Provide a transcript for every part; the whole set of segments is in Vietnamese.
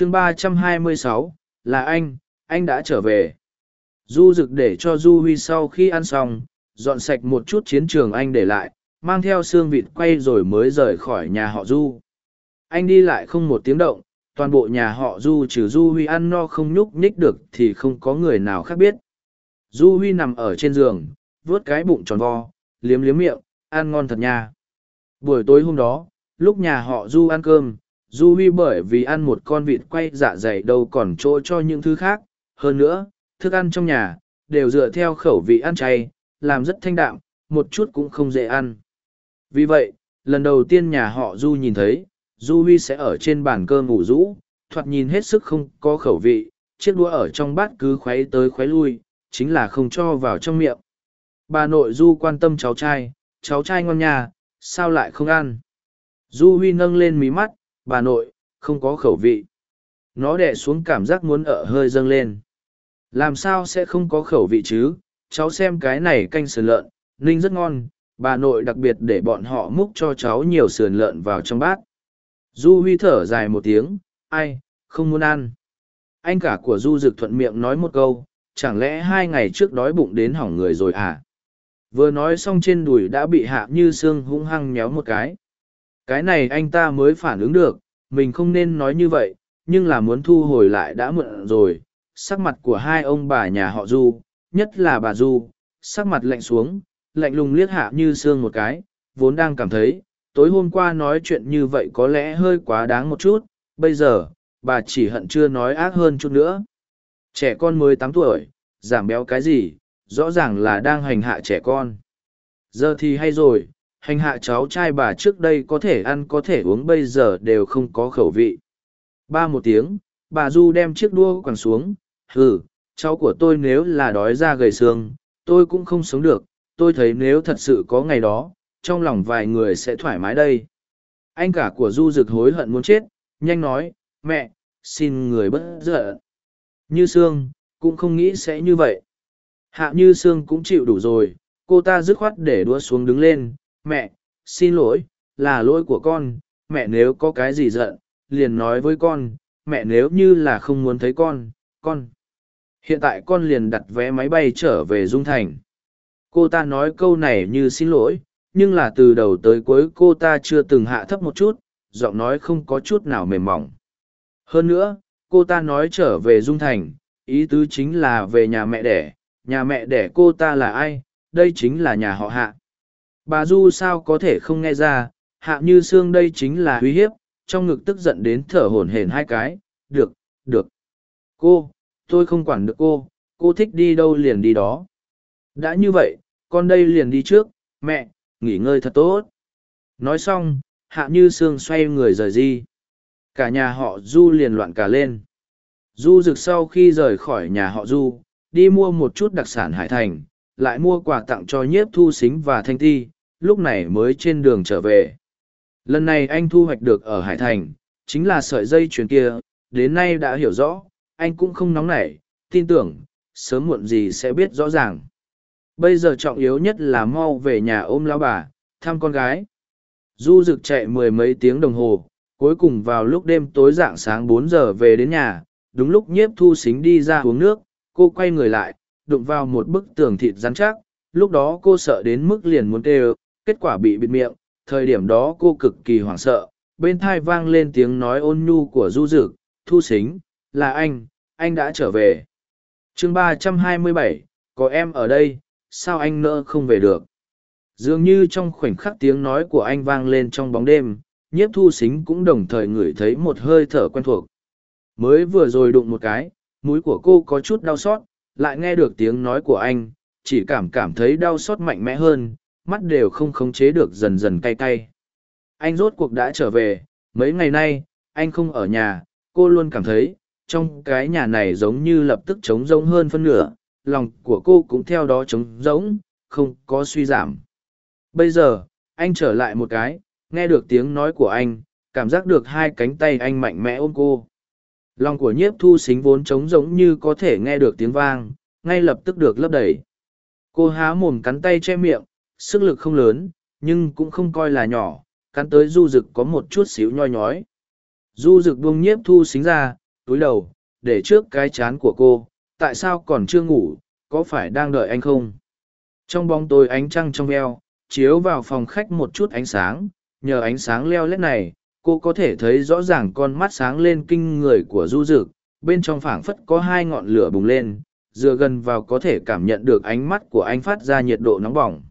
chương ba trăm hai mươi sáu, là anh anh đã trở về. Du rực để cho du huy sau khi ăn xong, dọn sạch một chút chiến trường anh để lại, mang theo xương vịt quay rồi mới rời khỏi nhà họ du. Anh đi lại không một tiếng động, toàn bộ nhà họ du trừ du huy ăn no không nhúc nhích được thì không có người nào khác biết. Du huy nằm ở trên giường vớt cái bụng tròn vo, liếm liếm miệng, ăn ngon thật nha. Buổi tối hôm đó, lúc nhà họ du ăn cơm du huy bởi vì ăn một con vịt quay dạ dày đâu còn chỗ cho những thứ khác. Hơn nữa, thức ăn trong nhà, đều dựa theo khẩu vị ăn chay, làm rất thanh đạm, một chút cũng không dễ ăn. Vì vậy, lần đầu tiên nhà họ du nhìn thấy, du huy sẽ ở trên bàn cơm ngủ rũ, thoạt nhìn hết sức không có khẩu vị, chiếc đũa ở trong bát cứ khoáy tới khoáy lui, chính là không cho vào trong miệng. Bà nội du quan tâm cháu trai cháu trai ngon nhà, sao lại không ăn? Du huy nâng lên mí mắt bà nội, không có khẩu vị. Nó đẻ xuống cảm giác muốn ở hơi dâng lên. Làm sao sẽ không có khẩu vị chứ? Cháu xem cái này canh sườn lợn, ninh rất ngon. Bà nội đặc biệt để bọn họ múc cho cháu nhiều sườn lợn vào trong bát. Du huy thở dài một tiếng, ai, không muốn ăn. Anh cả của du dực thuận miệng nói một câu, chẳng lẽ hai ngày trước đói bụng đến hỏng người rồi à? Vừa nói xong trên đùi đã bị hạ như xương hung hăng nhéo một cái cái này anh ta mới phản ứng được, mình không nên nói như vậy, nhưng là muốn thu hồi lại đã mượn rồi. Sắc mặt của hai ông bà nhà họ du, nhất là bà du, sắc mặt lạnh xuống, lạnh lùng liếc hạ như xương một cái, vốn đang cảm thấy, tối hôm qua nói chuyện như vậy có lẽ hơi quá đáng một chút, bây giờ, bà chỉ hận chưa nói ác hơn chút nữa. Trẻ con mới tám tuổi, giảm béo cái gì, rõ ràng là đang hành hạ trẻ con. Giờ thì hay rồi hành hạ cháu trai bà trước đây có thể ăn có thể uống bây giờ đều không có khẩu vị. Ba một tiếng, bà du đem chiếc đua quẳng xuống. Hừ, cháu của tôi nếu là đói ra gầy xương, tôi cũng không sống được. Tôi thấy nếu thật sự có ngày đó, trong lòng vài người sẽ thoải mái đây. Anh cả của du rực hối hận muốn chết, nhanh nói, mẹ, xin người bất giận. Như sương cũng không nghĩ sẽ như vậy. Hạ như sương cũng chịu đủ rồi, cô ta dứt khoát để đua xuống đứng lên mẹ, xin lỗi, là lỗi của con, mẹ nếu có cái gì giận, liền nói với con, mẹ nếu như là không muốn thấy con con. Hiện tại con liền đặt vé máy bay trở về dung thành. Cô ta nói câu này như xin lỗi, nhưng là từ đầu tới cuối cô ta chưa từng hạ thấp một chút, giọng nói không có chút nào mềm mỏng. Hơn nữa, cô ta nói trở về dung thành, ý tứ chính là về nhà mẹ đẻ, nhà mẹ đẻ cô ta là ai, đây chính là nhà họ hạ bà du sao có thể không nghe ra, hạ như xương đây chính là uy hiếp, trong ngực tức giận đến thở hổn hển hai cái, được được. Cô, tôi không quản được cô cô thích đi đâu liền đi đó. Đã như vậy, con đây liền đi trước, mẹ, nghỉ ngơi thật tốt. Nói xong, hạ như xương xoay người rời đi. Cả nhà họ du liền loạn cả lên. Du rực sau khi rời khỏi nhà họ du, đi mua một chút đặc sản hải thành lại mua quà tặng cho nhiếp thu xính và thanh ti, lúc này mới trên đường trở về. Lần này anh thu hoạch được ở hải thành, chính là sợi dây chuyền kia, đến nay đã hiểu rõ, anh cũng không nóng nảy, tin tưởng, sớm muộn gì sẽ biết rõ ràng. Bây giờ trọng yếu nhất là mau về nhà ôm lao bà, thăm con gái. Du rực chạy mười mấy tiếng đồng hồ, cuối cùng vào lúc đêm tối dạng sáng bốn giờ về đến nhà, đúng lúc nhiếp thu xính đi ra uống nước, cô quay người lại đụng vào một bức tường thịt rắn chắc, lúc đó cô sợ đến mức liền muốn kêu, kết quả bị bịt miệng, thời điểm đó cô cực kỳ hoảng sợ, bên thai vang lên tiếng nói ôn nhu của du dực, thu xính là anh anh đã trở về. Chương ba trăm hai mươi bảy, có em ở đây, sao anh nỡ không về được? Dường như trong khoảnh khắc tiếng nói của anh vang lên trong bóng đêm, nhiếp thu xính cũng đồng thời ngửi thấy một hơi thở quen thuộc. Mới vừa rồi đụng một cái, mũi của cô có chút đau xót lại nghe được tiếng nói của anh, chỉ cảm cảm thấy đau xót mạnh mẽ hơn, mắt đều không khống chế được dần dần cay cay. Anh rốt cuộc đã trở về, mấy ngày nay, anh không ở nhà, cô luôn cảm thấy, trong cái nhà này giống như lập tức trống rỗng hơn phân nửa, lòng của cô cũng theo đó trống rỗng, không có suy giảm. Bây giờ, anh trở lại một cái, nghe được tiếng nói của anh, cảm giác được hai cánh tay anh mạnh mẽ ôm cô lòng của nhiếp thu xính vốn trống giống như có thể nghe được tiếng vang ngay lập tức được lấp đầy cô há mồm cắn tay che miệng sức lực không lớn nhưng cũng không coi là nhỏ cắn tới du rực có một chút xíu nhoi nhói du rực buông nhiếp thu xính ra túi đầu, để trước cái chán của cô, tại sao còn chưa ngủ, có phải đang đợi anh không? Trong bóng tối ánh trăng trong veo, chiếu vào phòng khách một chút ánh sáng, nhờ ánh sáng leo lét này, cô có thể thấy rõ ràng con mắt sáng lên kinh người của du dực, bên trong phảng phất có hai ngọn lửa bùng lên, dựa gần vào có thể cảm nhận được ánh mắt của anh phát ra nhiệt độ nóng bỏng.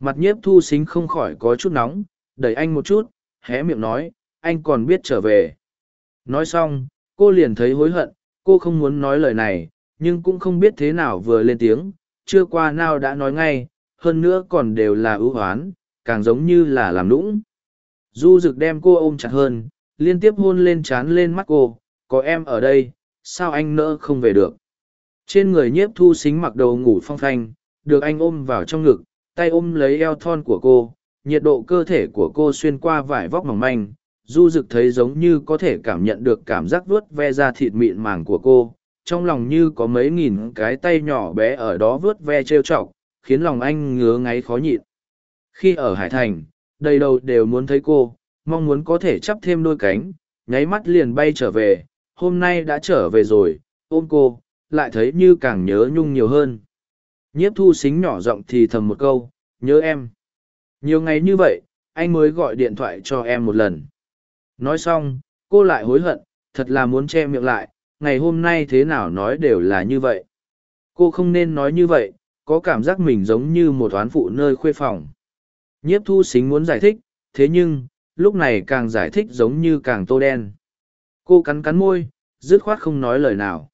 Mặt nhiếp thu xính không khỏi có chút nóng, đẩy anh một chút, hé miệng nói, anh còn biết trở về. Nói xong, cô liền thấy hối hận, cô không muốn nói lời này, nhưng cũng không biết thế nào vừa lên tiếng, chưa qua nào đã nói ngay, hơn nữa còn đều là ưu hoán, càng giống như là làm lũng. Du rực đem cô ôm chặt hơn, liên tiếp hôn lên trán lên mắt cô, có em ở đây, sao anh nỡ không về được. Trên người nhiếp thu xính mặc đầu ngủ phong phanh, được anh ôm vào trong ngực, tay ôm lấy eo thon của cô, nhiệt độ cơ thể của cô xuyên qua vải vóc mỏng manh, du rực thấy giống như có thể cảm nhận được cảm giác vuốt ve ra thịt mịn màng của cô, trong lòng như có mấy nghìn cái tay nhỏ bé ở đó vuốt ve trêu chọc, khiến lòng anh ngứa ngáy khó nhịn. Khi ở Hải Thành, đầy đầu đều muốn thấy cô, mong muốn có thể chắp thêm đôi cánh, nháy mắt liền bay trở về, hôm nay đã trở về rồi, ôm cô, lại thấy như càng nhớ nhung nhiều hơn. Nhiếp thu xính nhỏ giọng thì thầm một câu, nhớ em. Nhiều ngày như vậy, anh mới gọi điện thoại cho em một lần. Nói xong, cô lại hối hận, thật là muốn che miệng lại, ngày hôm nay thế nào nói đều là như vậy. Cô không nên nói như vậy, có cảm giác mình giống như một toán phụ nơi khuê phòng. Nhiếp thu xính muốn giải thích, thế nhưng, lúc này càng giải thích giống như càng tô đen. Cô cắn cắn môi, dứt khoát không nói lời nào.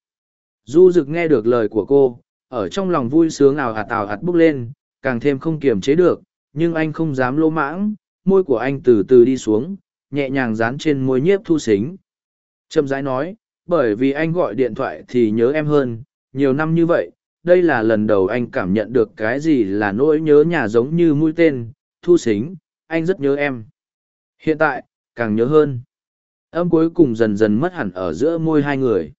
Du Dực nghe được lời của cô, ở trong lòng vui sướng ảo hạt ảo hạt bốc lên, càng thêm không kiềm chế được, nhưng anh không dám lô mãng, môi của anh từ từ đi xuống, nhẹ nhàng dán trên môi nhiếp thu xính. Trầm rãi nói, bởi vì anh gọi điện thoại thì nhớ em hơn, nhiều năm như vậy, đây là lần đầu anh cảm nhận được cái gì là nỗi nhớ nhà giống như mũi tên, thu xính, anh rất nhớ em. Hiện tại, càng nhớ hơn. Âm cuối cùng dần dần mất hẳn ở giữa môi hai người.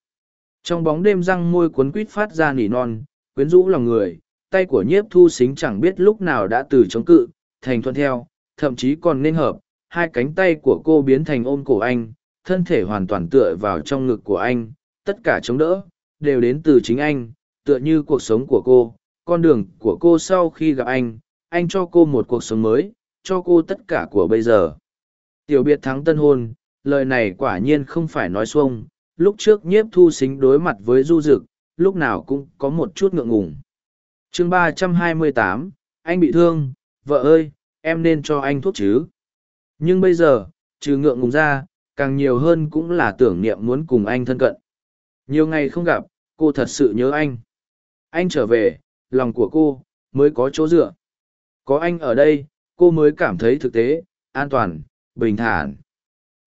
Trong bóng đêm răng môi cuốn quýt phát ra nỉ non, quyến rũ lòng người, tay của nhiếp thu xính chẳng biết lúc nào đã từ chống cự, thành thuận theo, thậm chí còn nên hợp, hai cánh tay của cô biến thành ôm cổ anh, thân thể hoàn toàn tựa vào trong ngực của anh, tất cả chống đỡ, đều đến từ chính anh, tựa như cuộc sống của cô, con đường của cô sau khi gặp anh, anh cho cô một cuộc sống mới, cho cô tất cả của bây giờ. Tiểu biệt thắng tân hôn, lời này quả nhiên không phải nói xuông, lúc trước nhiếp thu xính đối mặt với du dực, lúc nào cũng có một chút ngượng ngùng. chương ba trăm hai mươi tám anh bị thương, vợ ơi, em nên cho anh thuốc chứ. Nhưng bây giờ, trừ ngượng ngùng ra, càng nhiều hơn cũng là tưởng niệm muốn cùng anh thân cận. Nhiều ngày không gặp, cô thật sự nhớ anh. Anh trở về, lòng của cô, mới có chỗ dựa. Có anh ở đây, cô mới cảm thấy thực tế, an toàn, bình thản.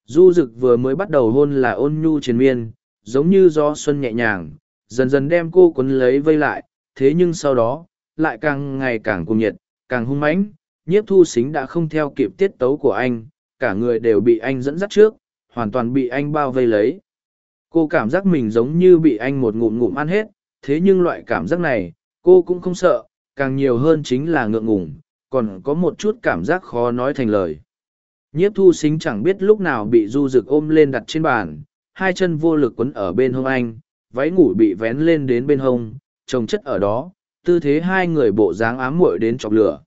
Du dực vừa mới bắt đầu hôn là ôn nhu triền miên, giống như gió xuân nhẹ nhàng, dần dần đem cô quấn lấy vây lại, thế nhưng sau đó, lại càng ngày càng cuồng nhiệt, càng hung mãnh, nhiếp thu xính đã không theo kịp tiết tấu của anh, cả người đều bị anh dẫn dắt trước, hoàn toàn bị anh bao vây lấy. Cô cảm giác mình giống như bị anh một ngụm ngụm ăn hết, thế nhưng loại cảm giác này, cô cũng không sợ, càng nhiều hơn chính là ngượng ngùng, còn có một chút cảm giác khó nói thành lời. Nhiếp thu xính chẳng biết lúc nào bị du rực ôm lên đặt trên bàn, hai chân vô lực quấn ở bên hông anh, váy ngủ bị vén lên đến bên hông, trồng chất ở đó, tư thế hai người bộ dáng ám muội đến chọc lửa.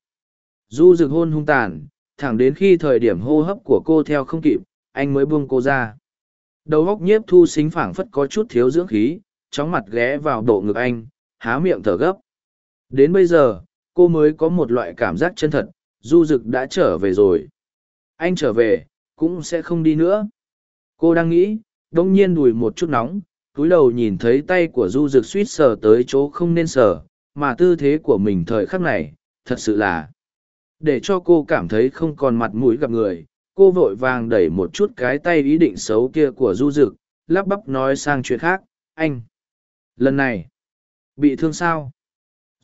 Du rực hôn hung tàn, thẳng đến khi thời điểm hô hấp của cô theo không kịp, anh mới buông cô ra. Đầu góc nhiếp thu xính phảng phất có chút thiếu dưỡng khí, chóng mặt ghé vào độ ngực anh, há miệng thở gấp. Đến bây giờ, cô mới có một loại cảm giác chân thật, du dực đã trở về rồi. Anh trở về, cũng sẽ không đi nữa. Cô đang nghĩ, đông nhiên đùi một chút nóng, túi đầu nhìn thấy tay của du dực suýt sờ tới chỗ không nên sờ, mà tư thế của mình thời khắc này, thật sự là để cho cô cảm thấy không còn mặt mũi gặp người cô vội vàng đẩy một chút cái tay ý định xấu kia của du dực lắp bắp nói sang chuyện khác anh lần này bị thương sao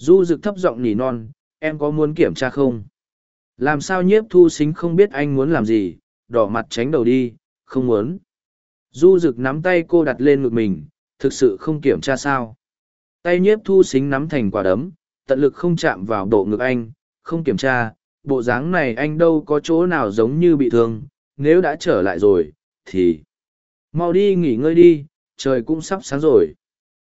du dực thấp giọng nỉ non em có muốn kiểm tra không? Làm sao nhiếp thu xính không biết anh muốn làm gì? Đỏ mặt tránh đầu đi không muốn. Du rực nắm tay cô đặt lên ngực mình thực sự không kiểm tra sao? Tay nhiếp thu xính nắm thành quả đấm tận lực không chạm vào độ ngực anh không kiểm tra bộ dáng này anh đâu có chỗ nào giống như bị thương nếu đã trở lại rồi thì mau đi nghỉ ngơi đi trời cũng sắp sáng rồi.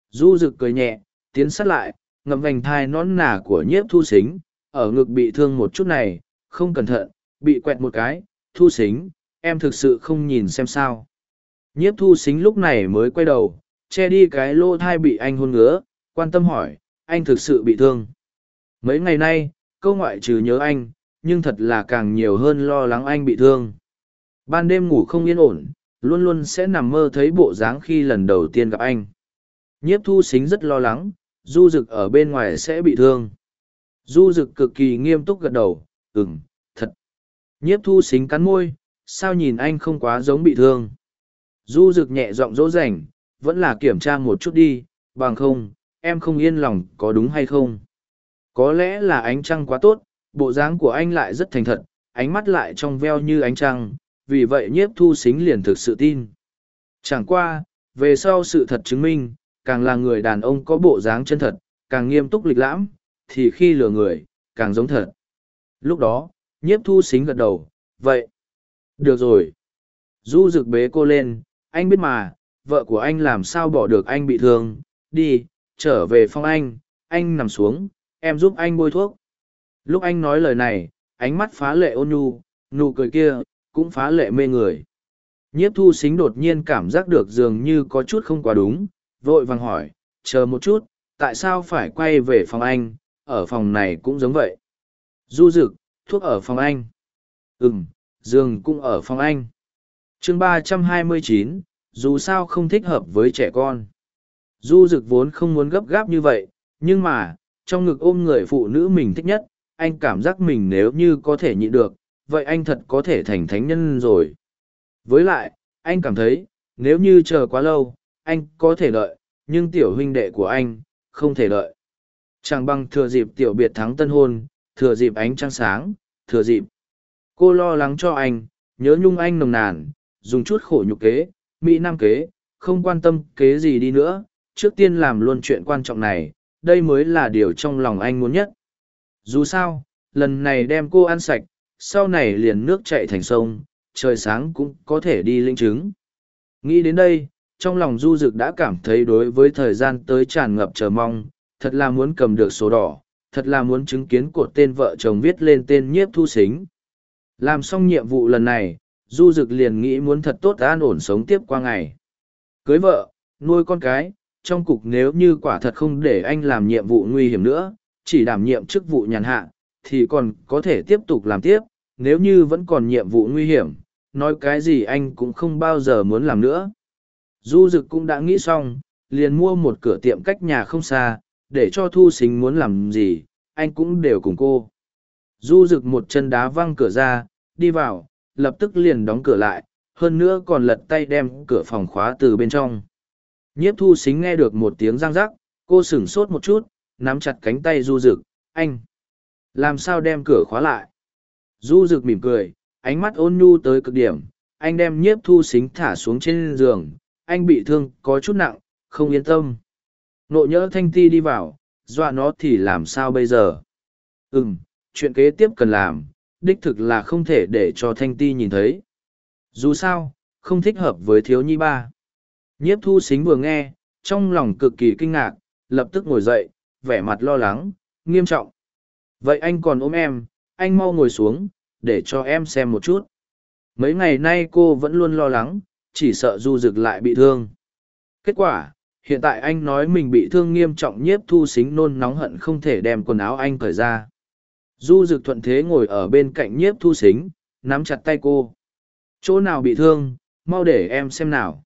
Du rực cười nhẹ, tiến sát lại, ngậm vành thai nón nà của nhiếp thu xính, ở ngực bị thương một chút này, không cẩn thận, bị quẹt một cái, thu xính, em thực sự không nhìn xem sao. Nhiếp thu xính lúc này mới quay đầu, che đi cái lô thai bị anh hôn ngứa, quan tâm hỏi, anh thực sự bị thương. Mấy ngày nay, câu ngoại trừ nhớ anh, nhưng thật là càng nhiều hơn lo lắng anh bị thương. Ban đêm ngủ không yên ổn, luôn luôn sẽ nằm mơ thấy bộ dáng khi lần đầu tiên gặp anh. Nhiếp thu xính rất lo lắng, du rực ở bên ngoài sẽ bị thương. Du rực cực kỳ nghiêm túc gật đầu, ừm, thật. Nhiếp thu xính cắn môi, sao nhìn anh không quá giống bị thương. Du rực nhẹ giọng dỗ dành, vẫn là kiểm tra một chút đi, bằng không, em không yên lòng có đúng hay không. Có lẽ là ánh trăng quá tốt, bộ dáng của anh lại rất thành thật, ánh mắt lại trong veo như ánh trăng, vì vậy nhiếp thu xính liền thực sự tin. Chẳng qua, về sau sự thật chứng minh, càng là người đàn ông có bộ dáng chân thật, càng nghiêm túc lịch lãm, thì khi lừa người, càng giống thật. Lúc đó, nhiếp thu xính gật đầu, vậy. Được rồi. Du rực bế cô lên, anh biết mà, vợ của anh làm sao bỏ được anh bị thương, đi, trở về phòng anh, anh nằm xuống, em giúp anh bôi thuốc. Lúc anh nói lời này, ánh mắt phá lệ ôn nhu, nụ cười kia, cũng phá lệ mê người. Nhiếp thu xính đột nhiên cảm giác được dường như có chút không quá đúng, vội vàng hỏi, chờ một chút, tại sao phải quay về phòng anh, ở phòng này cũng giống vậy. Du dực, thuốc ở phòng anh. Ừm, giường cũng ở phòng anh. chương ba trăm hai mươi chín, dù sao không thích hợp với trẻ con. Du dực vốn không muốn gấp gáp như vậy, nhưng mà, trong ngực ôm người phụ nữ mình thích nhất, anh cảm giác mình nếu như có thể nhịn được, vậy anh thật có thể thành thánh nhân rồi. Với lại, anh cảm thấy, nếu như chờ quá lâu, anh có thể đợi, nhưng tiểu huynh đệ của anh, không thể đợi. Chẳng bằng thừa dịp tiểu biệt thắng tân hôn, thừa dịp ánh trăng sáng, thừa dịp. Cô lo lắng cho anh, nhớ nhung anh nồng nàn, dùng chút khổ nhục kế, mỹ nam kế, không quan tâm kế gì đi nữa, trước tiên làm luôn chuyện quan trọng này, đây mới là điều trong lòng anh muốn nhất. Dù sao, lần này đem cô ăn sạch, sau này liền nước chạy thành sông, trời sáng cũng có thể đi linh chứng. Nghĩ đến đây, trong lòng du dực đã cảm thấy đối với thời gian tới tràn ngập chờ mong, thật là muốn cầm được số đỏ, thật là muốn chứng kiến cột tên vợ chồng viết lên tên nhiếp thu xính. Làm xong nhiệm vụ lần này, du dực liền nghĩ muốn thật tốt an ổn sống tiếp qua ngày. Cưới vợ, nuôi con cái, trong cục nếu như quả thật không để anh làm nhiệm vụ nguy hiểm nữa, chỉ đảm nhiệm chức vụ nhàn hạ, thì còn có thể tiếp tục làm tiếp, nếu như vẫn còn nhiệm vụ nguy hiểm, nói cái gì anh cũng không bao giờ muốn làm nữa. Du Dực cũng đã nghĩ xong, liền mua một cửa tiệm cách nhà không xa, để cho Thu Sính muốn làm gì, anh cũng đều cùng cô. Du Dực một chân đá văng cửa ra, đi vào, lập tức liền đóng cửa lại, hơn nữa còn lật tay đem cửa phòng khóa từ bên trong. Nhiếp Thu Sính nghe được một tiếng răng rắc, cô sửng sốt một chút, nắm chặt cánh tay Du Dực, anh. Làm sao đem cửa khóa lại? Du Dực mỉm cười, ánh mắt ôn nhu tới cực điểm, anh đem nhiếp thu xính thả xuống trên giường, anh bị thương có chút nặng, không yên tâm. Nộ nhỡ thanh ti đi vào, dọa nó thì làm sao bây giờ? Ừm, chuyện kế tiếp cần làm, đích thực là không thể để cho thanh ti nhìn thấy. Dù sao, không thích hợp với thiếu nhi ba. Nhiếp thu xính vừa nghe, trong lòng cực kỳ kinh ngạc, lập tức ngồi dậy, vẻ mặt lo lắng, nghiêm trọng. Vậy anh còn ôm em, anh mau ngồi xuống, để cho em xem một chút. Mấy ngày nay cô vẫn luôn lo lắng, chỉ sợ du rực lại bị thương. Kết quả, hiện tại anh nói mình bị thương nghiêm trọng nhiếp thu xính nôn nóng hận không thể đem quần áo anh cởi ra. Du rực thuận thế ngồi ở bên cạnh nhiếp thu xính, nắm chặt tay cô. Chỗ nào bị thương, mau để em xem nào.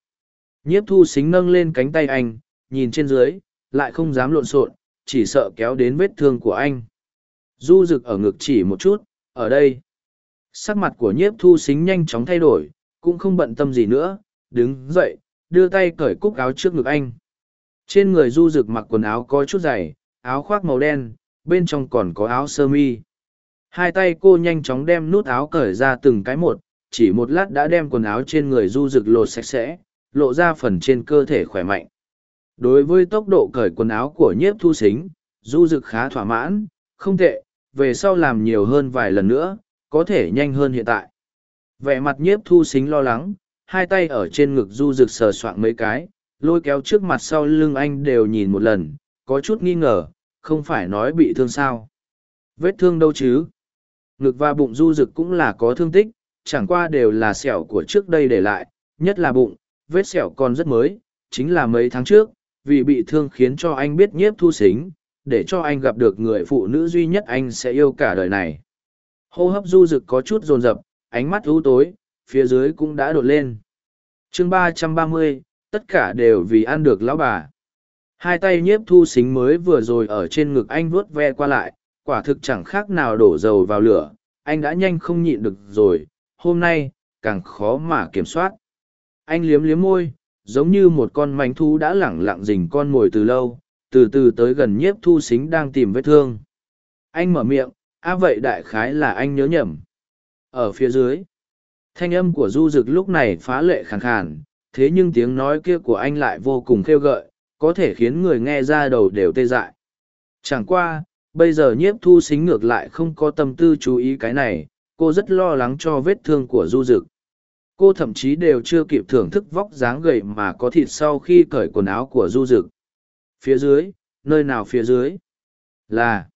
Nhiếp thu xính nâng lên cánh tay anh, nhìn trên dưới, lại không dám lộn xộn, chỉ sợ kéo đến vết thương của anh. Du rực ở ngực chỉ một chút, ở đây. Sắc mặt của nhiếp thu xính nhanh chóng thay đổi, cũng không bận tâm gì nữa, đứng dậy, đưa tay cởi cúc áo trước ngực anh. Trên người du rực mặc quần áo có chút dày, áo khoác màu đen, bên trong còn có áo sơ mi. Hai tay cô nhanh chóng đem nút áo cởi ra từng cái một, chỉ một lát đã đem quần áo trên người du rực lột sạch sẽ, lộ ra phần trên cơ thể khỏe mạnh. Đối với tốc độ cởi quần áo của nhiếp thu xính, du rực khá thỏa mãn, không tệ, về sau làm nhiều hơn vài lần nữa, có thể nhanh hơn hiện tại. Vẻ mặt nhiếp thu xính lo lắng, hai tay ở trên ngực du rực sờ soạng mấy cái, lôi kéo trước mặt sau lưng anh đều nhìn một lần, có chút nghi ngờ, không phải nói bị thương sao. Vết thương đâu chứ? Ngực và bụng du rực cũng là có thương tích, chẳng qua đều là sẹo của trước đây để lại, nhất là bụng, vết sẹo còn rất mới, chính là mấy tháng trước, vì bị thương khiến cho anh biết nhiếp thu xính, để cho anh gặp được người phụ nữ duy nhất anh sẽ yêu cả đời này. Hô hấp du rực có chút rồn rập, ánh mắt u tối, phía dưới cũng đã đột lên. chương ba trăm ba mươi, tất cả đều vì ăn được lão bà. Hai tay nhiếp thu xính mới vừa rồi ở trên ngực anh vuốt ve qua lại, quả thực chẳng khác nào đổ dầu vào lửa, anh đã nhanh không nhịn được rồi, hôm nay, càng khó mà kiểm soát. Anh liếm liếm môi, giống như một con mánh thu đã lẳng lặng rình con mồi từ lâu, từ từ tới gần nhiếp thu xính đang tìm vết thương. Anh mở miệng, á vậy đại khái là anh nhớ nhầm. Ở phía dưới, thanh âm của du rực lúc này phá lệ khàn khàn, thế nhưng tiếng nói kia của anh lại vô cùng khêu gợi, có thể khiến người nghe ra đầu đều tê dại. Chẳng qua, bây giờ nhiếp thu xính ngược lại không có tâm tư chú ý cái này, cô rất lo lắng cho vết thương của du rực. Cô thậm chí đều chưa kịp thưởng thức vóc dáng gầy mà có thịt sau khi cởi quần áo của du rực. Phía dưới, nơi nào phía dưới? Là.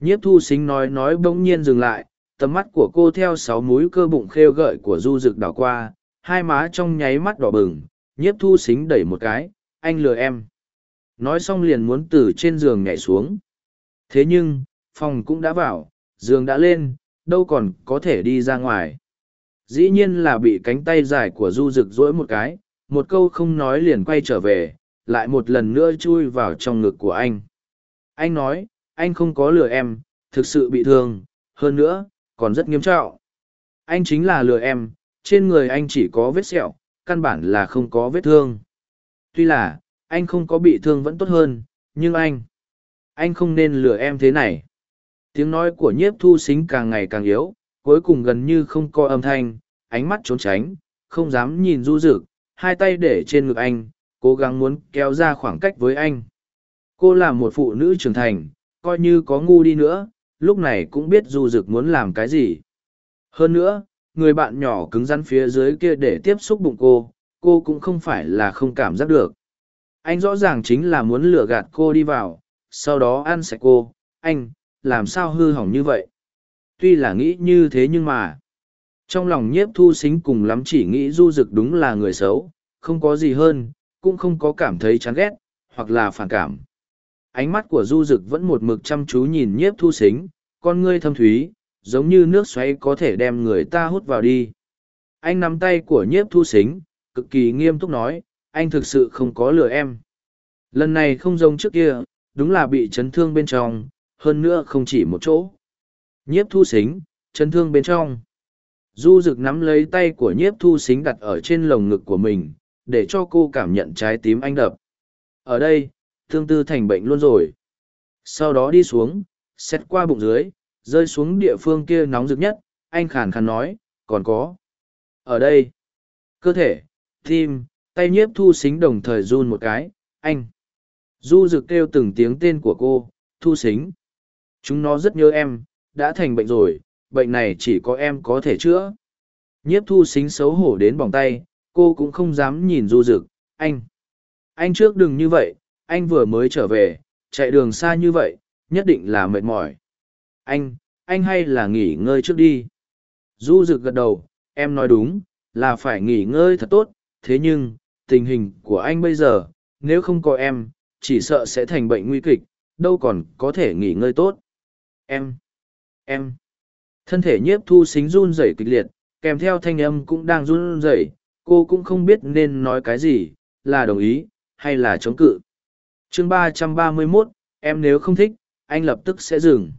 Nhiếp thu xính nói nói bỗng nhiên dừng lại, tầm mắt của cô theo sáu múi cơ bụng khêu gợi của du rực đảo qua, hai má trong nháy mắt đỏ bừng, nhiếp thu xính đẩy một cái, anh lừa em. Nói xong liền muốn từ trên giường nhảy xuống. Thế nhưng, phòng cũng đã vào, giường đã lên, đâu còn có thể đi ra ngoài. Dĩ nhiên là bị cánh tay dài của du rực rỗi một cái, một câu không nói liền quay trở về, lại một lần nữa chui vào trong ngực của anh. Anh nói, anh không có lừa em, thực sự bị thương, hơn nữa, còn rất nghiêm trọng. Anh chính là lừa em, trên người anh chỉ có vết sẹo, căn bản là không có vết thương. Tuy là, anh không có bị thương vẫn tốt hơn, nhưng anh, anh không nên lừa em thế này. Tiếng nói của nhiếp thu xính càng ngày càng yếu, cuối cùng gần như không có âm thanh, ánh mắt trốn tránh, không dám nhìn du dực, hai tay để trên ngực anh, cố gắng muốn kéo ra khoảng cách với anh. Cô là một phụ nữ trưởng thành, coi như có ngu đi nữa, lúc này cũng biết du rực muốn làm cái gì. Hơn nữa, người bạn nhỏ cứng rắn phía dưới kia để tiếp xúc bụng cô, cô cũng không phải là không cảm giác được. Anh rõ ràng chính là muốn lừa gạt cô đi vào, sau đó ăn sạch cô, anh, làm sao hư hỏng như vậy? Tuy là nghĩ như thế nhưng mà, trong lòng nhiếp thu xính cùng lắm chỉ nghĩ du rực đúng là người xấu, không có gì hơn, cũng không có cảm thấy chán ghét, hoặc là phản cảm. Ánh mắt của du rực vẫn một mực chăm chú nhìn nhiếp thu xính, con ngươi thâm thúy, giống như nước xoáy có thể đem người ta hút vào đi. Anh nắm tay của nhiếp thu xính, cực kỳ nghiêm túc nói, anh thực sự không có lừa em. Lần này không giống trước kia, đúng là bị chấn thương bên trong, hơn nữa không chỉ một chỗ. Nhiếp thu xính, chấn thương bên trong. Du rực nắm lấy tay của nhiếp thu xính đặt ở trên lồng ngực của mình, để cho cô cảm nhận trái tím anh đập. Ở đây, thương tư thành bệnh luôn rồi. Sau đó đi xuống, xét qua bụng dưới, rơi xuống địa phương kia nóng rực nhất, anh khàn khàn nói, còn có. Ở đây, cơ thể, tim, tay nhiếp thu xính đồng thời run một cái, anh. Du rực kêu từng tiếng tên của cô, thu xính. Chúng nó rất nhớ em, đã thành bệnh rồi, bệnh này chỉ có em có thể chữa. Nhiếp thu xính xấu hổ đến bỏng tay, cô cũng không dám nhìn du rực, anh. Anh trước đừng như vậy, anh vừa mới trở về, chạy đường xa như vậy, nhất định là mệt mỏi. Anh, anh hay là nghỉ ngơi trước đi. Du rực gật đầu, em nói đúng, là phải nghỉ ngơi thật tốt, thế nhưng, tình hình của anh bây giờ, nếu không có em, chỉ sợ sẽ thành bệnh nguy kịch, đâu còn có thể nghỉ ngơi tốt. Em, em, thân thể nhiếp thu xính run rẩy kịch liệt, kèm theo thanh âm cũng đang run rẩy, cô cũng không biết nên nói cái gì, là đồng ý, hay là chống cự. chương ba trăm ba mươi 331, em nếu không thích, anh lập tức sẽ dừng.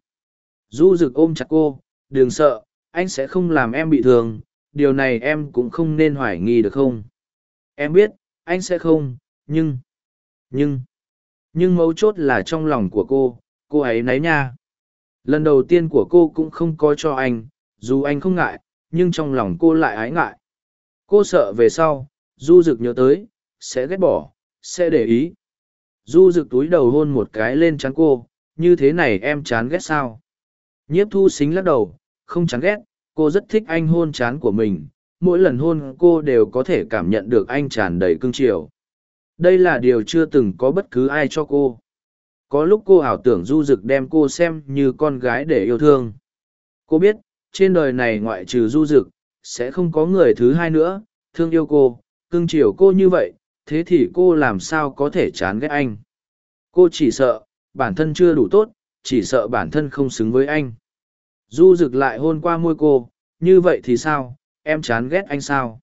Du rực ôm chặt cô, đừng sợ, anh sẽ không làm em bị thương, điều này em cũng không nên hoài nghi được không? Em biết, anh sẽ không, nhưng, nhưng, nhưng mấu chốt là trong lòng của cô, cô ấy nấy nha. Lần đầu tiên của cô cũng không có cho anh, dù anh không ngại, nhưng trong lòng cô lại ái ngại. Cô sợ về sau, du rực nhớ tới, sẽ ghét bỏ, sẽ để ý. Du rực túi đầu hôn một cái lên trán cô, như thế này em chán ghét sao? Nhiếp thu xính lắc đầu, không chán ghét, cô rất thích anh hôn chán của mình, mỗi lần hôn cô đều có thể cảm nhận được anh tràn đầy cưng chiều. đây là điều chưa từng có bất cứ ai cho cô có lúc cô ảo tưởng du Dực đem cô xem như con gái để yêu thương cô biết trên đời này ngoại trừ du Dực sẽ không có người thứ hai nữa thương yêu cô cưng chiều cô như vậy thế thì cô làm sao có thể chán ghét anh cô chỉ sợ bản thân chưa đủ tốt, chỉ sợ bản thân không xứng với anh. Du rực lại hôn qua môi cô, như vậy thì sao? Em chán ghét anh sao?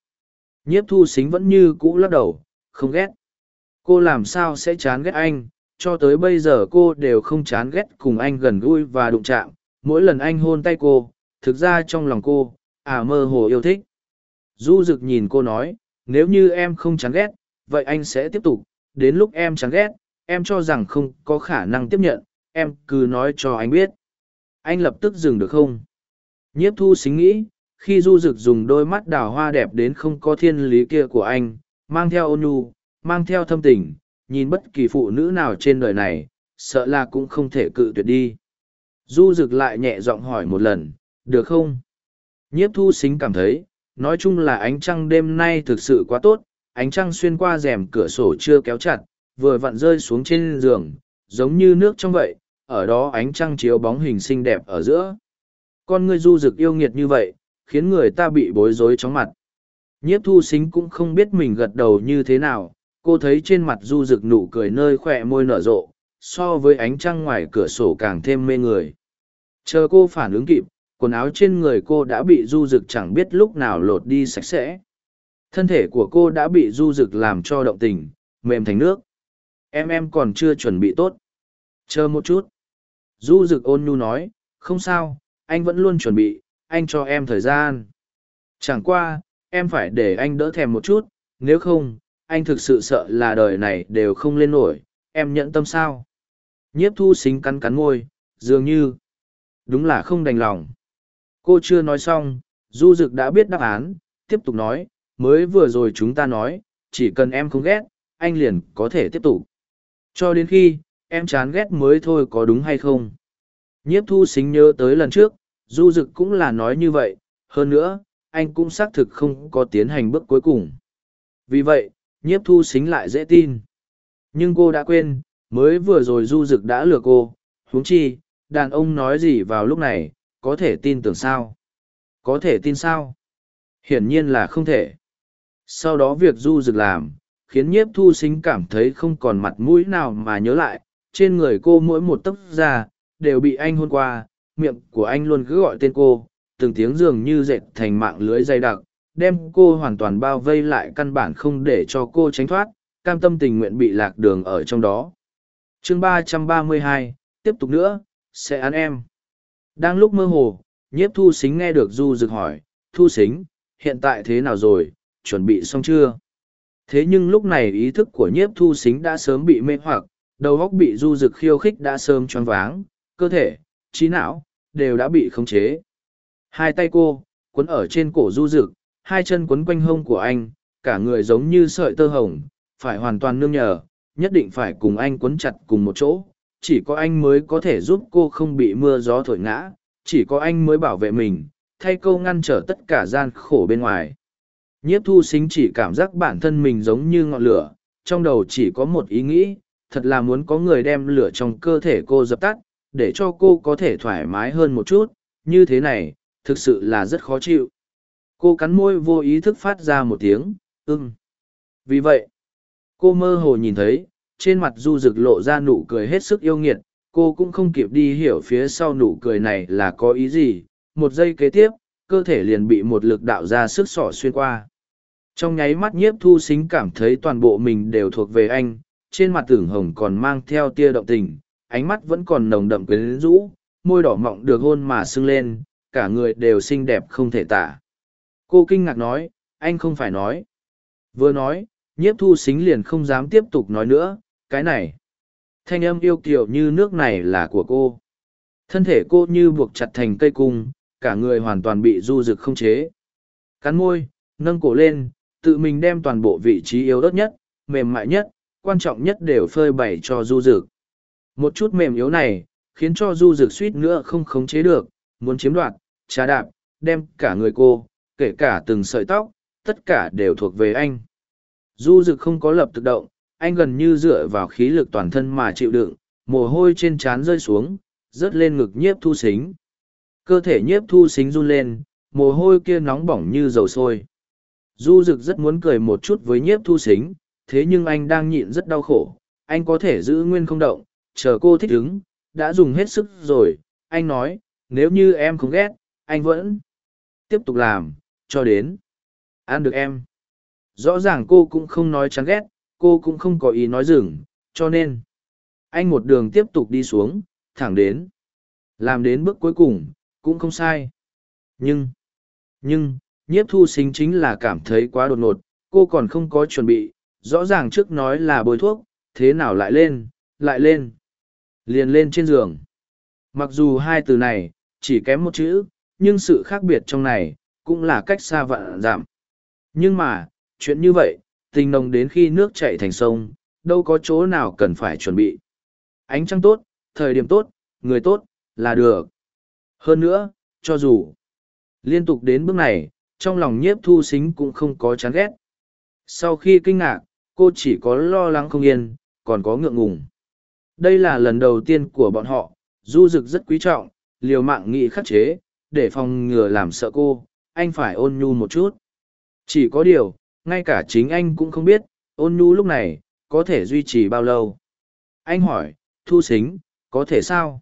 Nhiếp thu xính vẫn như cũ lắc đầu, không ghét. Cô làm sao sẽ chán ghét anh? Cho tới bây giờ cô đều không chán ghét cùng anh gần gũi và đụng chạm. Mỗi lần anh hôn tay cô, thực ra trong lòng cô à mơ hồ yêu thích. Du rực nhìn cô nói, nếu như em không chán ghét, vậy anh sẽ tiếp tục. Đến lúc em chán ghét em cho rằng không có khả năng tiếp nhận, em cứ nói cho anh biết. Anh lập tức dừng được không? Nhiếp thu xính nghĩ, khi du rực dùng đôi mắt đào hoa đẹp đến không có thiên lý kia của anh, mang theo ôn nhu, mang theo thâm tình, nhìn bất kỳ phụ nữ nào trên đời này, sợ là cũng không thể cự tuyệt đi. Du rực lại nhẹ giọng hỏi một lần, được không? Nhiếp thu xính cảm thấy, nói chung là ánh trăng đêm nay thực sự quá tốt, ánh trăng xuyên qua rèm cửa sổ chưa kéo chặt vừa vặn rơi xuống trên giường, giống như nước trong vậy, ở đó ánh trăng chiếu bóng hình xinh đẹp ở giữa. Con ngươi du rực yêu nghiệt như vậy, khiến người ta bị bối rối chóng mặt. Nhiếp thu xính cũng không biết mình gật đầu như thế nào, cô thấy trên mặt du rực nụ cười nơi khoe môi nở rộ, so với ánh trăng ngoài cửa sổ càng thêm mê người. Chờ cô phản ứng kịp, quần áo trên người cô đã bị du rực chẳng biết lúc nào lột đi sạch sẽ. Thân thể của cô đã bị du rực làm cho động tình, mềm thành nước em em còn chưa chuẩn bị tốt. Chờ một chút. Du rực ôn nhu nói, không sao, anh vẫn luôn chuẩn bị, anh cho em thời gian. Chẳng qua, em phải để anh đỡ thèm một chút, nếu không, anh thực sự sợ là đời này đều không lên nổi, em nhận tâm sao? Nhiếp thu xính cắn cắn môi, dường như, đúng là không đành lòng. Cô chưa nói xong, du dực đã biết đáp án, tiếp tục nói, mới vừa rồi chúng ta nói, chỉ cần em không ghét, anh liền có thể tiếp tục cho đến khi, em chán ghét mới thôi có đúng hay không? Nhiếp thu xính nhớ tới lần trước, du Dực cũng là nói như vậy, hơn nữa, anh cũng xác thực không có tiến hành bước cuối cùng. Vì vậy, nhiếp thu xính lại dễ tin. Nhưng cô đã quên, mới vừa rồi du Dực đã lừa cô. Huống chi, đàn ông nói gì vào lúc này, có thể tin tưởng sao? Có thể tin sao? Hiển nhiên là không thể. Sau đó việc du Dực làm khiến nhiếp thu sinh cảm thấy không còn mặt mũi nào mà nhớ lại, trên người cô mỗi một tấc da đều bị anh hôn qua, miệng của anh luôn cứ gọi tên cô, từng tiếng dường như dệt thành mạng lưới dày đặc, đem cô hoàn toàn bao vây lại căn bản không để cho cô tránh thoát, cam tâm tình nguyện bị lạc đường ở trong đó. Chương ba trăm ba mươi hai, tiếp tục nữa, sẽ ăn em. Đang lúc mơ hồ, nhiếp thu xính nghe được du rực hỏi, thu xính, hiện tại thế nào rồi? Chuẩn bị xong chưa? Thế nhưng lúc này ý thức của nhiếp thu xính đã sớm bị mê hoặc, đầu óc bị du rực khiêu khích đã sớm choáng váng, cơ thể, trí não, đều đã bị khống chế. Hai tay cô, quấn ở trên cổ du rực, hai chân quấn quanh hông của anh, cả người giống như sợi tơ hồng, phải hoàn toàn nương nhờ, nhất định phải cùng anh quấn chặt cùng một chỗ. Chỉ có anh mới có thể giúp cô không bị mưa gió thổi ngã, chỉ có anh mới bảo vệ mình, thay câu ngăn trở tất cả gian khổ bên ngoài nhiếp thu xính chỉ cảm giác bản thân mình giống như ngọn lửa, trong đầu chỉ có một ý nghĩ, thật là muốn có người đem lửa trong cơ thể cô dập tắt, để cho cô có thể thoải mái hơn một chút, như thế này, thực sự là rất khó chịu. Cô cắn môi vô ý thức phát ra một tiếng, ưng. Vì vậy, cô mơ hồ nhìn thấy, trên mặt du rực lộ ra nụ cười hết sức yêu nghiệt, cô cũng không kịp đi hiểu phía sau nụ cười này là có ý gì. Một giây kế tiếp, cơ thể liền bị một lực đạo ra sức sỏ xuyên qua trong nháy mắt nhiếp thu xính cảm thấy toàn bộ mình đều thuộc về anh, trên mặt tưởng hồng còn mang theo tia động tình, ánh mắt vẫn còn nồng đậm quyến rũ, môi đỏ mọng được hôn mà sưng lên, cả người đều xinh đẹp không thể tả. Cô kinh ngạc nói, anh không phải nói. Vừa nói, nhiếp thu xính liền không dám tiếp tục nói nữa, cái này. Thanh âm yêu kiều như nước này là của cô. Thân thể cô như buộc chặt thành cây cung, cả người hoàn toàn bị du rực không chế. Cắn môi, nâng cổ lên tự mình đem toàn bộ vị trí yếu ớt nhất mềm mại nhất quan trọng nhất đều phơi bày cho du Dực. một chút mềm yếu này khiến cho du Dực suýt nữa không khống chế được muốn chiếm đoạt trà đạp đem cả người cô kể cả từng sợi tóc tất cả đều thuộc về anh du Dực không có lập tức động anh gần như dựa vào khí lực toàn thân mà chịu đựng, mồ hôi trên trán rơi xuống, rớt lên ngực nhiếp thu xính. Cơ thể nhiếp thu xính run lên, mồ hôi kia nóng bỏng như dầu sôi. Du Dực rất muốn cười một chút với nhiếp thu xính, thế nhưng anh đang nhịn rất đau khổ, anh có thể giữ nguyên không động, chờ cô thích ứng, đã dùng hết sức rồi, anh nói, nếu như em không ghét, anh vẫn tiếp tục làm, cho đến ăn được em. Rõ ràng cô cũng không nói chán ghét, cô cũng không có ý nói dừng, cho nên anh một đường tiếp tục đi xuống, thẳng đến. Làm đến bước cuối cùng, cũng không sai. Nhưng, nhưng, nhiếp thu sinh chính là cảm thấy quá đột ngột, cô còn không có chuẩn bị, rõ ràng trước nói là bôi thuốc, thế nào lại lên, lại lên. Liền lên trên giường. Mặc dù hai từ này, chỉ kém một chữ, nhưng sự khác biệt trong này, cũng là cách xa vạn giảm. Nhưng mà, chuyện như vậy, tình nồng đến khi nước chảy thành sông, đâu có chỗ nào cần phải chuẩn bị. Ánh trăng tốt, thời điểm tốt, người tốt, là được. Hơn nữa, cho dù liên tục đến bước này, trong lòng nhiếp thu xính cũng không có chán ghét. Sau khi kinh ngạc, cô chỉ có lo lắng không yên, còn có ngượng ngùng. Đây là lần đầu tiên của bọn họ, du dực rất quý trọng, liều mạng nghị khắc chế, để phòng ngừa làm sợ cô, anh phải ôn nhu một chút. Chỉ có điều, ngay cả chính anh cũng không biết, ôn nhu lúc này, có thể duy trì bao lâu. Anh hỏi, thu xính, có thể sao?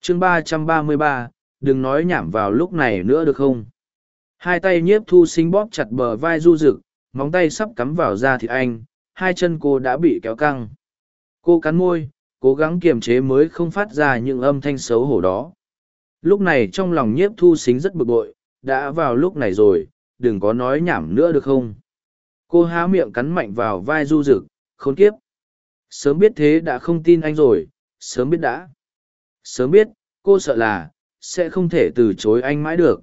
chương ba trăm ba mươi ba, đừng nói nhảm vào lúc này nữa được không? Hai tay nhiếp thu sinh bóp chặt bờ vai du rực, móng tay sắp cắm vào da thịt anh, hai chân cô đã bị kéo căng. Cô cắn môi, cố gắng kiềm chế mới không phát ra những âm thanh xấu hổ đó. Lúc này trong lòng nhiếp thu xính rất bực bội, đã vào lúc này rồi, đừng có nói nhảm nữa được không? Cô há miệng cắn mạnh vào vai du rực, khốn kiếp. Sớm biết thế đã không tin anh rồi, sớm biết đã. Sớm biết, cô sợ là, sẽ không thể từ chối anh mãi được.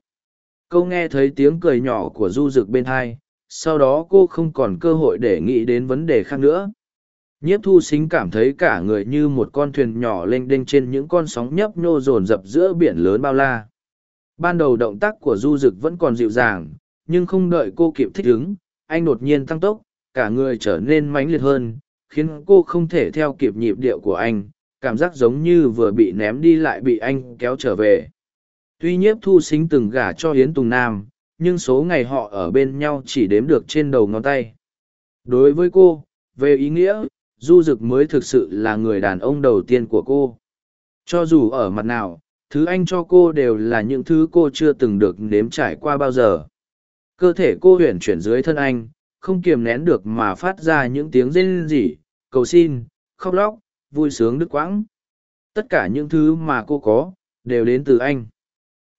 Câu nghe thấy tiếng cười nhỏ của du rực bên thai sau đó cô không còn cơ hội để nghĩ đến vấn đề khác nữa. Nhiếp thu xính cảm thấy cả người như một con thuyền nhỏ lênh đênh trên những con sóng nhấp nhô rồn rập giữa biển lớn bao la. Ban đầu động tác của du rực vẫn còn dịu dàng, nhưng không đợi cô kịp thích ứng, anh đột nhiên tăng tốc, cả người trở nên mãnh liệt hơn, khiến cô không thể theo kịp nhịp điệu của anh, cảm giác giống như vừa bị ném đi lại bị anh kéo trở về tuy nhiếp thu xính từng gả cho hiến tùng nam, nhưng số ngày họ ở bên nhau chỉ đếm được trên đầu ngón tay. Đối với cô, về ý nghĩa, du dực mới thực sự là người đàn ông đầu tiên của cô. Cho dù ở mặt nào, thứ anh cho cô đều là những thứ cô chưa từng được nếm trải qua bao giờ. Cơ thể cô huyền chuyển dưới thân anh, không kiềm nén được mà phát ra những tiếng rên rỉ, cầu xin, khóc lóc, vui sướng đứt quãng. Tất cả những thứ mà cô có, đều đến từ anh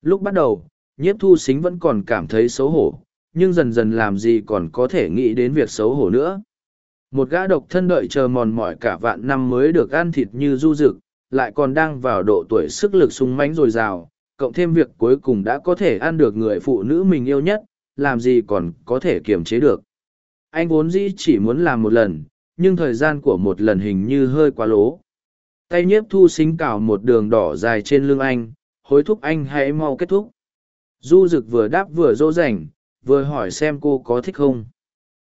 lúc bắt đầu, nhiếp thu xính vẫn còn cảm thấy xấu hổ, nhưng dần dần làm gì còn có thể nghĩ đến việc xấu hổ nữa. Một gã độc thân đợi chờ mòn mỏi cả vạn năm mới được ăn thịt như du rực, lại còn đang vào độ tuổi sức lực sung mãnh dồi dào, cộng thêm việc cuối cùng đã có thể ăn được người phụ nữ mình yêu nhất, làm gì còn có thể kiềm chế được. Anh vốn dĩ chỉ muốn làm một lần, nhưng thời gian của một lần hình như hơi quá lố. Tay nhiếp thu xính cào một đường đỏ dài trên lưng anh hối thúc anh hãy mau kết thúc. Du rực vừa đáp vừa dỗ dành, vừa hỏi xem cô có thích không.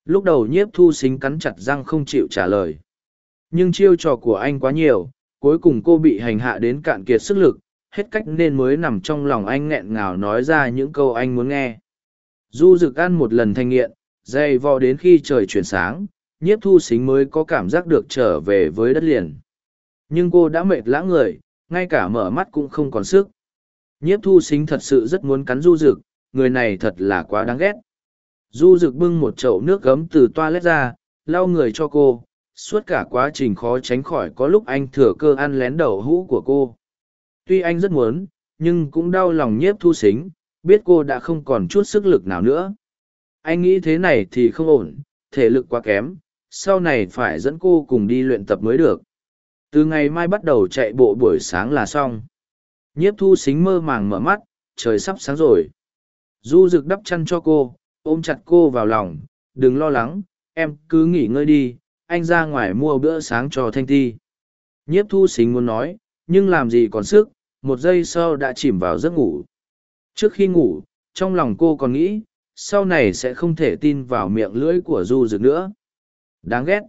Lúc đầu nhiếp thu xính cắn chặt răng không chịu trả lời. Nhưng chiêu trò của anh quá nhiều, cuối cùng cô bị hành hạ đến cạn kiệt sức lực, hết cách nên mới nằm trong lòng anh nghẹn ngào nói ra những câu anh muốn nghe. Du rực ăn một lần thanh nghiện, dày vò đến khi trời chuyển sáng, nhiếp thu xính mới có cảm giác được trở về với đất liền. Nhưng cô đã mệt lã người, ngay cả mở mắt cũng không còn sức nhiếp thu xính thật sự rất muốn cắn du rực người này thật là quá đáng ghét Du rực bưng một chậu nước gấm từ toilet ra, lau người cho cô, suốt cả quá trình khó tránh khỏi có lúc anh thừa cơ ăn lén đầu hũ của cô. Tuy anh rất muốn, nhưng cũng đau lòng nhiếp thu xính, biết cô đã không còn chút sức lực nào nữa. Anh nghĩ thế này thì không ổn, thể lực quá kém, sau này phải dẫn cô cùng đi luyện tập mới được. Từ ngày mai bắt đầu chạy bộ buổi sáng là xong. Nhiếp thu xính mơ màng mở mắt, trời sắp sáng rồi. Du rực đắp chăn cho cô, ôm chặt cô vào lòng đừng lo lắng em cứ nghỉ ngơi đi anh ra ngoài mua bữa sáng cho thanh ti. Nhiếp thu xính muốn nói nhưng làm gì còn sức một giây sau đã chìm vào giấc ngủ. Trước khi ngủ trong lòng cô còn nghĩ sau này sẽ không thể tin vào miệng lưỡi của du rực nữa. Đáng ghét.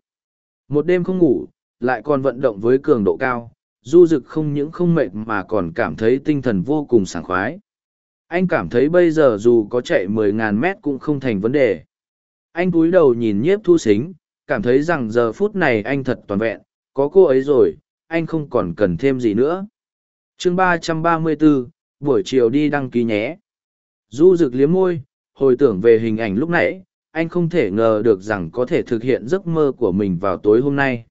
Một đêm không ngủ, lại còn vận động với cường độ cao, du dực không những không mệt mà còn cảm thấy tinh thần vô cùng sảng khoái. Anh cảm thấy bây giờ dù có chạy 10.000 mét cũng không thành vấn đề. Anh cúi đầu nhìn nhiếp thu xính, cảm thấy rằng giờ phút này anh thật toàn vẹn, có cô ấy rồi, anh không còn cần thêm gì nữa. chương 334, buổi chiều đi đăng ký nhé. Du rực liếm môi, hồi tưởng về hình ảnh lúc nãy, anh không thể ngờ được rằng có thể thực hiện giấc mơ của mình vào tối hôm nay.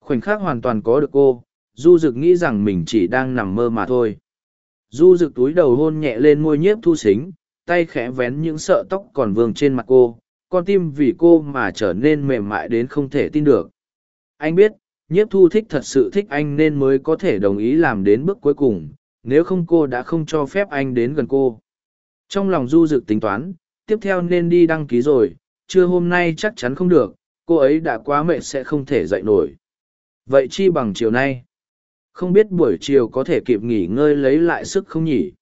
Khoảnh khắc hoàn toàn có được cô, Du Dực nghĩ rằng mình chỉ đang nằm mơ mà thôi. Du Dực túi đầu hôn nhẹ lên môi nhiếp thu xính, tay khẽ vén những sợi tóc còn vương trên mặt cô, con tim vì cô mà trở nên mềm mại đến không thể tin được. Anh biết, nhiếp thu thích thật sự thích anh nên mới có thể đồng ý làm đến bước cuối cùng, nếu không cô đã không cho phép anh đến gần cô. Trong lòng Du Dực tính toán, tiếp theo nên đi đăng ký rồi, trưa hôm nay chắc chắn không được, cô ấy đã quá mệt sẽ không thể dậy nổi. Vậy chi bằng chiều nay? Không biết buổi chiều có thể kịp nghỉ ngơi lấy lại sức không nhỉ?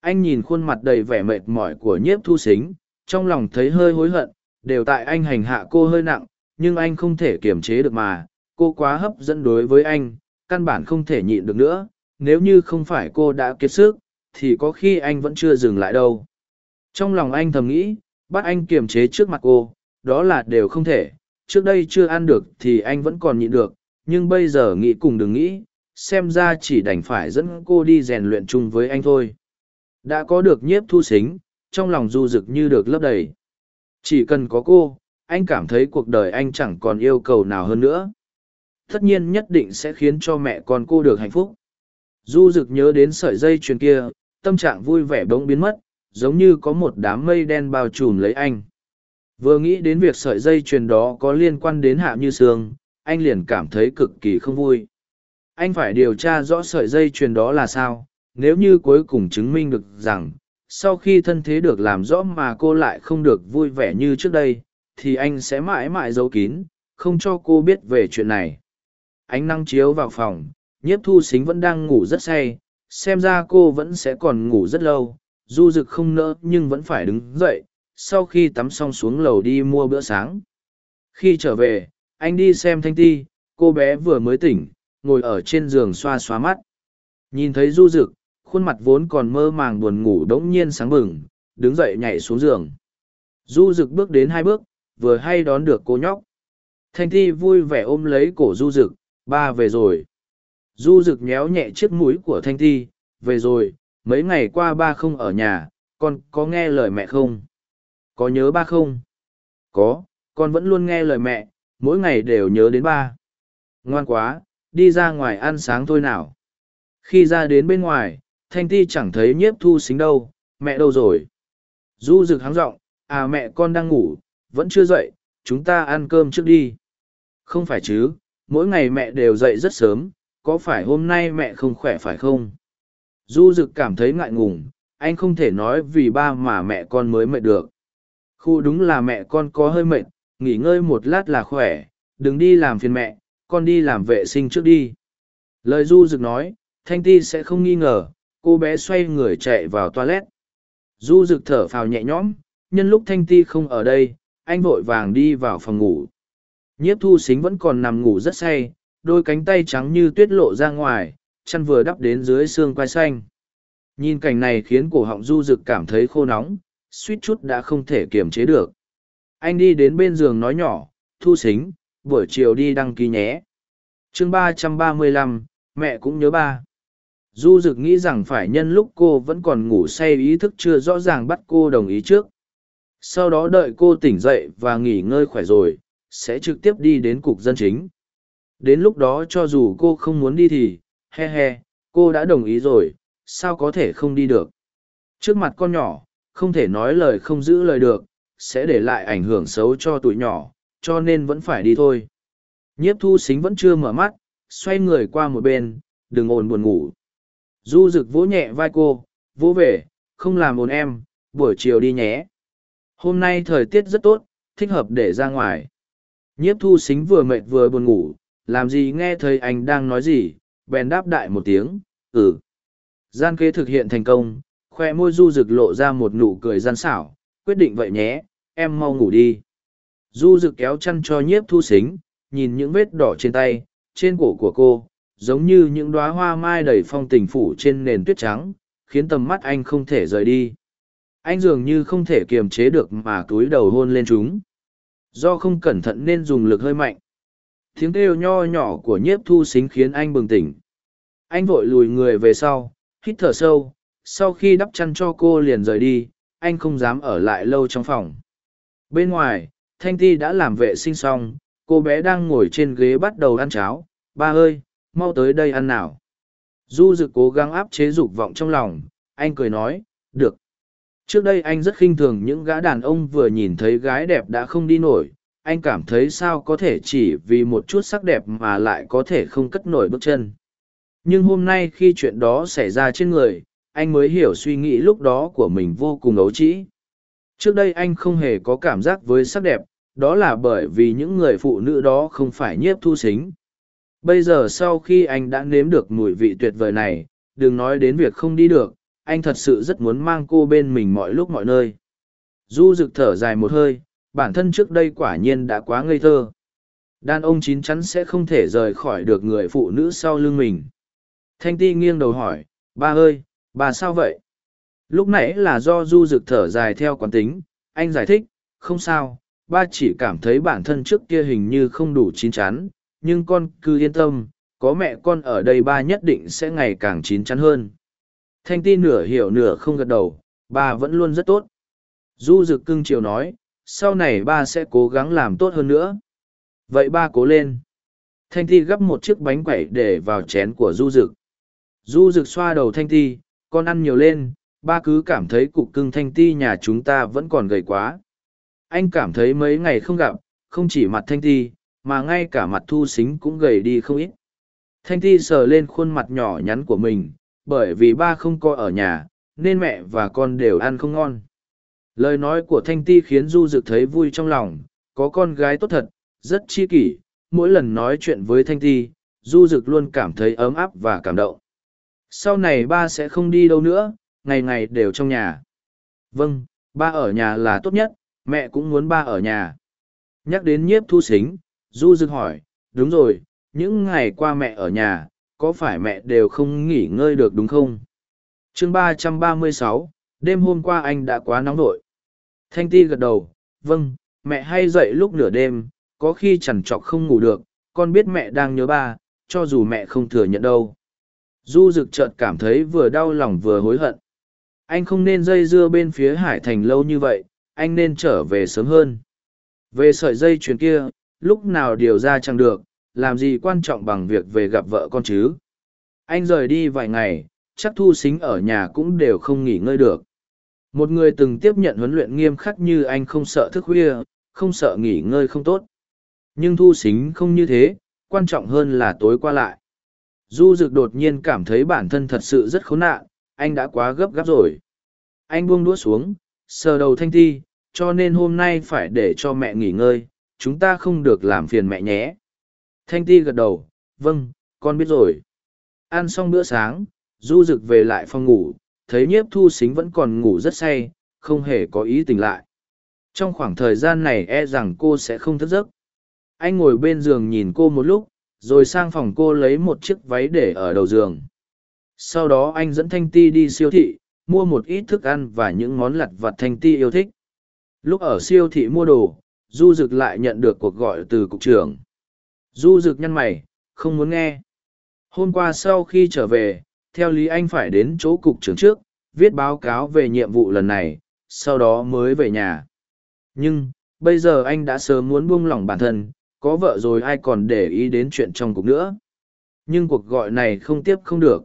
Anh nhìn khuôn mặt đầy vẻ mệt mỏi của nhiếp thu xính, trong lòng thấy hơi hối hận, đều tại anh hành hạ cô hơi nặng, nhưng anh không thể kiềm chế được mà, cô quá hấp dẫn đối với anh, căn bản không thể nhịn được nữa, nếu như không phải cô đã kiệt sức, thì có khi anh vẫn chưa dừng lại đâu. Trong lòng anh thầm nghĩ, bắt anh kiềm chế trước mặt cô, đó là đều không thể, trước đây chưa ăn được thì anh vẫn còn nhịn được, nhưng bây giờ nghĩ cùng đừng nghĩ, xem ra chỉ đành phải dẫn cô đi rèn luyện chung với anh thôi. Đã có được nhiếp thu xính, trong lòng du rực như được lấp đầy. Chỉ cần có cô, anh cảm thấy cuộc đời anh chẳng còn yêu cầu nào hơn nữa. Tất nhiên nhất định sẽ khiến cho mẹ con cô được hạnh phúc. Du rực nhớ đến sợi dây chuyền kia, tâm trạng vui vẻ bỗng biến mất, giống như có một đám mây đen bao trùm lấy anh. Vừa nghĩ đến việc sợi dây chuyền đó có liên quan đến Hạ Như Sương, anh liền cảm thấy cực kỳ không vui. Anh phải điều tra rõ sợi dây chuyền đó là sao, nếu như cuối cùng chứng minh được rằng, sau khi thân thế được làm rõ mà cô lại không được vui vẻ như trước đây, thì anh sẽ mãi mãi giấu kín, không cho cô biết về chuyện này. Ánh năng chiếu vào phòng, nhiếp thu xính vẫn đang ngủ rất say, xem ra cô vẫn sẽ còn ngủ rất lâu, du rực không nỡ nhưng vẫn phải đứng dậy, sau khi tắm xong xuống lầu đi mua bữa sáng. Khi trở về, anh đi xem thanh ti, cô bé vừa mới tỉnh, ngồi ở trên giường xoa xoa mắt. Nhìn thấy du Dực, khuôn mặt vốn còn mơ màng buồn ngủ đống nhiên sáng bừng, đứng dậy nhảy xuống giường. Du Dực bước đến hai bước, vừa hay đón được cô nhóc. Thanh thi vui vẻ ôm lấy cổ du Dực, ba về rồi. Du Dực nhéo nhẹ chiếc mũi của thanh thi, về rồi, mấy ngày qua ba không ở nhà, con có nghe lời mẹ không? Có nhớ ba không? Có, con vẫn luôn nghe lời mẹ, mỗi ngày đều nhớ đến ba. Ngoan quá, đi ra ngoài ăn sáng thôi nào. Khi ra đến bên ngoài, thanh ti chẳng thấy nhiếp thu xính đâu, mẹ đâu rồi? Du rực háng giọng à mẹ con đang ngủ, vẫn chưa dậy, chúng ta ăn cơm trước đi. Không phải chứ, mỗi ngày mẹ đều dậy rất sớm, có phải hôm nay mẹ không khỏe phải không? Du Dực cảm thấy ngại ngùng, anh không thể nói vì ba mà mẹ con mới mệt được. Khu đúng là mẹ con có hơi mệt, nghỉ ngơi một lát là khỏe, đừng đi làm phiền mẹ, con đi làm vệ sinh trước đi. Lời Du Dực nói, Thanh Ti sẽ không nghi ngờ, cô bé xoay người chạy vào toilet. Du Dực thở phào nhẹ nhõm, nhân lúc Thanh Ti không ở đây, anh vội vàng đi vào phòng ngủ. Nhiếp thu xính vẫn còn nằm ngủ rất say, đôi cánh tay trắng như tuyết lộ ra ngoài, chăn vừa đắp đến dưới xương quai xanh. Nhìn cảnh này khiến cổ họng du rực cảm thấy khô nóng, suýt chút đã không thể kiềm chế được. Anh đi đến bên giường nói nhỏ, thu xính, buổi chiều đi đăng ký nhé. chương ba trăm ba mươi lăm, mẹ cũng nhớ ba. Du Dực nghĩ rằng phải nhân lúc cô vẫn còn ngủ say ý thức chưa rõ ràng bắt cô đồng ý trước. Sau đó đợi cô tỉnh dậy và nghỉ ngơi khỏe rồi, sẽ trực tiếp đi đến cục dân chính. Đến lúc đó cho dù cô không muốn đi thì, he he, cô đã đồng ý rồi, sao có thể không đi được. Trước mặt con nhỏ, không thể nói lời không giữ lời được, sẽ để lại ảnh hưởng xấu cho tụi nhỏ, cho nên vẫn phải đi thôi. Nhiếp thu xính vẫn chưa mở mắt, xoay người qua một bên, đừng ồn buồn ngủ. Du rực vỗ nhẹ vai cô, vỗ về, không làm ồn em, buổi chiều đi nhé. Hôm nay thời tiết rất tốt, thích hợp để ra ngoài. Nhiếp thu xính vừa mệt vừa buồn ngủ, làm gì nghe thấy anh đang nói gì, bèn đáp đại một tiếng, ừ. Gian kế thực hiện thành công, khoe môi du rực lộ ra một nụ cười gian xảo, quyết định vậy nhé, em mau ngủ đi. Du dự kéo chăn cho nhiếp thu xính, nhìn những vết đỏ trên tay trên cổ của cô giống như những đoá hoa mai đầy phong tình phủ trên nền tuyết trắng khiến tầm mắt anh không thể rời đi. Anh dường như không thể kiềm chế được mà túi đầu hôn lên chúng. Do không cẩn thận nên dùng lực hơi mạnh. Tiếng kêu nho nhỏ của nhiếp thu xính khiến anh bừng tỉnh. Anh vội lùi người về sau hít thở sâu sau khi đắp chăn cho cô liền rời đi anh không dám ở lại lâu trong phòng. Bên ngoài thanh ti đã làm vệ sinh xong, cô bé đang ngồi trên ghế bắt đầu ăn cháo. Ba ơi, mau tới đây ăn nào. Du dực cố gắng áp chế dục vọng trong lòng. Anh cười nói, được. Trước đây anh rất khinh thường những gã đàn ông vừa nhìn thấy gái đẹp đã không đi nổi. Anh cảm thấy sao có thể chỉ vì một chút sắc đẹp mà lại có thể không cất nổi bước chân. Nhưng hôm nay khi chuyện đó xảy ra trên người, anh mới hiểu suy nghĩ lúc đó của mình vô cùng ấu trĩ. Trước đây anh không hề có cảm giác với sắc đẹp đó là bởi vì những người phụ nữ đó không phải nhiếp thu xính. Bây giờ sau khi anh đã nếm được mùi vị tuyệt vời này, đừng nói đến việc không đi được, anh thật sự rất muốn mang cô bên mình mọi lúc mọi nơi. Du rực thở dài một hơi, bản thân trước đây quả nhiên đã quá ngây thơ. Đàn ông chín chắn sẽ không thể rời khỏi được người phụ nữ sau lưng mình. Thanh ti nghiêng đầu hỏi, ba ơi, bà sao vậy? Lúc nãy là do du rực thở dài theo quán tính, anh giải thích, không sao ba chỉ cảm thấy bản thân trước kia hình như không đủ chín chắn, nhưng con cứ yên tâm, có mẹ con ở đây ba nhất định sẽ ngày càng chín chắn hơn. Thanh ti nửa hiểu nửa không gật đầu, ba vẫn luôn rất tốt. Du rực cưng chiều nói, sau này ba sẽ cố gắng làm tốt hơn nữa. Vậy ba cố lên. Thanh ti gắp một chiếc bánh quẩy để vào chén của du rực du rực xoa đầu thanh ti, con ăn nhiều lên, ba cứ cảm thấy cục cưng thanh ti nhà chúng ta vẫn còn gầy quá anh cảm thấy mấy ngày không gặp, không chỉ mặt thanh ti, mà ngay cả mặt thu xính cũng gầy đi không ít. Thanh ti sờ lên khuôn mặt nhỏ nhắn của mình, bởi vì ba không coi ở nhà, nên mẹ và con đều ăn không ngon. Lời nói của thanh ti khiến du dực thấy vui trong lòng, có con gái tốt thật, rất chi kỷ, mỗi lần nói chuyện với thanh ti, du dực luôn cảm thấy ấm áp và cảm động. Sau này ba sẽ không đi đâu nữa, ngày ngày đều trong nhà. Vâng ba ở nhà là tốt nhất mẹ cũng muốn ba ở nhà. Nhắc đến nhiếp thu xính, du dực hỏi, đúng rồi, những ngày qua mẹ ở nhà, có phải mẹ đều không nghỉ ngơi được đúng không? Chương ba trăm ba mươi sáu, đêm hôm qua anh đã quá nóng vội. Thanh ti gật đầu vâng mẹ hay dậy lúc nửa đêm, có khi chẳng trọc không ngủ được, con biết mẹ đang nhớ ba, cho dù mẹ không thừa nhận đâu. Du rực chợt cảm thấy vừa đau lòng vừa hối hận. Anh không nên dây dưa bên phía hải thành lâu như vậy anh nên trở về sớm hơn. Về sợi dây chuyền kia, lúc nào điều ra chẳng được, làm gì quan trọng bằng việc về gặp vợ con chứ? Anh rời đi vài ngày, chắc thu xính ở nhà cũng đều không nghỉ ngơi được. Một người từng tiếp nhận huấn luyện nghiêm khắc như anh không sợ thức khuya, không sợ nghỉ ngơi không tốt. Nhưng thu xính không như thế, quan trọng hơn là tối qua lại. Du rực đột nhiên cảm thấy bản thân thật sự rất khốn nạn, anh đã quá gấp gáp rồi. Anh buông đũa xuống, sờ đầu thanh thi cho nên hôm nay phải để cho mẹ nghỉ ngơi, chúng ta không được làm phiền mẹ nhé. Thanh ti gật đầu vâng con biết rồi. Ăn xong bữa sáng, du rực về lại phòng ngủ, thấy nhiếp thu xính vẫn còn ngủ rất say, không hề có ý tỉnh lại. Trong khoảng thời gian này e rằng cô sẽ không thức giấc. Anh ngồi bên giường nhìn cô một lúc, rồi sang phòng cô lấy một chiếc váy để ở đầu giường. Sau đó anh dẫn thanh ti đi siêu thị, mua một ít thức ăn và những món lặt vặt thanh ti yêu thích lúc ở siêu thị mua đồ, du rực lại nhận được cuộc gọi từ cục trưởng. Du rực nhăn mày, không muốn nghe. Hôm qua sau khi trở về, theo lý anh phải đến chỗ cục trưởng trước, viết báo cáo về nhiệm vụ lần này, sau đó mới về nhà. Nhưng, bây giờ anh đã sớm muốn buông lỏng bản thân, có vợ rồi ai còn để ý đến chuyện trong cục nữa. Nhưng cuộc gọi này không tiếp không được.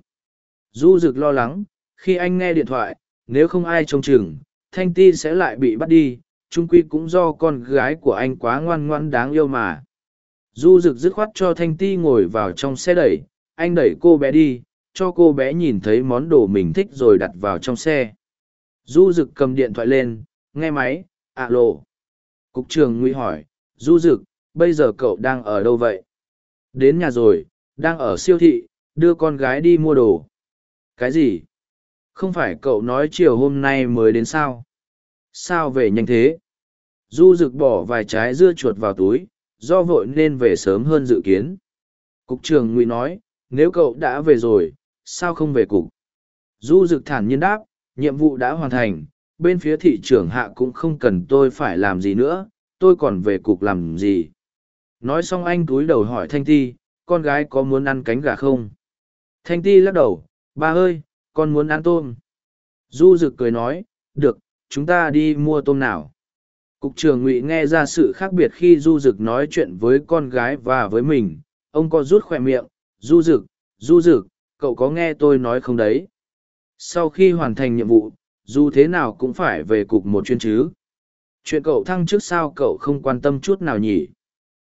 Du rực lo lắng, khi anh nghe điện thoại, nếu không ai trông chừng, thanh ti sẽ lại bị bắt đi trung quy cũng do con gái của anh quá ngoan ngoan đáng yêu mà. Du rực dứt khoát cho thanh ti ngồi vào trong xe đẩy, anh đẩy cô bé đi, cho cô bé nhìn thấy món đồ mình thích rồi đặt vào trong xe. Du rực cầm điện thoại lên, nghe máy ạ lộ cục trường nguy hỏi, du rực bây giờ cậu đang ở đâu vậy? Đến nhà rồi, đang ở siêu thị, đưa con gái đi mua đồ. Cái gì? Không phải cậu nói chiều hôm nay mới đến sao? Sao về nhanh thế du rực bỏ vài trái dưa chuột vào túi do vội nên về sớm hơn dự kiến. Cục trưởng Ngụy nói, nếu cậu đã về rồi, sao không về cục? Du Dực thản nhiên đáp, nhiệm vụ đã hoàn thành, bên phía thị trưởng hạ cũng không cần tôi phải làm gì nữa, tôi còn về cục làm gì. Nói xong anh túi đầu hỏi Thanh Ti, con gái có muốn ăn cánh gà không? Thanh Ti lắc đầu, ba ơi, con muốn ăn tôm. Du Dực cười nói, được, chúng ta đi mua tôm nào. Cục trưởng Ngụy nghe ra sự khác biệt khi Du Dực nói chuyện với con gái và với mình, ông có rút khoe miệng, Du Dực, Du Dực, cậu có nghe tôi nói không đấy? Sau khi hoàn thành nhiệm vụ, dù thế nào cũng phải về cục một chuyên chứ. Chuyện cậu thăng trước sao cậu không quan tâm chút nào nhỉ?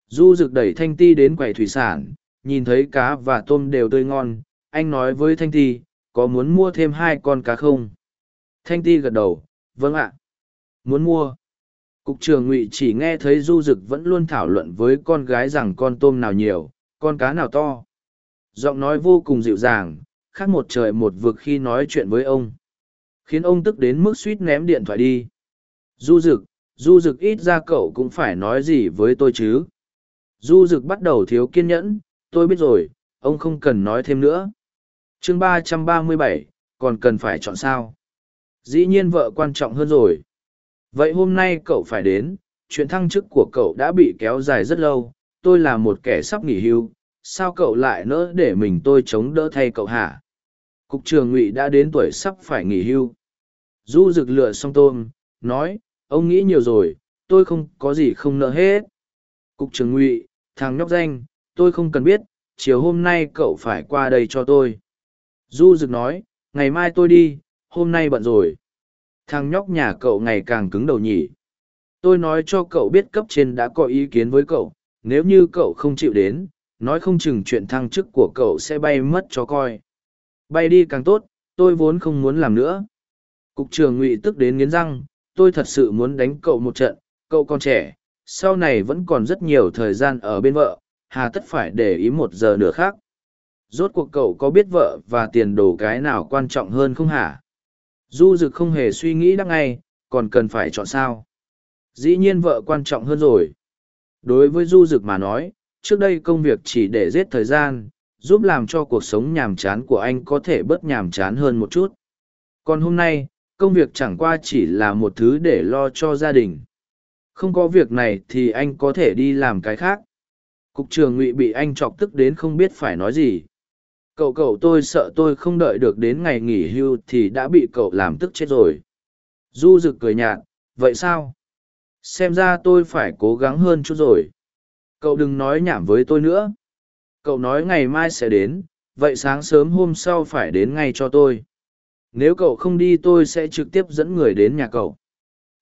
Du Dực đẩy Thanh Ti đến quầy thủy sản, nhìn thấy cá và tôm đều tươi ngon, anh nói với Thanh Ti, có muốn mua thêm hai con cá không? Thanh Ti gật đầu, vâng ạ. Muốn mua. Cục trưởng Ngụy chỉ nghe thấy Du Dực vẫn luôn thảo luận với con gái rằng con tôm nào nhiều, con cá nào to. Giọng nói vô cùng dịu dàng, khác một trời một vực khi nói chuyện với ông. Khiến ông tức đến mức suýt ném điện thoại đi. Du Dực, Du Dực ít ra cậu cũng phải nói gì với tôi chứ. Du Dực bắt đầu thiếu kiên nhẫn, tôi biết rồi, ông không cần nói thêm nữa. chương ba trăm ba mươi bảy, còn cần phải chọn sao? Dĩ nhiên vợ quan trọng hơn rồi. Vậy hôm nay cậu phải đến, chuyện thăng chức của cậu đã bị kéo dài rất lâu, tôi là một kẻ sắp nghỉ hưu, sao cậu lại nỡ để mình tôi chống đỡ thay cậu hả? Cục trưởng ngụy đã đến tuổi sắp phải nghỉ hưu. Du rực lựa xong tôm, nói, ông nghĩ nhiều rồi, tôi không có gì không nợ hết. Cục trưởng ngụy, thằng nhóc danh, tôi không cần biết, chiều hôm nay cậu phải qua đây cho tôi. Du rực nói, ngày mai tôi đi, hôm nay bận rồi. Thằng nhóc nhà cậu ngày càng cứng đầu nhỉ. Tôi nói cho cậu biết cấp trên đã có ý kiến với cậu, nếu như cậu không chịu đến, nói không chừng chuyện thăng chức của cậu sẽ bay mất cho coi. Bay đi càng tốt, tôi vốn không muốn làm nữa. Cục trưởng ngụy tức đến nghiến răng, tôi thật sự muốn đánh cậu một trận, cậu còn trẻ, sau này vẫn còn rất nhiều thời gian ở bên vợ, hà tất phải để ý một giờ nữa khác. Rốt cuộc cậu có biết vợ và tiền đồ cái nào quan trọng hơn không hả? Du Dực không hề suy nghĩ đắc ngay, còn cần phải chọn sao. Dĩ nhiên vợ quan trọng hơn rồi. Đối với Du Dực mà nói, trước đây công việc chỉ để giết thời gian, giúp làm cho cuộc sống nhàm chán của anh có thể bớt nhàm chán hơn một chút. Còn hôm nay, công việc chẳng qua chỉ là một thứ để lo cho gia đình. Không có việc này thì anh có thể đi làm cái khác. Cục Trường ngụy bị anh chọc tức đến không biết phải nói gì. Cậu cậu tôi sợ tôi không đợi được đến ngày nghỉ hưu thì đã bị cậu làm tức chết rồi. Du rực cười nhạt, vậy sao? Xem ra tôi phải cố gắng hơn chút rồi. Cậu đừng nói nhảm với tôi nữa. Cậu nói ngày mai sẽ đến, vậy sáng sớm hôm sau phải đến ngay cho tôi. Nếu cậu không đi tôi sẽ trực tiếp dẫn người đến nhà cậu.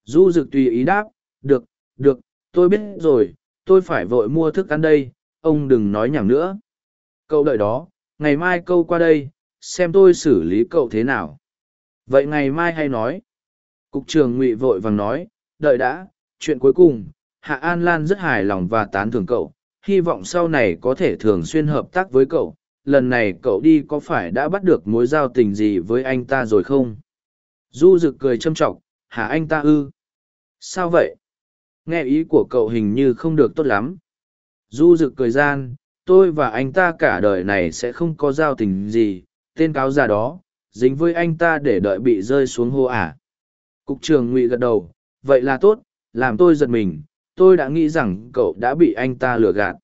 Du rực tùy ý đáp, được, được, tôi biết rồi, tôi phải vội mua thức ăn đây, ông đừng nói nhảm nữa. Cậu đợi đó, ngày mai câu qua đây, xem tôi xử lý cậu thế nào. Vậy ngày mai hay nói. Cục trưởng ngụy vội vàng nói, đợi đã, chuyện cuối cùng, Hạ An Lan rất hài lòng và tán thưởng cậu, hy vọng sau này có thể thường xuyên hợp tác với cậu. Lần này cậu đi có phải đã bắt được mối giao tình gì với anh ta rồi không? Du rực cười châm trọng, hả anh ta ư? Sao vậy? Nghe ý của cậu hình như không được tốt lắm. Du rực cười gian, tôi và anh ta cả đời này sẽ không có giao tình gì, tên cáo già đó, dính với anh ta để đợi bị rơi xuống hô ả. À. Cục trưởng ngụy gật đầu, vậy là tốt, làm tôi giật mình, tôi đã nghĩ rằng cậu đã bị anh ta lừa gạt.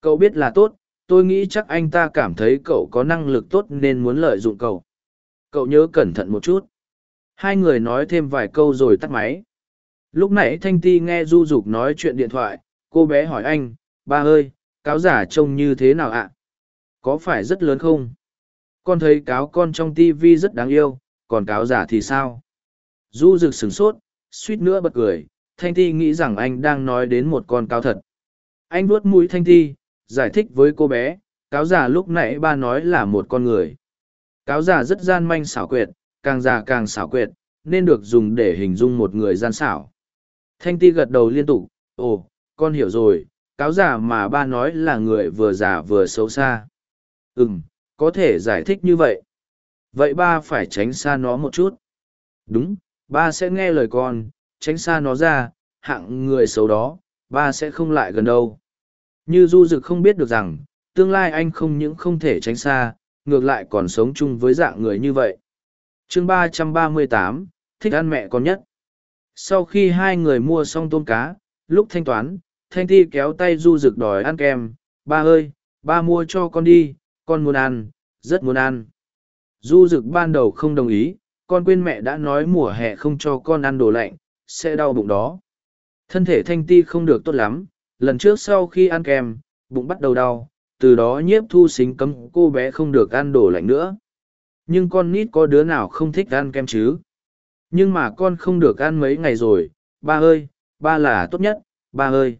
Cậu biết là tốt, tôi nghĩ chắc anh ta cảm thấy cậu có năng lực tốt nên muốn lợi dụng cậu. Cậu nhớ cẩn thận một chút. Hai người nói thêm vài câu rồi tắt máy. Lúc nãy Thanh Ti nghe Du Dục nói chuyện điện thoại, cô bé hỏi anh, ba ơi, cáo giả trông như thế nào ạ? Có phải rất lớn không? Con thấy cáo con trong TV rất đáng yêu, còn cáo giả thì sao? Du rực sửng sốt, suýt nữa bật cười, Thanh Ti nghĩ rằng anh đang nói đến một con cáo thật. Anh vuốt mũi Thanh Ti, giải thích với cô bé, cáo giả lúc nãy ba nói là một con người. Cáo giả rất gian manh xảo quyệt, càng già càng xảo quyệt, nên được dùng để hình dung một người gian xảo. Thanh Ti gật đầu liên tục, ồ, con hiểu rồi, cáo giả mà ba nói là người vừa già vừa xấu xa. Ừm, có thể giải thích như vậy. Vậy ba phải tránh xa nó một chút. Đúng, ba sẽ nghe lời con, tránh xa nó ra, hạng người xấu đó, ba sẽ không lại gần đâu. Như du dực không biết được rằng, tương lai anh không những không thể tránh xa, ngược lại còn sống chung với dạng người như vậy. chương ba trăm ba mươi tám thích ăn mẹ con nhất. Sau khi hai người mua xong tôm cá, lúc thanh toán, Thanh Ti kéo tay du rực đòi ăn kem. Ba ơi, ba mua cho con đi, con muốn ăn, rất muốn ăn. Du rực ban đầu không đồng ý, con quên mẹ đã nói mùa hè không cho con ăn đồ lạnh, sẽ đau bụng đó. Thân thể Thanh Ti không được tốt lắm, lần trước sau khi ăn kem, bụng bắt đầu đau, từ đó nhiếp thu xính cấm cô bé không được ăn đồ lạnh nữa. Nhưng con nít có đứa nào không thích ăn kem chứ? Nhưng mà con không được ăn mấy ngày rồi, ba ơi, ba là tốt nhất, ba ơi.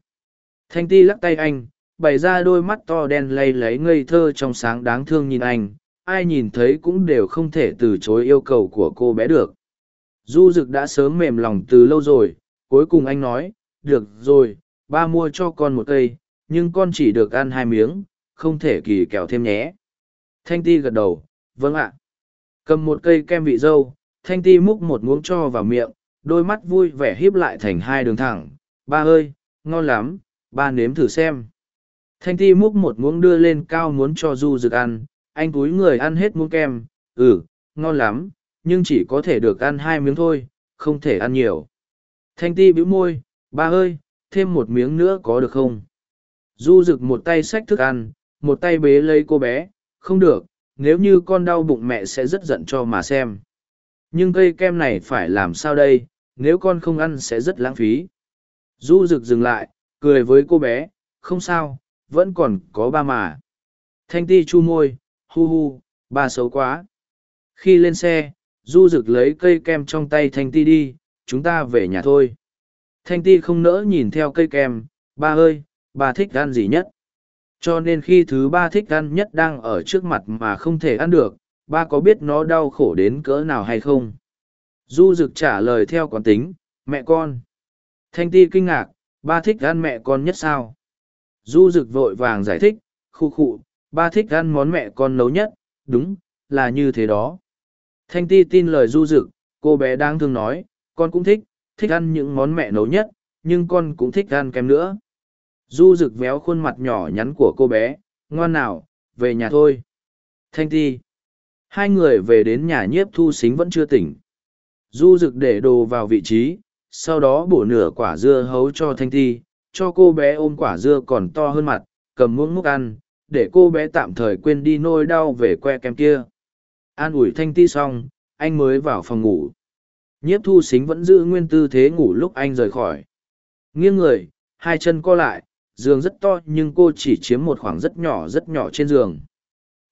Thanh ti lắc tay anh, bày ra đôi mắt to đen lay lấy ngây thơ trong sáng đáng thương nhìn anh, ai nhìn thấy cũng đều không thể từ chối yêu cầu của cô bé được. Du Dực đã sớm mềm lòng từ lâu rồi, cuối cùng anh nói, được rồi, ba mua cho con một cây, nhưng con chỉ được ăn hai miếng, không thể kỳ kẹo thêm nhé. Thanh ti gật đầu, vâng ạ. Cầm một cây kem vị dâu, Thanh ti múc một muỗng cho vào miệng, đôi mắt vui vẻ híp lại thành hai đường thẳng. Ba ơi, ngon lắm, ba nếm thử xem. Thanh ti múc một muỗng đưa lên cao muốn cho du rực ăn, anh cúi người ăn hết muỗng kem ừ ngon lắm, nhưng chỉ có thể được ăn hai miếng thôi, không thể ăn nhiều. Thanh ti bĩu môi, ba ơi, thêm một miếng nữa có được không? Du rực một tay xách thức ăn, một tay bế lấy cô bé, không được, nếu như con đau bụng mẹ sẽ rất giận cho mà xem. Nhưng cây kem này phải làm sao đây, nếu con không ăn sẽ rất lãng phí. Du rực dừng lại cười với cô bé, không sao, vẫn còn có ba mà. Thanh ti chu môi, hu hu, ba xấu quá. Khi lên xe, du rực lấy cây kem trong tay thanh ti đi, chúng ta về nhà thôi. Thanh ti không nỡ nhìn theo cây kem, ba ơi, ba thích ăn gì nhất? Cho nên khi thứ ba thích ăn nhất đang ở trước mặt mà không thể ăn được, ba có biết nó đau khổ đến cỡ nào hay không? Du rực trả lời theo quán tính, mẹ con. Thanh ti kinh ngạc ba thích ăn mẹ con nhất sao? Du rực vội vàng giải thích, khu khụ ba thích ăn món mẹ con nấu nhất, đúng, là như thế đó. Thanh ti tin lời du rực cô bé đang thương nói, con cũng thích thích ăn những món mẹ nấu nhất, nhưng con cũng thích ăn kém nữa. Du rực véo khuôn mặt nhỏ nhắn của cô bé, ngoan nào, về nhà thôi. Thanh ti, hai người về đến nhà nhiếp thu xính vẫn chưa tỉnh. Du rực để đồ vào vị trí sau đó bổ nửa quả dưa hấu cho thanh ti cho cô bé ôm quả dưa còn to hơn mặt, cầm muỗng múc ăn, để cô bé tạm thời quên đi nôi đau về que kem kia. An ủi thanh ti xong, anh mới vào phòng ngủ. Nhiếp thu xính vẫn giữ nguyên tư thế ngủ lúc anh rời khỏi. Nghiêng người, hai chân co lại, giường rất to nhưng cô chỉ chiếm một khoảng rất nhỏ rất nhỏ trên giường.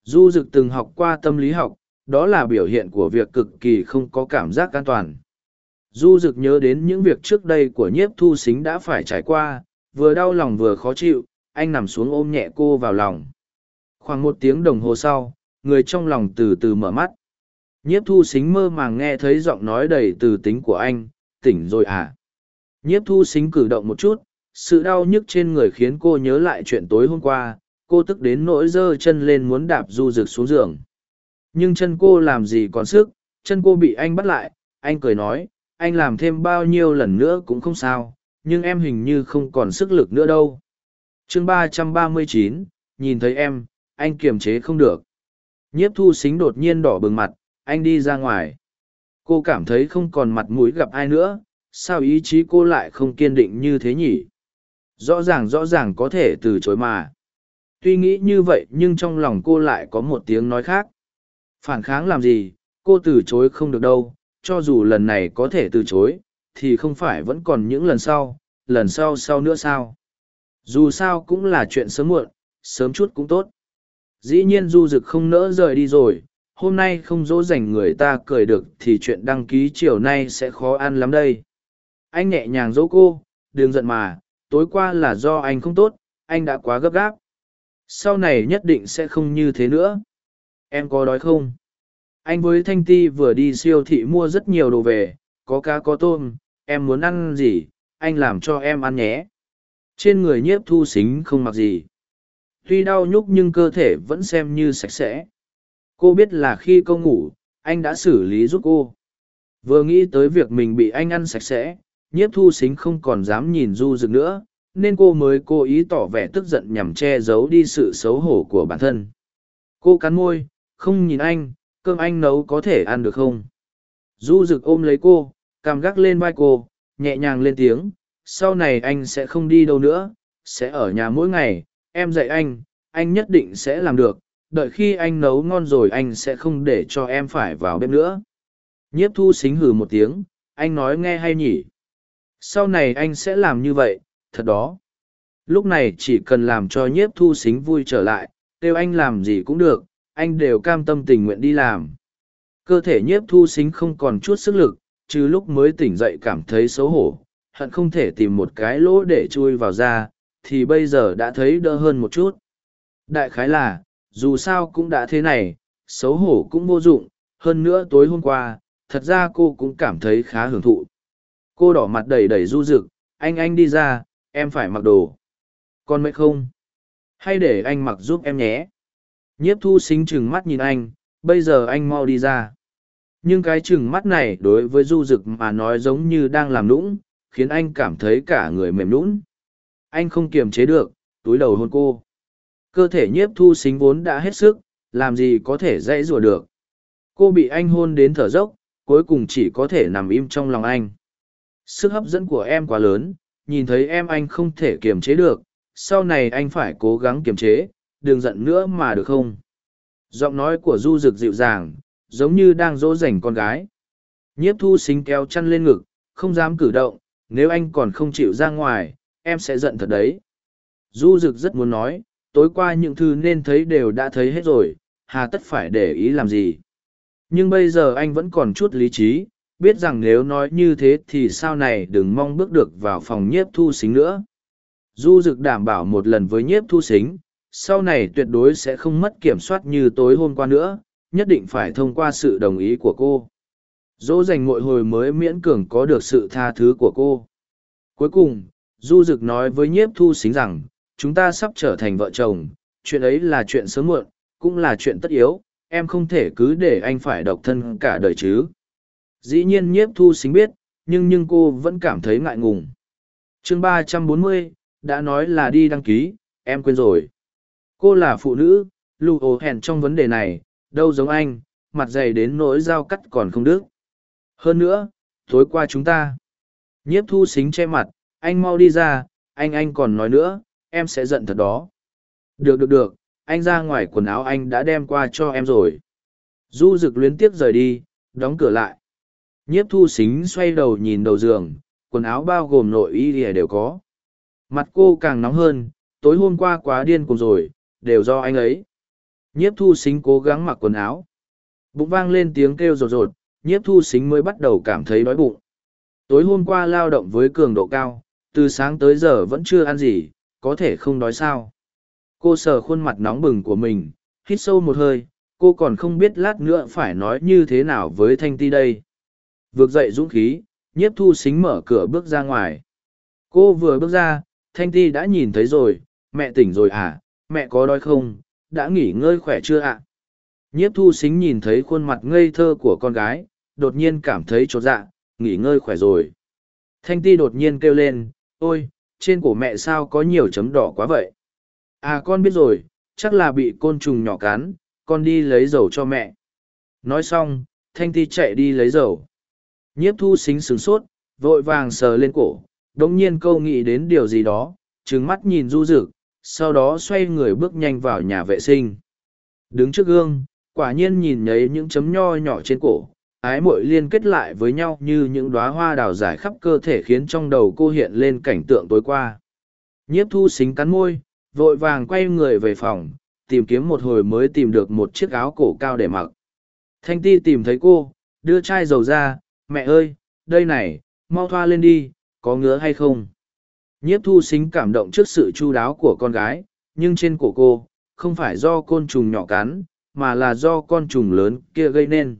Du dực từng học qua tâm lý học, đó là biểu hiện của việc cực kỳ không có cảm giác an toàn. Du Dực nhớ đến những việc trước đây của nhiếp thu xính đã phải trải qua, vừa đau lòng vừa khó chịu, anh nằm xuống ôm nhẹ cô vào lòng. Khoảng một tiếng đồng hồ sau, người trong lòng từ từ mở mắt. Nhiếp thu xính mơ màng nghe thấy giọng nói đầy từ tính của anh, tỉnh rồi à? Nhiếp thu xính cử động một chút, sự đau nhức trên người khiến cô nhớ lại chuyện tối hôm qua, cô tức đến nỗi giơ chân lên muốn đạp du rực xuống giường. Nhưng chân cô làm gì còn sức, chân cô bị anh bắt lại, anh cười nói, anh làm thêm bao nhiêu lần nữa cũng không sao, nhưng em hình như không còn sức lực nữa đâu. Chương ba trăm ba mươi chín, nhìn thấy em, anh kiềm chế không được. Nhiếp thu xính đột nhiên đỏ bừng mặt, anh đi ra ngoài. Cô cảm thấy không còn mặt mũi gặp ai nữa, sao ý chí cô lại không kiên định như thế nhỉ? Rõ ràng rõ ràng có thể từ chối mà. Tuy nghĩ như vậy nhưng trong lòng cô lại có một tiếng nói khác. Phản kháng làm gì, cô từ chối không được đâu cho dù lần này có thể từ chối, thì không phải vẫn còn những lần sau, lần sau sau nữa sao. Dù sao cũng là chuyện sớm muộn, sớm chút cũng tốt. Dĩ nhiên du dực không nỡ rời đi rồi, hôm nay không dỗ dành người ta cười được thì chuyện đăng ký chiều nay sẽ khó ăn lắm đây. Anh nhẹ nhàng dỗ cô, đừng giận mà, tối qua là do anh không tốt, anh đã quá gấp gáp. Sau này nhất định sẽ không như thế nữa. Em có đói không? Anh với thanh ti vừa đi siêu thị mua rất nhiều đồ về, có cá có tôm, em muốn ăn gì, anh làm cho em ăn nhé. Trên người nhiếp thu xính không mặc gì. Tuy đau nhúc nhưng cơ thể vẫn xem như sạch sẽ. Cô biết là khi cô ngủ, anh đã xử lý giúp cô. Vừa nghĩ tới việc mình bị anh ăn sạch sẽ, nhiếp thu xính không còn dám nhìn du rực nữa, nên cô mới cố ý tỏ vẻ tức giận nhằm che giấu đi sự xấu hổ của bản thân. Cô cắn môi, không nhìn anh cơm anh nấu có thể ăn được không? Du rực ôm lấy cô, cằm gác lên vai cô, nhẹ nhàng lên tiếng, sau này anh sẽ không đi đâu nữa, sẽ ở nhà mỗi ngày, em dạy anh anh nhất định sẽ làm được, đợi khi anh nấu ngon rồi anh sẽ không để cho em phải vào bếp nữa. Nhiếp thu xính hừ một tiếng, anh nói nghe hay nhỉ? Sau này anh sẽ làm như vậy, thật đó. Lúc này chỉ cần làm cho nhiếp thu xính vui trở lại, kêu anh làm gì cũng được anh đều cam tâm tình nguyện đi làm. Cơ thể nhiếp thu xính không còn chút sức lực chứ lúc mới tỉnh dậy cảm thấy xấu hổ, hận không thể tìm một cái lỗ để chui vào ra thì bây giờ đã thấy đỡ hơn một chút. Đại khái là, dù sao cũng đã thế này, xấu hổ cũng vô dụng, hơn nữa tối hôm qua, thật ra cô cũng cảm thấy khá hưởng thụ. Cô đỏ mặt đầy đầy du rực, anh anh đi ra, em phải mặc đồ. Con mệt không? Hay để anh mặc giúp em nhé nhiếp thu xính chừng mắt nhìn anh, bây giờ anh mau đi ra. Nhưng cái chừng mắt này đối với du rực mà nói giống như đang làm lũng khiến anh cảm thấy cả người mềm lũng anh không kiềm chế được, túi đầu hôn cô. Cơ thể nhiếp thu xính vốn đã hết sức, làm gì có thể dãy rủa được. Cô bị anh hôn đến thở dốc, cuối cùng chỉ có thể nằm im trong lòng anh. Sức hấp dẫn của em quá lớn, nhìn thấy em anh không thể kiềm chế được, sau này anh phải cố gắng kiềm chế đừng giận nữa mà được không? Giọng nói của du Dực dịu dàng, giống như đang dỗ dành con gái. Nhiếp thu xính kéo chăn lên ngực, không dám cử động, nếu anh còn không chịu ra ngoài, em sẽ giận thật đấy. Du Dực rất muốn nói, tối qua những thứ nên thấy đều đã thấy hết rồi, hà tất phải để ý làm gì? Nhưng bây giờ anh vẫn còn chút lý trí, biết rằng nếu nói như thế thì sau này đừng mong bước được vào phòng nhiếp thu xính nữa. Du Dực đảm bảo một lần với nhiếp thu xính sau này tuyệt đối sẽ không mất kiểm soát như tối hôm qua nữa, nhất định phải thông qua sự đồng ý của cô. Dỗ dành mỗi hồi mới miễn cường có được sự tha thứ của cô. Cuối cùng, du Dực nói với nhiếp thu xính rằng, chúng ta sắp trở thành vợ chồng, chuyện ấy là chuyện sớm muộn, cũng là chuyện tất yếu, em không thể cứ để anh phải độc thân cả đời chứ. Dĩ nhiên nhiếp thu xính biết, nhưng nhưng cô vẫn cảm thấy ngại ngùng. Chương ba trăm bốn mươi, đã nói là đi đăng ký, em quên rồi cô là phụ nữ, lù ồ hẹn trong vấn đề này, đâu giống anh, mặt dày đến nỗi dao cắt còn không đứt. Hơn nữa tối qua chúng ta. Nhiếp thu xính che mặt, anh mau đi ra, anh anh còn nói nữa, em sẽ giận thật đó. Được được được, anh ra ngoài quần áo anh đã đem qua cho em rồi. Du rực luyến tiếc rời đi, đóng cửa lại. Nhiếp thu xính xoay đầu nhìn đầu giường, quần áo bao gồm nội y ỉa đều có. Mặt cô càng nóng hơn, tối hôm qua quá điên cùng rồi đều do anh ấy. Nhiếp thu xính cố gắng mặc quần áo. Bụng vang lên tiếng kêu rột rột, nhiếp thu xính mới bắt đầu cảm thấy đói bụng. Tối hôm qua lao động với cường độ cao, từ sáng tới giờ vẫn chưa ăn gì, có thể không đói sao? Cô sờ khuôn mặt nóng bừng của mình, hít sâu một hơi, cô còn không biết lát nữa phải nói như thế nào với thanh ti đây. Vượt dậy dũng khí, nhiếp thu xính mở cửa bước ra ngoài. Cô vừa bước ra, thanh ti đã nhìn thấy rồi, mẹ tỉnh rồi à? Mẹ có đói không? Đã nghỉ ngơi khỏe chưa ạ? Nhiếp thu xính nhìn thấy khuôn mặt ngây thơ của con gái, đột nhiên cảm thấy chột dạ nghỉ ngơi khỏe rồi. Thanh ti đột nhiên kêu lên, ôi, trên cổ mẹ sao có nhiều chấm đỏ quá vậy? À con biết rồi, chắc là bị côn trùng nhỏ cắn, con đi lấy dầu cho mẹ. Nói xong, thanh ti chạy đi lấy dầu. Nhiếp thu xính sửng sốt, vội vàng sờ lên cổ đ ỗ n g nhiên câu nghĩ đến điều gì đó trứng mắt nhìn du rực sau đó xoay người bước nhanh vào nhà vệ sinh. Đứng trước gương, quả nhiên nhìn thấy những chấm nho nhỏ trên cổ, ái mội liên kết lại với nhau như những đóa hoa đào dài khắp cơ thể khiến trong đầu cô hiện lên cảnh tượng tối qua. Nhiếp thu xính cắn môi, vội vàng quay người về phòng, tìm kiếm một hồi mới tìm được một chiếc áo cổ cao để mặc. Thanh ti tìm thấy cô, đưa chai dầu ra, mẹ ơi, đây này, mau thoa lên đi, có ngứa hay không? Nhiếp thu xính cảm động trước sự chu đáo của con gái nhưng trên cổ cô không phải do côn trùng nhỏ cắn mà là do con trùng lớn kia gây nên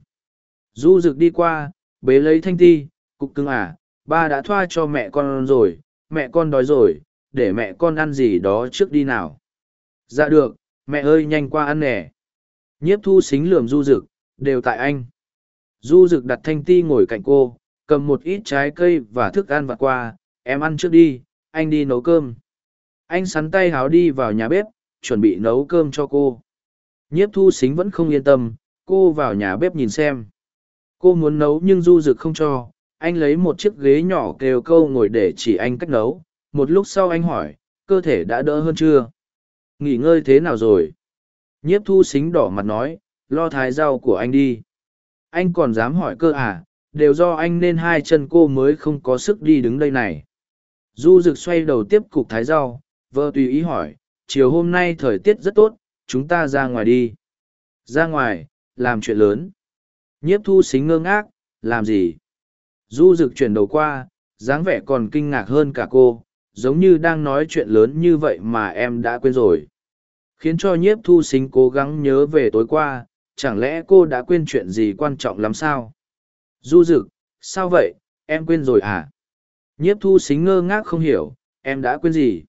Du rực đi qua, bế lấy thanh ti, cục cưng à, ba đã thoa cho mẹ con rồi, mẹ con đói rồi, để mẹ con ăn gì đó trước đi nào. Dạ được, mẹ ơi nhanh qua ăn nè. Nhiếp thu xính lườm du rực, đều tại anh. Du rực đặt thanh ti ngồi cạnh cô, cầm một ít trái cây và thức ăn vặt qua, em ăn trước đi, anh đi nấu cơm. anh sắn tay háo đi vào nhà bếp, chuẩn bị nấu cơm cho cô. Nhiếp thu xính vẫn không yên tâm, cô vào nhà bếp nhìn xem. Cô muốn nấu nhưng du rực không cho, anh lấy một chiếc ghế nhỏ kêu câu ngồi để chỉ anh cách nấu. Một lúc sau anh hỏi, cơ thể đã đỡ hơn chưa? Nghỉ ngơi thế nào rồi? Nhiếp thu xính đỏ mặt nói, lo thái rau của anh đi. Anh còn dám hỏi cơ à đều do anh nên hai chân cô mới không có sức đi đứng đây này du rực xoay đầu tiếp cục thái rau vợ tùy ý hỏi, chiều hôm nay thời tiết rất tốt, chúng ta ra ngoài đi. Ra ngoài, làm chuyện lớn. Nhiếp thu xính ngơ ngác, làm gì? Du rực chuyển đầu qua, dáng vẻ còn kinh ngạc hơn cả cô, giống như đang nói chuyện lớn như vậy mà em đã quên rồi. Khiến cho nhiếp thu xính cố gắng nhớ về tối qua, chẳng lẽ cô đã quên chuyện gì quan trọng lắm sao? Du rực sao vậy? Em quên rồi à? Nhiếp thu xính ngơ ngác không hiểu, em đã quên gì?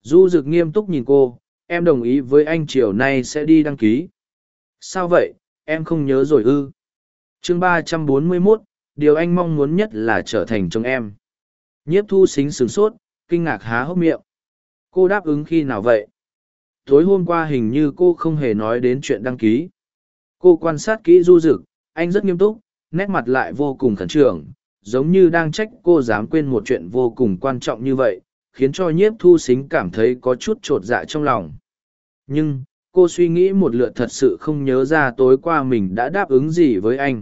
Du rực nghiêm túc nhìn cô, em đồng ý với anh chiều nay sẽ đi đăng ký. Sao vậy? Em không nhớ rồi ư? Chương ba trăm bốn mươi mốt, điều anh mong muốn nhất là trở thành chồng em. Nhiếp thu xính sửng sốt, kinh ngạc há hốc miệng. Cô đáp ứng khi nào vậy? Tối hôm qua hình như cô không hề nói đến chuyện đăng ký. Cô quan sát kỹ du rực anh rất nghiêm túc, nét mặt lại vô cùng khẩn trương giống như đang trách cô dám quên một chuyện vô cùng quan trọng như vậy, khiến cho nhiếp thu xính cảm thấy có chút t r ộ t dạ trong lòng. Nhưng, cô suy nghĩ một lượt thật sự không nhớ ra tối qua mình đã đáp ứng gì với anh.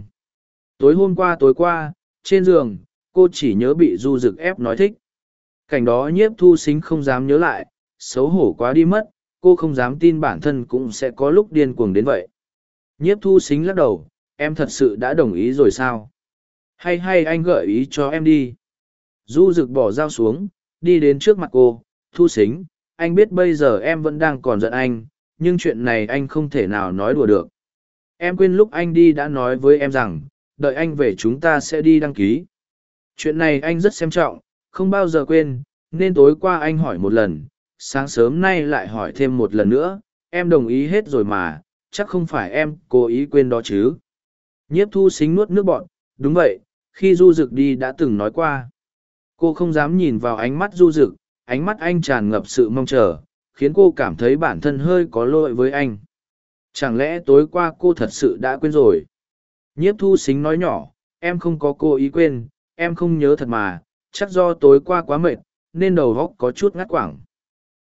Tối hôm qua, tối qua, trên giường, cô chỉ nhớ bị du rực ép nói thích. Cảnh đó nhiếp thu xính không dám nhớ lại, xấu hổ quá đi mất, cô không dám tin bản thân cũng sẽ có lúc điên cuồng đến vậy. Nhiếp thu xính lắc đầu, em thật sự đã đồng ý rồi sao? Hay hay anh gợi ý cho em đi. Du rực bỏ dao xuống, đi đến trước mặt cô. Thu xính anh biết bây giờ em vẫn đang còn giận anh, nhưng chuyện này anh không thể nào nói đùa được. Em quên lúc anh đi đã nói với em rằng, đợi anh về chúng ta sẽ đi đăng ký. Chuyện này anh rất xem trọng, không bao giờ quên, nên tối qua anh hỏi một lần, sáng sớm nay lại hỏi thêm một lần nữa, em đồng ý hết rồi mà, chắc không phải em cố ý quên đó chứ. Nhiếp thu xính nuốt nước bọn đúng vậy khi du rực đi đã từng nói qua. Cô không dám nhìn vào ánh mắt du rực ánh mắt anh tràn ngập sự mong chờ, khiến cô cảm thấy bản thân hơi có lỗi với anh. Chẳng lẽ tối qua cô thật sự đã quên rồi? Nhiếp thu xính nói nhỏ, em không có cô ý quên, em không nhớ thật mà, chắc do tối qua quá mệt, nên đầu góc có chút ngắt quảng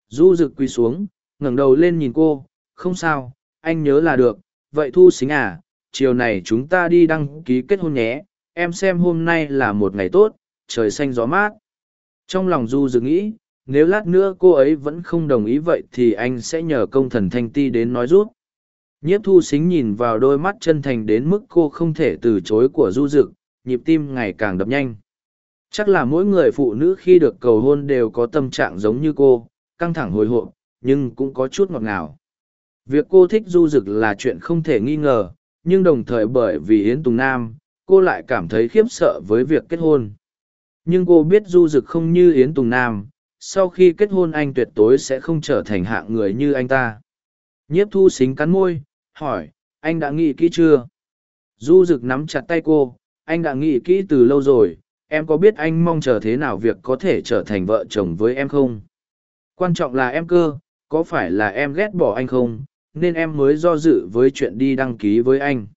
du rực quỳ xuống, ngẩng đầu lên nhìn cô, không sao, anh nhớ là được, vậy thu xính à chiều này chúng ta đi đăng ký kết hôn nhé em xem hôm nay là một ngày tốt, trời xanh gió mát. Trong lòng du dự nghĩ, nếu lát nữa cô ấy vẫn không đồng ý vậy thì anh sẽ nhờ công thần thanh ti đến nói rút nhiếp thu xính nhìn vào đôi mắt chân thành đến mức cô không thể từ chối của du dực, nhịp tim ngày càng đập nhanh. Chắc là mỗi người phụ nữ khi được cầu hôn đều có tâm trạng giống như cô, căng thẳng hồi hộp, nhưng cũng có chút ngọt ngào. Việc cô thích du dực là chuyện không thể nghi ngờ, nhưng đồng thời bởi vì yến tùng nam cô lại cảm thấy khiếp sợ với việc kết hôn. Nhưng cô biết du dực không như yến tùng nam, sau khi kết hôn anh tuyệt tối sẽ không trở thành hạng người như anh ta. Nhiếp thu xính cắn môi, hỏi, anh đã nghĩ kỹ chưa? Du rực nắm chặt tay cô, anh đã nghĩ kỹ từ lâu rồi, em có biết anh mong chờ thế nào việc có thể trở thành vợ chồng với em không? Quan trọng là em cơ, có phải là em ghét bỏ anh không, nên em mới do dự với chuyện đi đăng ký với anh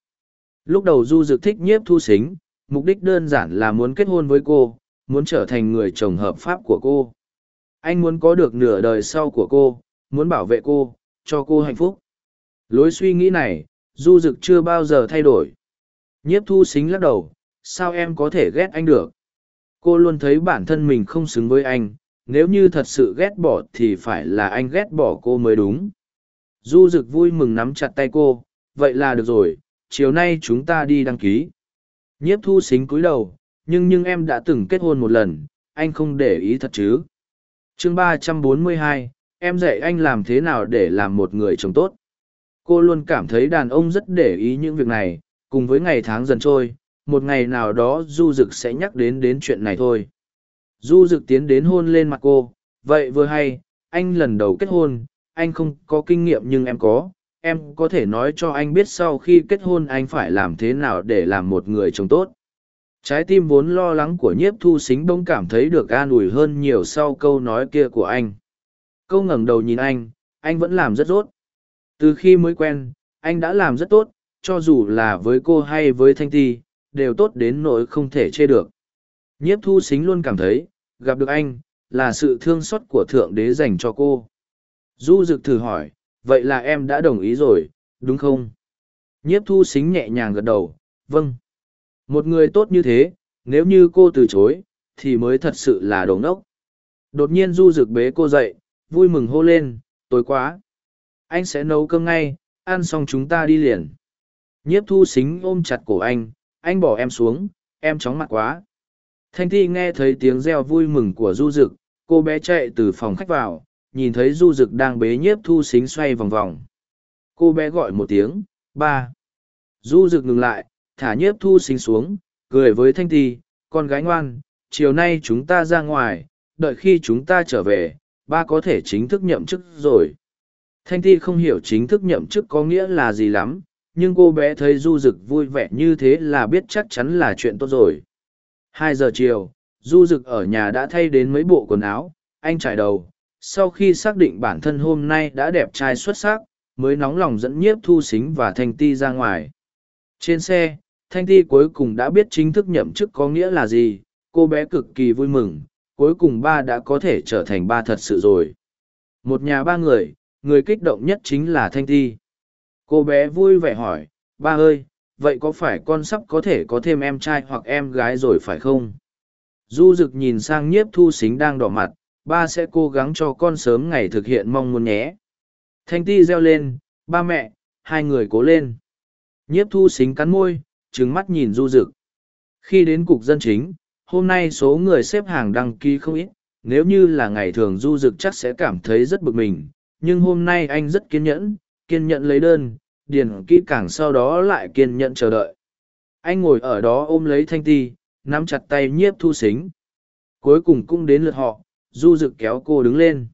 lúc đầu du dực thích nhiếp thu xính mục đích đơn giản là muốn kết hôn với cô muốn trở thành người chồng hợp pháp của cô. Anh muốn có được nửa đời sau của cô muốn bảo vệ cô cho cô hạnh phúc. Lối suy nghĩ này du dực chưa bao giờ thay đổi. Nhiếp thu xính lắc đầu sao em có thể ghét anh được? Cô luôn thấy bản thân mình không xứng với anh nếu như thật sự ghét bỏ thì phải là anh ghét bỏ cô mới đúng. Du Dực vui mừng nắm chặt tay cô, vậy là được rồi, chiều nay chúng ta đi đăng ký. Nhiếp thu xính cúi đầu, nhưng nhưng em đã từng kết hôn một lần, anh không để ý thật chứ. chương ba trăm bốn mươi hai, em dạy anh làm thế nào để làm một người chồng tốt. Cô luôn cảm thấy đàn ông rất để ý những việc này, cùng với ngày tháng dần trôi, một ngày nào đó Du Dực sẽ nhắc đến đến chuyện này thôi. Du Dực tiến đến hôn lên mặt cô, vậy vừa hay, anh lần đầu kết hôn, anh không có kinh nghiệm nhưng em có em có thể nói cho anh biết sau khi kết hôn anh phải làm thế nào để làm một người chồng tốt trái tim vốn lo lắng của nhiếp thu xính bỗng cảm thấy được an ủi hơn nhiều sau câu nói kia của anh câu ngẩng đầu nhìn anh, anh vẫn làm rất tốt. Từ khi mới quen, anh đã làm rất tốt, cho dù là với cô hay với Thanh Ti, đều tốt đến nỗi không thể chê được. Nhiếp thu xính luôn cảm thấy, gặp được anh, là sự thương xót của Thượng Đế dành cho cô. Du Dực thử hỏi, vậy là em đã đồng ý rồi, đúng không? Nhiếp thu xính nhẹ nhàng gật đầu, vâng. Một người tốt như thế, nếu như cô từ chối, thì mới thật sự là đồ ngốc. Đột nhiên Du Dực bế cô dậy, vui mừng hô lên, tối quá. Anh sẽ nấu cơm ngay, ăn xong chúng ta đi liền. Nhiếp thu xính ôm chặt cổ anh, anh bỏ em xuống, em chóng mặt quá. Thanh Thi nghe thấy tiếng reo vui mừng của Du Dực, cô bé chạy từ phòng khách vào, nhìn thấy Du Dực đang bế nhiếp thu xính xoay vòng vòng. Cô bé gọi một tiếng, ba. Du Dực ngừng lại, thả nhiếp thu xính xuống, cười với Thanh Thi, con gái ngoan, chiều nay chúng ta ra ngoài, đợi khi chúng ta trở về, ba có thể chính thức nhậm chức rồi. Thanh Thi không hiểu chính thức nhậm chức có nghĩa là gì lắm, nhưng cô bé thấy Du Dực vui vẻ như thế là biết chắc chắn là chuyện tốt rồi. Hai giờ chiều, Du Dực ở nhà đã thay đến mấy bộ quần áo, anh trải đầu. Sau khi xác định bản thân hôm nay đã đẹp trai xuất sắc, mới nóng lòng dẫn nhiếp thu xính và Thanh Ti ra ngoài. Trên xe, Thanh Ti cuối cùng đã biết chính thức nhậm chức có nghĩa là gì, cô bé cực kỳ vui mừng, cuối cùng ba đã có thể trở thành ba thật sự rồi. Một nhà ba người, người kích động nhất chính là Thanh Ti. Cô bé vui vẻ hỏi, ba ơi, vậy có phải con sắp có thể có thêm em trai hoặc em gái rồi phải không? Du rực nhìn sang nhiếp thu xính đang đỏ mặt, ba sẽ cố gắng cho con sớm ngày thực hiện mong muốn nhé. Thanh ti reo lên, ba mẹ, hai người cố lên. Nhiếp thu xính cắn môi, trứng mắt nhìn du rực. Khi đến cục dân chính, hôm nay số người xếp hàng đăng ký không ít, nếu như là ngày thường du rực chắc sẽ cảm thấy rất bực mình, nhưng hôm nay anh rất kiên nhẫn, kiên nhẫn lấy đơn, điền kỹ càng sau đó lại kiên nhẫn chờ đợi. Anh ngồi ở đó ôm lấy thanh ti, nắm chặt tay nhiếp thu xính. Cuối cùng cũng đến lượt họ, du dực kéo cô đứng lên.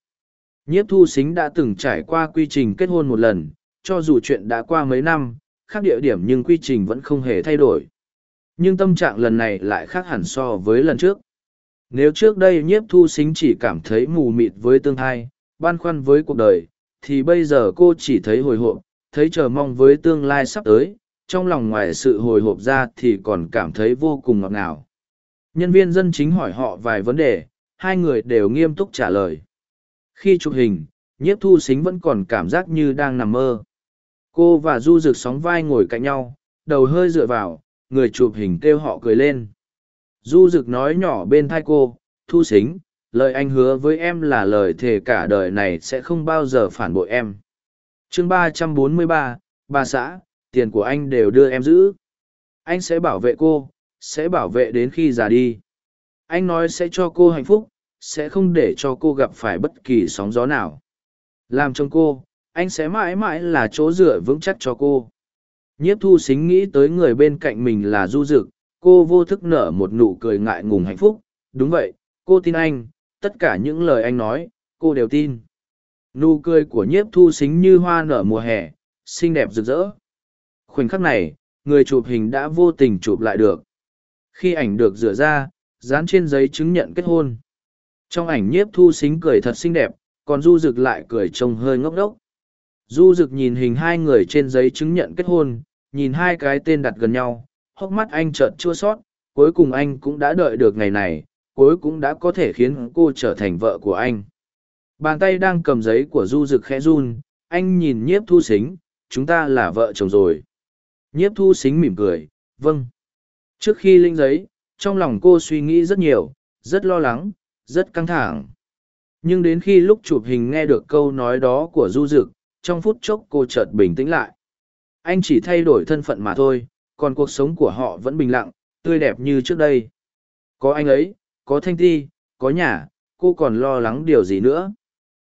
Nhiếp thu xính đã từng trải qua quy trình kết hôn một lần, cho dù chuyện đã qua mấy năm, khác địa điểm nhưng quy trình vẫn không hề thay đổi. Nhưng tâm trạng lần này lại khác hẳn so với lần trước. Nếu trước đây nhiếp thu xính chỉ cảm thấy mù mịt với tương lai băn khoăn với cuộc đời, thì bây giờ cô chỉ thấy hồi hộp, thấy chờ mong với tương lai sắp tới, trong lòng ngoài sự hồi hộp ra thì còn cảm thấy vô cùng ngọt ngào. Nhân viên dân chính hỏi họ vài vấn đề, hai người đều nghiêm túc trả lời. Khi chụp hình, nhiếp thu xính vẫn còn cảm giác như đang nằm mơ. Cô và Du Dực sóng vai ngồi cạnh nhau, đầu hơi dựa vào, người chụp hình kêu họ cười lên. Du Dực nói nhỏ bên thai cô, thu xính, lời anh hứa với em là lời thề cả đời này sẽ không bao giờ phản bội em chương ba trăm bốn mươi ba bà xã tiền của anh đều đưa em giữ anh sẽ bảo vệ cô sẽ bảo vệ đến khi già đi anh nói sẽ cho cô hạnh phúc, sẽ không để cho cô gặp phải bất kỳ sóng gió nào. Làm chồng cô, anh sẽ mãi mãi là chỗ dựa vững chắc cho cô. Nhiếp thu xính nghĩ tới người bên cạnh mình là du dực, cô vô thức nở một nụ cười ngại ngùng hạnh phúc. Đúng vậy, cô tin anh, tất cả những lời anh nói, cô đều tin. Nụ cười của nhiếp thu xính như hoa nở mùa hè, xinh đẹp rực rỡ. Khoảnh khắc này, người chụp hình đã vô tình chụp lại được. Khi ảnh được rửa ra dán trên giấy chứng nhận kết hôn trong ảnh nhiếp thu xính cười thật xinh đẹp còn du rực lại cười trông hơi ngốc đốc du rực nhìn hình hai người trên giấy chứng nhận kết hôn nhìn hai cái tên đặt gần nhau hốc mắt anh chợt chua sót cuối cùng anh cũng đã đợi được ngày này cuối cũng đã có thể khiến cô trở thành vợ của anh Bàn tay đang cầm giấy của du rực khẽ run, anh nhìn nhiếp thu xính, chúng ta là vợ chồng rồi. Nhiếp thu xính mỉm cười, vâng. Trước khi linh giấy, trong lòng cô suy nghĩ rất nhiều, rất lo lắng, rất căng thẳng. Nhưng đến khi lúc chụp hình nghe được câu nói đó của du dực, trong phút chốc cô chợt bình tĩnh lại. Anh chỉ thay đổi thân phận mà thôi, còn cuộc sống của họ vẫn bình lặng, tươi đẹp như trước đây. Có anh ấy, có thanh ti, có nhà, cô còn lo lắng điều gì nữa.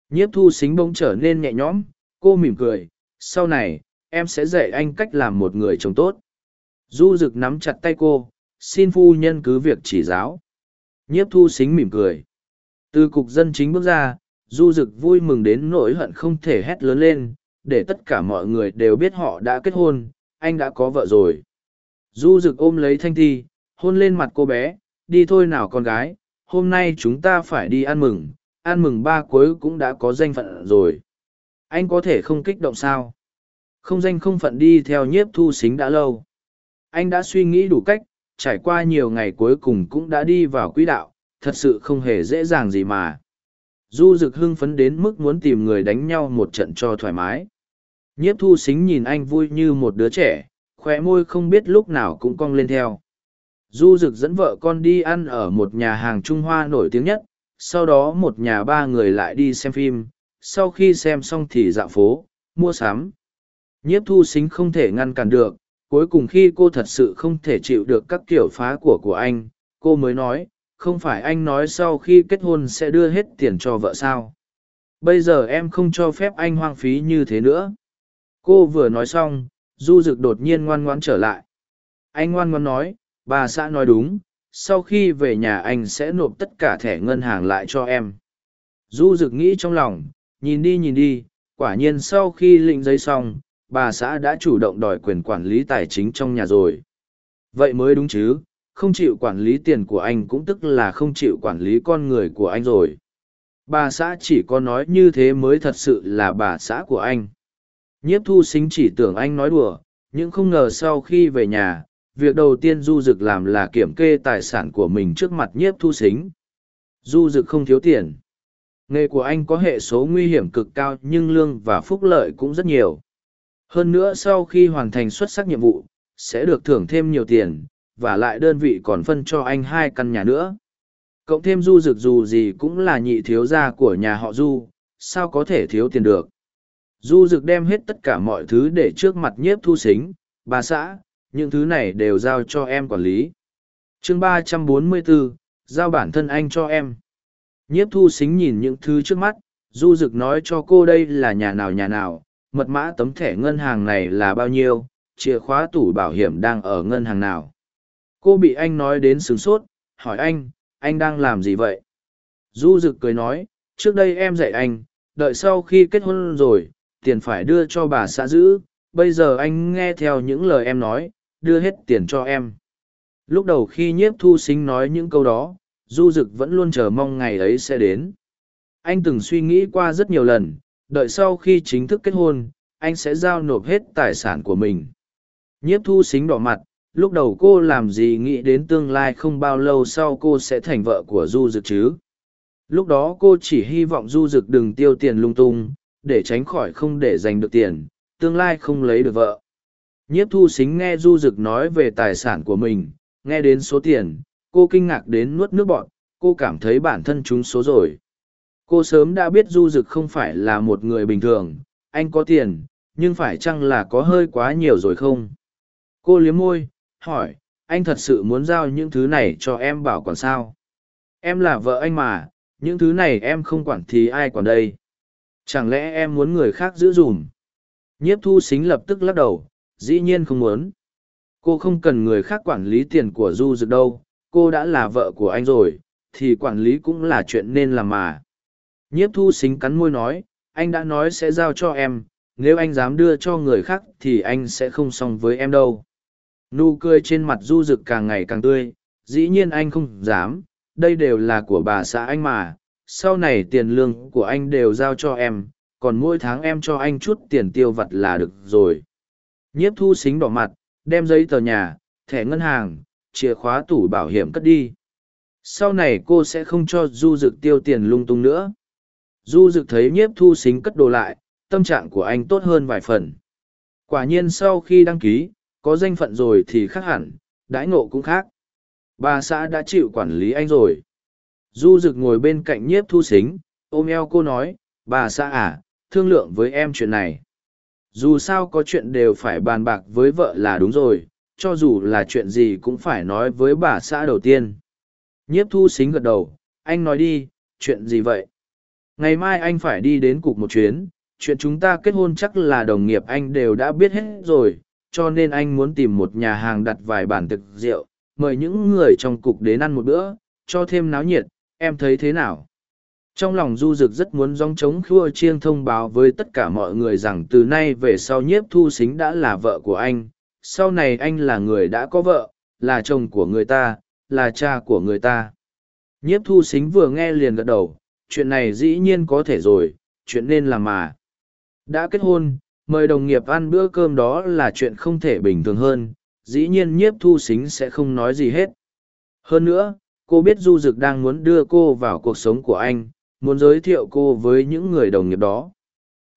Nhiếp thu xính bỗng trở nên nhẹ nhõm, cô mỉm cười, sau này, em sẽ dạy anh cách làm một người chồng tốt. Du rực nắm chặt tay cô, xin phu nhân cứ việc chỉ giáo. Nhiếp thu xính mỉm cười. Từ cục dân chính bước ra, du dực vui mừng đến nỗi hận không thể hét lớn lên, để tất cả mọi người đều biết họ đã kết hôn, anh đã có vợ rồi. Du dực ôm lấy thanh thi, hôn lên mặt cô bé, đi thôi nào con gái, hôm nay chúng ta phải đi ăn mừng, ăn mừng ba cuối cũng đã có danh phận rồi. Anh có thể không kích động sao? Không danh không phận đi theo nhiếp thu xính đã lâu. Anh đã suy nghĩ đủ cách, trải qua nhiều ngày cuối cùng cũng đã đi vào quỹ đạo, thật sự không hề dễ dàng gì mà. Du rực hưng phấn đến mức muốn tìm người đánh nhau một trận cho thoải mái. Nhiếp thu xính nhìn anh vui như một đứa trẻ, khóe môi không biết lúc nào cũng cong lên theo. Du rực dẫn vợ con đi ăn ở một nhà hàng Trung Hoa nổi tiếng nhất, sau đó một nhà ba người lại đi xem phim, sau khi xem xong thì dạo phố, mua sắm. Nhiếp thu xính không thể ngăn cản được, cuối cùng khi cô thật sự không thể chịu được các kiểu phá của của anh, cô mới nói, không phải anh nói sau khi kết hôn sẽ đưa hết tiền cho vợ sao. Bây giờ em không cho phép anh hoang phí như thế nữa. Cô vừa nói xong, du rực đột nhiên ngoan ngoãn trở lại. Anh ngoan ngoãn nói, bà xã nói đúng, sau khi về nhà anh sẽ nộp tất cả thẻ ngân hàng lại cho em. Du rực nghĩ trong lòng, nhìn đi nhìn đi, quả nhiên sau khi lĩnh giấy xong, bà xã đã chủ động đòi quyền quản lý tài chính trong nhà rồi. Vậy mới đúng chứ, không chịu quản lý tiền của anh cũng tức là không chịu quản lý con người của anh rồi. Bà xã chỉ có nói như thế mới thật sự là bà xã của anh. Nhiếp thu xính chỉ tưởng anh nói đùa, nhưng không ngờ sau khi về nhà, việc đầu tiên du dực làm là kiểm kê tài sản của mình trước mặt nhiếp thu xính. Du dực không thiếu tiền. Nghề của anh có hệ số nguy hiểm cực cao nhưng lương và phúc lợi cũng rất nhiều. Hơn nữa sau khi hoàn thành xuất sắc nhiệm vụ, sẽ được thưởng thêm nhiều tiền, và lại đơn vị còn phân cho anh hai căn nhà nữa. Cộng thêm du dực dù gì cũng là nhị thiếu gia của nhà họ du, sao có thể thiếu tiền được. Du dực đem hết tất cả mọi thứ để trước mặt nhiếp thu xính, bà xã, những thứ này đều giao cho em quản lý. chương ba trăm bốn mươi bốn giao bản thân anh cho em. Nhiếp thu xính nhìn những thứ trước mắt, du dực nói cho cô đây là nhà nào nhà nào, mật mã tấm thẻ ngân hàng này là bao nhiêu, chìa khóa tủ bảo hiểm đang ở ngân hàng nào. Cô bị anh nói đến sướng sốt, hỏi anh, anh đang làm gì vậy? Du dực cười nói, trước đây em dạy anh, đợi sau khi kết hôn rồi, tiền phải đưa cho bà xã giữ, bây giờ anh nghe theo những lời em nói, đưa hết tiền cho em. Lúc đầu khi nhiếp thu sinh nói những câu đó, du dực vẫn luôn chờ mong ngày ấy sẽ đến. Anh từng suy nghĩ qua rất nhiều lần, đợi sau khi chính thức kết hôn, anh sẽ giao nộp hết tài sản của mình. Nhiếp thu xính đỏ mặt, lúc đầu cô làm gì nghĩ đến tương lai không bao lâu sau cô sẽ thành vợ của du dực chứ? Lúc đó cô chỉ hy vọng du dực đừng tiêu tiền lung tung để tránh khỏi không để giành được tiền tương lai không lấy được vợ. Nhiếp thu xính nghe du dực nói về tài sản của mình nghe đến số tiền cô kinh ngạc đến nuốt nước bọn cô cảm thấy bản thân trúng số rồi cô sớm đã biết du dực không phải là một người bình thường, anh có tiền, nhưng phải chăng là có hơi quá nhiều rồi không? Cô liếm môi, hỏi, anh thật sự muốn giao những thứ này cho em bảo quản sao? Em là vợ anh mà, những thứ này em không quản thì ai quản đây? Chẳng lẽ em muốn người khác giữ dùm? Nhiếp thu xính lập tức lắc đầu, dĩ nhiên không muốn. Cô không cần người khác quản lý tiền của du dực đâu, cô đã là vợ của anh rồi, thì quản lý cũng là chuyện nên làm mà nhiếp thu xính cắn môi nói, anh đã nói sẽ giao cho em, nếu anh dám đưa cho người khác thì anh sẽ không xong với em đâu. Nụ cười trên mặt du rực càng ngày càng tươi, dĩ nhiên anh không dám, đây đều là của bà xã anh mà, sau này tiền lương của anh đều giao cho em, còn mỗi tháng em cho anh chút tiền tiêu vặt là được rồi. Nhiếp thu xính đỏ mặt, đem giấy tờ nhà, thẻ ngân hàng, chìa khóa tủ bảo hiểm cất đi. Sau này cô sẽ không cho du dực tiêu tiền lung tung nữa du dực thấy nhiếp thu xính cất đồ lại tâm trạng của anh tốt hơn vài phần quả nhiên sau khi đăng ký có danh phận rồi thì khác hẳn, đãi ngộ cũng khác. Bà xã đã chịu quản lý anh rồi. Du dực ngồi bên cạnh nhiếp thu xính, ôm eo cô nói, bà xã à, thương lượng với em chuyện này. Dù sao có chuyện đều phải bàn bạc với vợ là đúng rồi, cho dù là chuyện gì cũng phải nói với bà xã đầu tiên. Nhiếp thu xính gật đầu, anh nói đi, chuyện gì vậy? Ngày mai anh phải đi đến cục một chuyến, chuyện chúng ta kết hôn chắc là đồng nghiệp anh đều đã biết hết rồi, cho nên anh muốn tìm một nhà hàng đặt vài bản thực rượu, mời những người trong cục đến ăn một bữa, cho thêm náo nhiệt, em thấy thế nào? Trong lòng Du Dực rất muốn dong trống khua chiêng thông báo với tất cả mọi người rằng từ nay về sau nhiếp thu xính đã là vợ của anh, sau này anh là người đã có vợ, là chồng của người ta, là cha của người ta. Nhiếp thu xính vừa nghe liền gật đầu, chuyện này dĩ nhiên có thể rồi, chuyện nên làm mà. Đã kết hôn, mời đồng nghiệp ăn bữa cơm đó là chuyện không thể bình thường hơn, dĩ nhiên nhiếp thu xính sẽ không nói gì hết. Hơn nữa, cô biết Du Dực đang muốn đưa cô vào cuộc sống của anh, muốn giới thiệu cô với những người đồng nghiệp đó.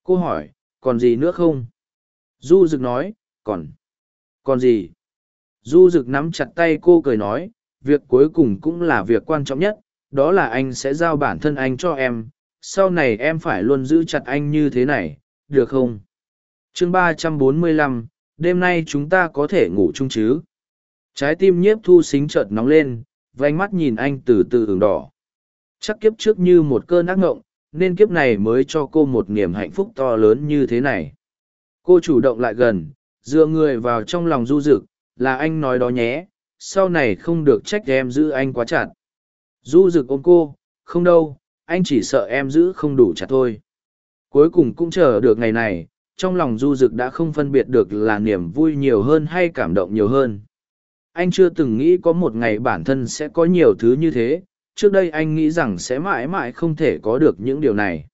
Cô hỏi, còn gì nữa không? Du Dực nói, còn. Còn gì? Du Dực nắm chặt tay cô cười nói, việc cuối cùng cũng là việc quan trọng nhất, đó là anh sẽ giao bản thân anh cho em, sau này em phải luôn giữ chặt anh như thế này, được không? chương ba trăm bốn mươi lăm, đêm nay chúng ta có thể ngủ chung chứ? Trái tim nhiếp thu xính chợt nóng lên, vánh mắt nhìn anh từ từ ửng đỏ. Chắc kiếp trước như một cơn ác ngộng, nên kiếp này mới cho cô một niềm hạnh phúc to lớn như thế này. Cô chủ động lại gần, dựa người vào trong lòng du rực, là anh nói đó nhé, sau này không được trách em giữ anh quá chặt. Du rực ôm cô, không đâu, anh chỉ sợ em giữ không đủ chặt thôi. Cuối cùng cũng chờ được ngày này, trong lòng du rực đã không phân biệt được là niềm vui nhiều hơn hay cảm động nhiều hơn. Anh chưa từng nghĩ có một ngày bản thân sẽ có nhiều thứ như thế, trước đây anh nghĩ rằng sẽ mãi mãi không thể có được những điều này.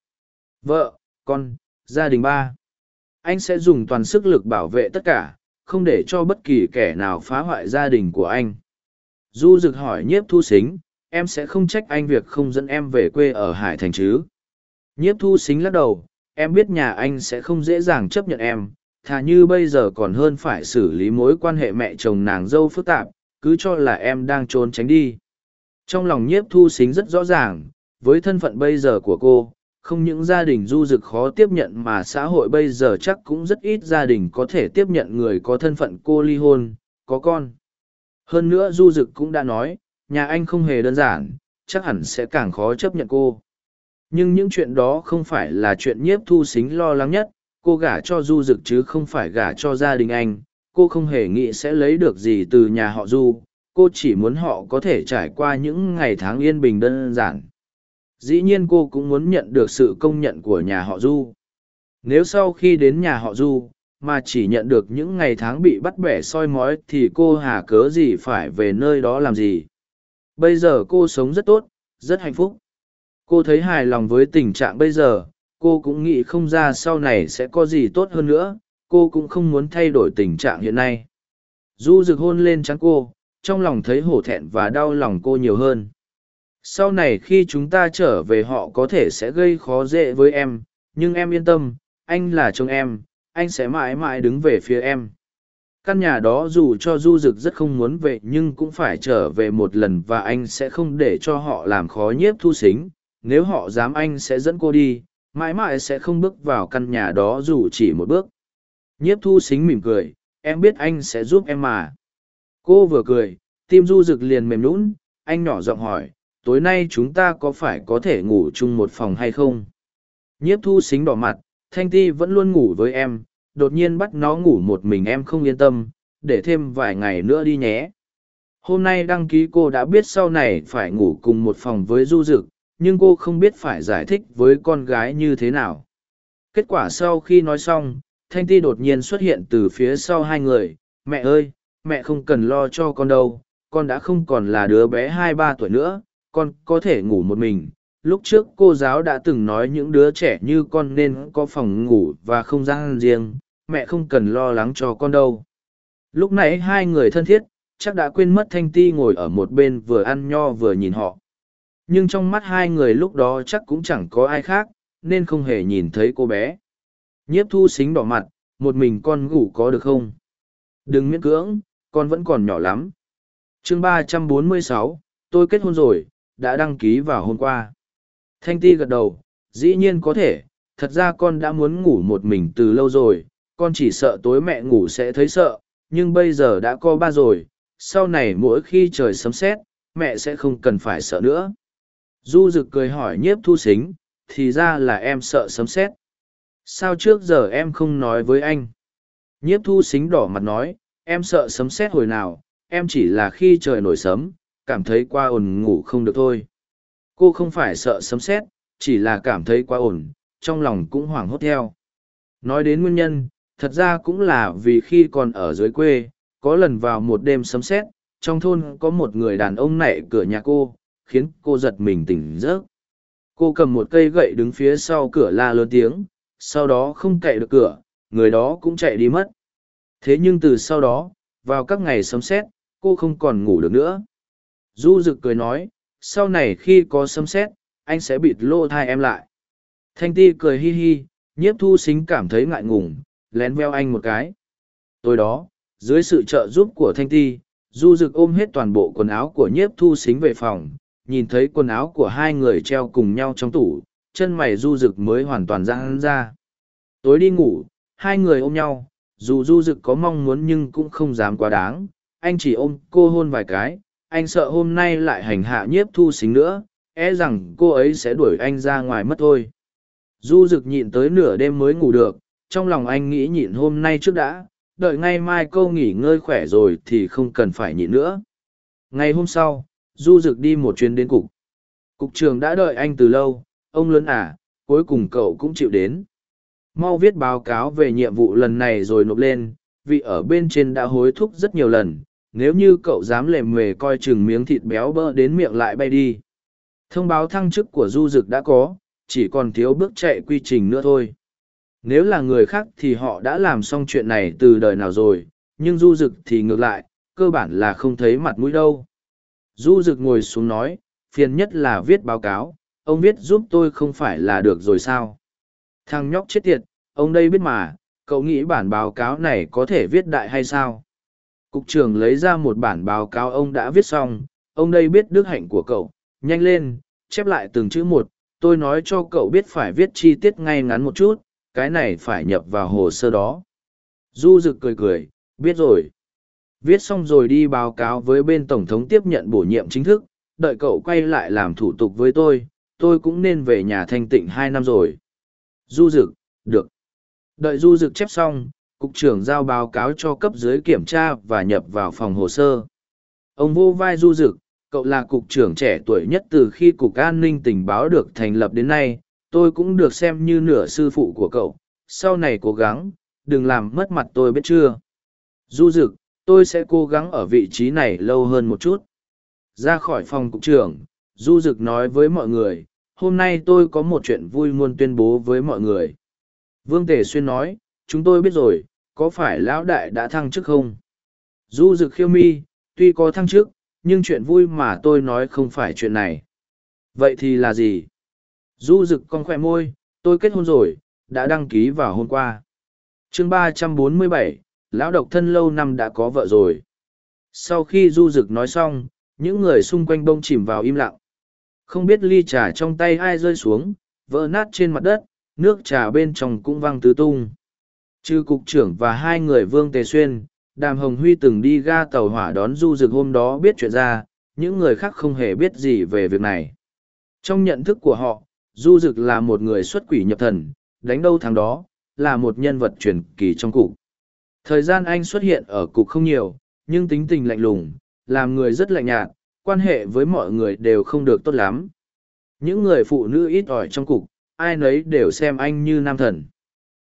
Vợ, con, gia đình ba. Anh sẽ dùng toàn sức lực bảo vệ tất cả, không để cho bất kỳ kẻ nào phá hoại gia đình của anh. Du rực hỏi nhiếp thu xính, em sẽ không trách anh việc không dẫn em về quê ở Hải Thành chứ. Nhiếp thu xính lắc đầu, em biết nhà anh sẽ không dễ dàng chấp nhận em, thà như bây giờ còn hơn phải xử lý mối quan hệ mẹ chồng nàng dâu phức tạp, cứ cho là em đang trốn tránh đi. Trong lòng nhiếp thu xính rất rõ ràng, với thân phận bây giờ của cô, không những gia đình du dực khó tiếp nhận mà xã hội bây giờ chắc cũng rất ít gia đình có thể tiếp nhận người có thân phận cô ly hôn, có con. Hơn nữa du dực cũng đã nói, nhà anh không hề đơn giản, chắc hẳn sẽ càng khó chấp nhận cô. Nhưng những chuyện đó không phải là chuyện nhiếp thu xính lo lắng nhất, cô gả cho du dực chứ không phải gả cho gia đình anh, cô không hề nghĩ sẽ lấy được gì từ nhà họ du, cô chỉ muốn họ có thể trải qua những ngày tháng yên bình đơn giản. Dĩ nhiên cô cũng muốn nhận được sự công nhận của nhà họ du. Nếu sau khi đến nhà họ du mà chỉ nhận được những ngày tháng bị bắt bẻ soi mói thì cô hà cớ gì phải về nơi đó làm gì? Bây giờ cô sống rất tốt, rất hạnh phúc. Cô thấy hài lòng với tình trạng bây giờ, cô cũng nghĩ không ra sau này sẽ có gì tốt hơn nữa, cô cũng không muốn thay đổi tình trạng hiện nay. Du rực hôn lên trắng cô, trong lòng thấy hổ thẹn và đau lòng cô nhiều hơn. Sau này khi chúng ta trở về họ có thể sẽ gây khó dễ với em, nhưng em yên tâm, anh là chồng em, anh sẽ mãi mãi đứng về phía em căn nhà đó dù cho du rực rất không muốn về, nhưng cũng phải trở về một lần và anh sẽ không để cho họ làm khó nhiếp thu xính. Nếu họ dám anh sẽ dẫn cô đi, mãi mãi sẽ không bước vào căn nhà đó dù chỉ một bước. Nhiếp thu xính mỉm cười, em biết anh sẽ giúp em mà. Cô vừa cười, tim du rực liền mềm lún anh nhỏ giọng hỏi, tối nay chúng ta có phải có thể ngủ chung một phòng hay không? Nhiếp thu xính đỏ mặt, thanh ti vẫn luôn ngủ với em đột nhiên bắt nó ngủ một mình em không yên tâm, để thêm vài ngày nữa đi nhé. Hôm nay đăng ký cô đã biết sau này phải ngủ cùng một phòng với du dực, nhưng cô không biết phải giải thích với con gái như thế nào. Kết quả sau khi nói xong, thanh ti đột nhiên xuất hiện từ phía sau hai người. Mẹ ơi, mẹ không cần lo cho con đâu, con đã không còn là đứa bé hai ba tuổi nữa, con có thể ngủ một mình. Lúc trước cô giáo đã từng nói những đứa trẻ như con nên có phòng ngủ và không gian riêng mẹ không cần lo lắng cho con đâu. Lúc nãy hai người thân thiết chắc đã quên mất thanh ti ngồi ở một bên vừa ăn nho vừa nhìn họ. Nhưng trong mắt hai người lúc đó chắc cũng chẳng có ai khác nên không hề nhìn thấy cô bé. Nhiếp thu xính đỏ mặt một mình con ngủ có được không? Đừng miễn cưỡng con vẫn còn nhỏ lắm. Chương ba trăm bốn mươi sáu tôi kết hôn rồi đã đăng ký vào hôm qua. Thanh ti gật đầu, dĩ nhiên có thể, thật ra con đã muốn ngủ một mình từ lâu rồi, con chỉ sợ tối mẹ ngủ sẽ thấy sợ, nhưng bây giờ đã có ba rồi, sau này mỗi khi trời sấm sét, mẹ sẽ không cần phải sợ nữa. Du rực cười hỏi nhiếp thu xính, thì ra là em sợ sấm sét. Sao trước giờ em không nói với anh? Nhiếp thu xính đỏ mặt nói, em sợ sấm sét hồi nào, em chỉ là khi trời nổi sấm, cảm thấy qua ổn ngủ không được thôi. Cô không phải sợ sấm sét, chỉ là cảm thấy quá ổn, trong lòng cũng hoảng hốt theo. Nói đến nguyên nhân, thật ra cũng là vì khi còn ở dưới quê, có lần vào một đêm sấm sét, trong thôn có một người đàn ông nảy cửa nhà cô, khiến cô giật mình tỉnh giấc. cô cầm một cây gậy đứng phía sau cửa la lớn tiếng sau đó không cậy được cửa người đó cũng chạy đi mất. Thế nhưng từ sau đó vào các ngày sấm sét cô không còn ngủ được nữa. Du rực cười nói sau này khi có sấm sét anh sẽ bịt lô thai em lại. Thanh ti cười hi hi nhiếp thu xính cảm thấy ngại ngùng lén veo anh một cái. Tối đó, dưới sự trợ giúp của thanh ti, du dực ôm hết toàn bộ quần áo của nhiếp thu xính về phòng, nhìn thấy quần áo của hai người treo cùng nhau trong tủ, chân mày du dực mới hoàn toàn ra hắn ra. Tối đi ngủ, hai người ôm nhau, dù du dực có mong muốn nhưng cũng không dám quá đáng, anh chỉ ôm cô hôn vài cái, anh sợ hôm nay lại hành hạ nhiếp thu xính nữa e rằng cô ấy sẽ đuổi anh ra ngoài mất thôi. Du dực nhịn tới nửa đêm mới ngủ được trong lòng anh nghĩ nhịn hôm nay trước đã, đợi ngay mai câu nghỉ ngơi khỏe rồi thì không cần phải nhịn nữa. Ngày hôm sau, du rực đi một chuyến đến cục. Cục trường đã đợi anh từ lâu, ông lớn à cuối cùng cậu cũng chịu đến. Mau viết báo cáo về nhiệm vụ lần này rồi nộp lên, vì ở bên trên đã hối thúc rất nhiều lần, nếu như cậu dám lề mề coi chừng miếng thịt béo bơ đến miệng lại bay đi. Thông báo thăng chức của du dực đã có, chỉ còn thiếu bước chạy quy trình nữa thôi nếu là người khác thì họ đã làm xong chuyện này từ đời nào rồi, nhưng du dực thì ngược lại, cơ bản là không thấy mặt mũi đâu. Du dực ngồi xuống nói, phiền nhất là viết báo cáo, ông viết giúp tôi không phải là được rồi sao? Thằng nhóc chết tiệt, ông đây biết mà, cậu nghĩ bản báo cáo này có thể viết đại hay sao? Cục trưởng lấy ra một bản báo cáo ông đã viết xong, ông đây biết đức hạnh của cậu, nhanh lên, chép lại từng chữ một, tôi nói cho cậu biết phải viết chi tiết ngay ngắn một chút cái này phải nhập vào hồ sơ đó. Du rực cười cười, biết rồi. Viết xong rồi đi báo cáo với bên tổng thống tiếp nhận bổ nhiệm chính thức, đợi cậu quay lại làm thủ tục với tôi tôi cũng nên về nhà thanh tịnh hai năm rồi. Du rực được. Đợi du rực chép xong, cục trưởng giao báo cáo cho cấp dưới kiểm tra và nhập vào phòng hồ sơ. Ông vô vai du rực cậu là cục trưởng trẻ tuổi nhất từ khi cục an ninh tình báo được thành lập đến nay tôi cũng được xem như nửa sư phụ của cậu, sau này cố gắng, đừng làm mất mặt tôi biết chưa? Du rực tôi sẽ cố gắng ở vị trí này lâu hơn một chút. Ra khỏi phòng cục trưởng, du rực nói với mọi người, hôm nay tôi có một chuyện vui muốn tuyên bố với mọi người. Vương tề xuyên nói, chúng tôi biết rồi, có phải lão đại đã thăng chức không? Du rực khiêu mi, tuy có thăng chức, nhưng chuyện vui mà tôi nói không phải chuyện này. Vậy thì là gì? Du rực con khỏe môi, tôi kết hôn rồi, đã đăng ký vào hôm qua. Chương ba trăm bốn mươi bảy, lão độc thân lâu năm đã có vợ rồi. Sau khi du rực nói xong, những người xung quanh bông chìm vào im lặng. Không biết ly trà trong tay ai rơi xuống, vỡ nát trên mặt đất, nước trà bên trong cũng văng tứ tung. Trừ cục trưởng và hai người vương tề xuyên, đàm hồng huy từng đi ga tàu hỏa đón du rực hôm đó biết chuyện ra, những người khác không hề biết gì về việc này. Trong nhận thức của họ du Dực là một người xuất quỷ nhập thần, đánh đâu thằng đó, là một nhân vật truyền kỳ trong cục. Thời gian anh xuất hiện ở cục không nhiều, nhưng tính tình lạnh lùng, làm người rất lạnh nhạt, quan hệ với mọi người đều không được tốt lắm. Những người phụ nữ ít ỏi trong cục, ai nấy đều xem anh như nam thần.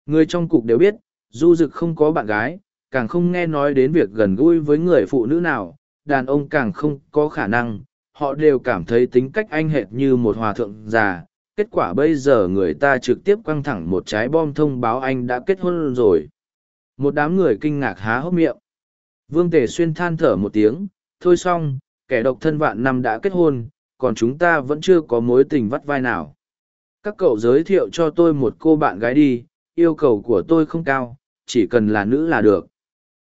Người trong cục đều biết, du Dực không có bạn gái, càng không nghe nói đến việc gần gũi với người phụ nữ nào, đàn ông càng không có khả năng, họ đều cảm thấy tính cách anh hệt như một hòa thượng già kết quả bây giờ người ta trực tiếp quăng thẳng một trái bom thông báo anh đã kết hôn rồi. Một đám người kinh ngạc há hốc miệng. Vương tề xuyên than thở một tiếng, thôi xong, kẻ độc thân vạn năm đã kết hôn, còn chúng ta vẫn chưa có mối tình vắt vai nào. Các cậu giới thiệu cho tôi một cô bạn gái đi, yêu cầu của tôi không cao, chỉ cần là nữ là được.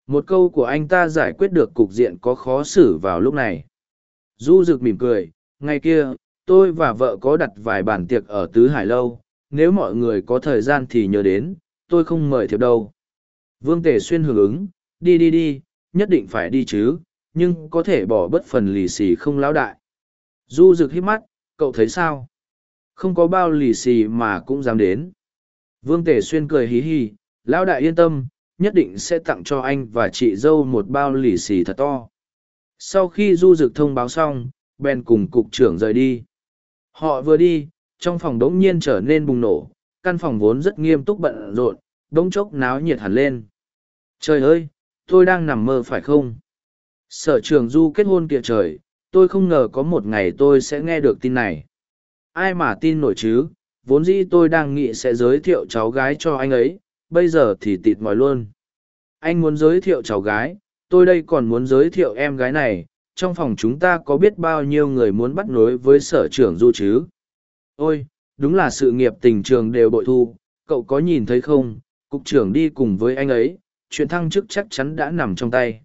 Một câu của anh ta giải quyết được cục diện có khó xử vào lúc này. Du rực mỉm cười, ngày kia tôi và vợ có đặt vài bàn tiệc ở tứ hải lâu, nếu mọi người có thời gian thì nhớ đến, tôi không mời thiệp đâu. Vương tề xuyên hưởng ứng, đi đi đi, nhất định phải đi chứ, nhưng có thể bỏ bất phần lì xì không lão đại. Du rực hít mắt, cậu thấy sao? Không có bao lì xì mà cũng dám đến. Vương tề xuyên cười hí hí lão đại yên tâm, nhất định sẽ tặng cho anh và chị dâu một bao lì xì thật to. Sau khi du rực thông báo xong ben cùng cục trưởng rời đi họ vừa đi trong phòng đống nhiên trở nên bùng nổ căn phòng vốn rất nghiêm túc bận rộn đống chốc náo nhiệt hẳn lên. Trời ơi tôi đang nằm mơ phải không? Sở trường du kết hôn kìa trời tôi không ngờ có một ngày tôi sẽ nghe được tin này. Ai mà tin nổi chứ, vốn dĩ tôi đang nghĩ sẽ giới thiệu cháu gái cho anh ấy, bây giờ thì tịt mỏi luôn. Anh muốn giới thiệu cháu gái, tôi đây còn muốn giới thiệu em gái này, trong phòng chúng ta có biết bao nhiêu người muốn bắt nối với sở trưởng du chứ. Ôi, đúng là sự nghiệp tình trường đều bội thu, cậu có nhìn thấy không, cục trưởng đi cùng với anh ấy, chuyện thăng chức chắc chắn đã nằm trong tay.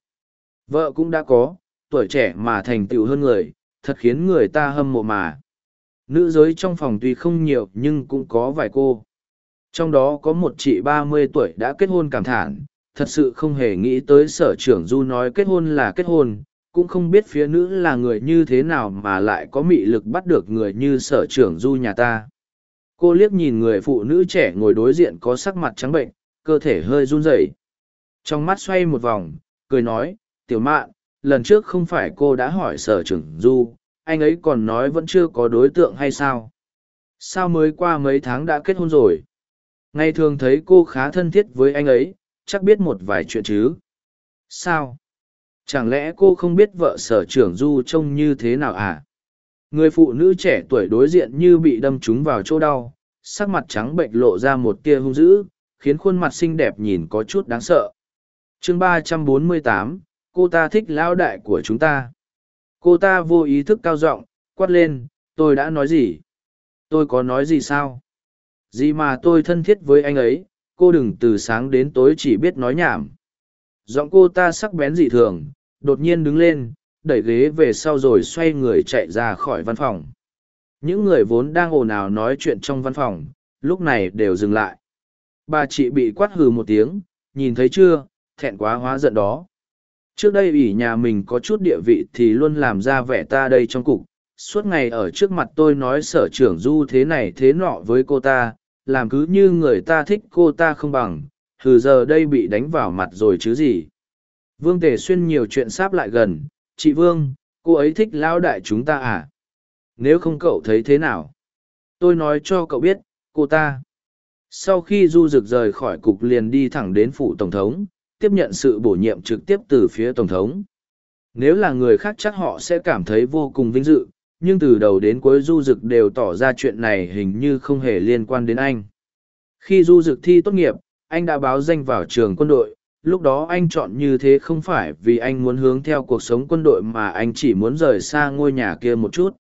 Vợ cũng đã có, tuổi trẻ mà thành tựu hơn người, thật khiến người ta hâm mộ mà. Nữ giới trong phòng tuy không nhiều nhưng cũng có vài cô. Trong đó có một chị ba mươi tuổi đã kết hôn cảm thản, thật sự không hề nghĩ tới sở trưởng du nói kết hôn là kết hôn, cũng không biết phía nữ là người như thế nào mà lại có mị lực bắt được người như sở trưởng du nhà ta. Cô liếc nhìn người phụ nữ trẻ ngồi đối diện có sắc mặt trắng bệnh, cơ thể hơi run rẩy. Trong mắt xoay một vòng, cười nói, tiểu mạn, lần trước không phải cô đã hỏi sở trưởng du, anh ấy còn nói vẫn chưa có đối tượng hay sao? Sao mới qua mấy tháng đã kết hôn rồi? Ngày thường thấy cô khá thân thiết với anh ấy, chắc biết một vài chuyện chứ. Sao? Chẳng lẽ cô không biết vợ sở trưởng du trông như thế nào à? Người phụ nữ trẻ tuổi đối diện như bị đâm trúng vào chỗ đau, sắc mặt trắng bệnh lộ ra một tia hung dữ, khiến khuôn mặt xinh đẹp nhìn có chút đáng sợ. chương ba trăm bốn mươi tám, cô ta thích lão đại của chúng ta. Cô ta vô ý thức cao giọng quát lên, tôi đã nói gì? Tôi có nói gì sao? Gì mà tôi thân thiết với anh ấy, cô đừng từ sáng đến tối chỉ biết nói nhảm. Giọng cô ta sắc bén dị thường, đột nhiên đứng lên, đẩy ghế về sau rồi xoay người chạy ra khỏi văn phòng. Những người vốn đang ồn ào nói chuyện trong văn phòng, lúc này đều dừng lại. Bà chị bị quát hừ một tiếng, nhìn thấy chưa, thẹn quá hóa giận đó. Trước đây ủy nhà mình có chút địa vị thì luôn làm ra vẻ ta đây trong cục, suốt ngày ở trước mặt tôi nói sở trưởng du thế này thế nọ với cô ta, làm cứ như người ta thích cô ta không bằng, hừ giờ đây bị đánh vào mặt rồi chứ gì. Vương Tề Xuyên nhiều chuyện sáp lại gần, chị Vương, cô ấy thích lão đại chúng ta à? Nếu không cậu thấy thế nào? Tôi nói cho cậu biết, cô ta. Sau khi Du Dực rời khỏi cục liền đi thẳng đến phủ Tổng thống, tiếp nhận sự bổ nhiệm trực tiếp từ phía Tổng thống. Nếu là người khác chắc họ sẽ cảm thấy vô cùng vinh dự, nhưng từ đầu đến cuối Du Dực đều tỏ ra chuyện này hình như không hề liên quan đến anh. Khi Du Dực thi tốt nghiệp, anh đã báo danh vào trường quân đội, lúc đó anh chọn như thế không phải vì anh muốn hướng theo cuộc sống quân đội mà anh chỉ muốn rời xa ngôi nhà kia một chút.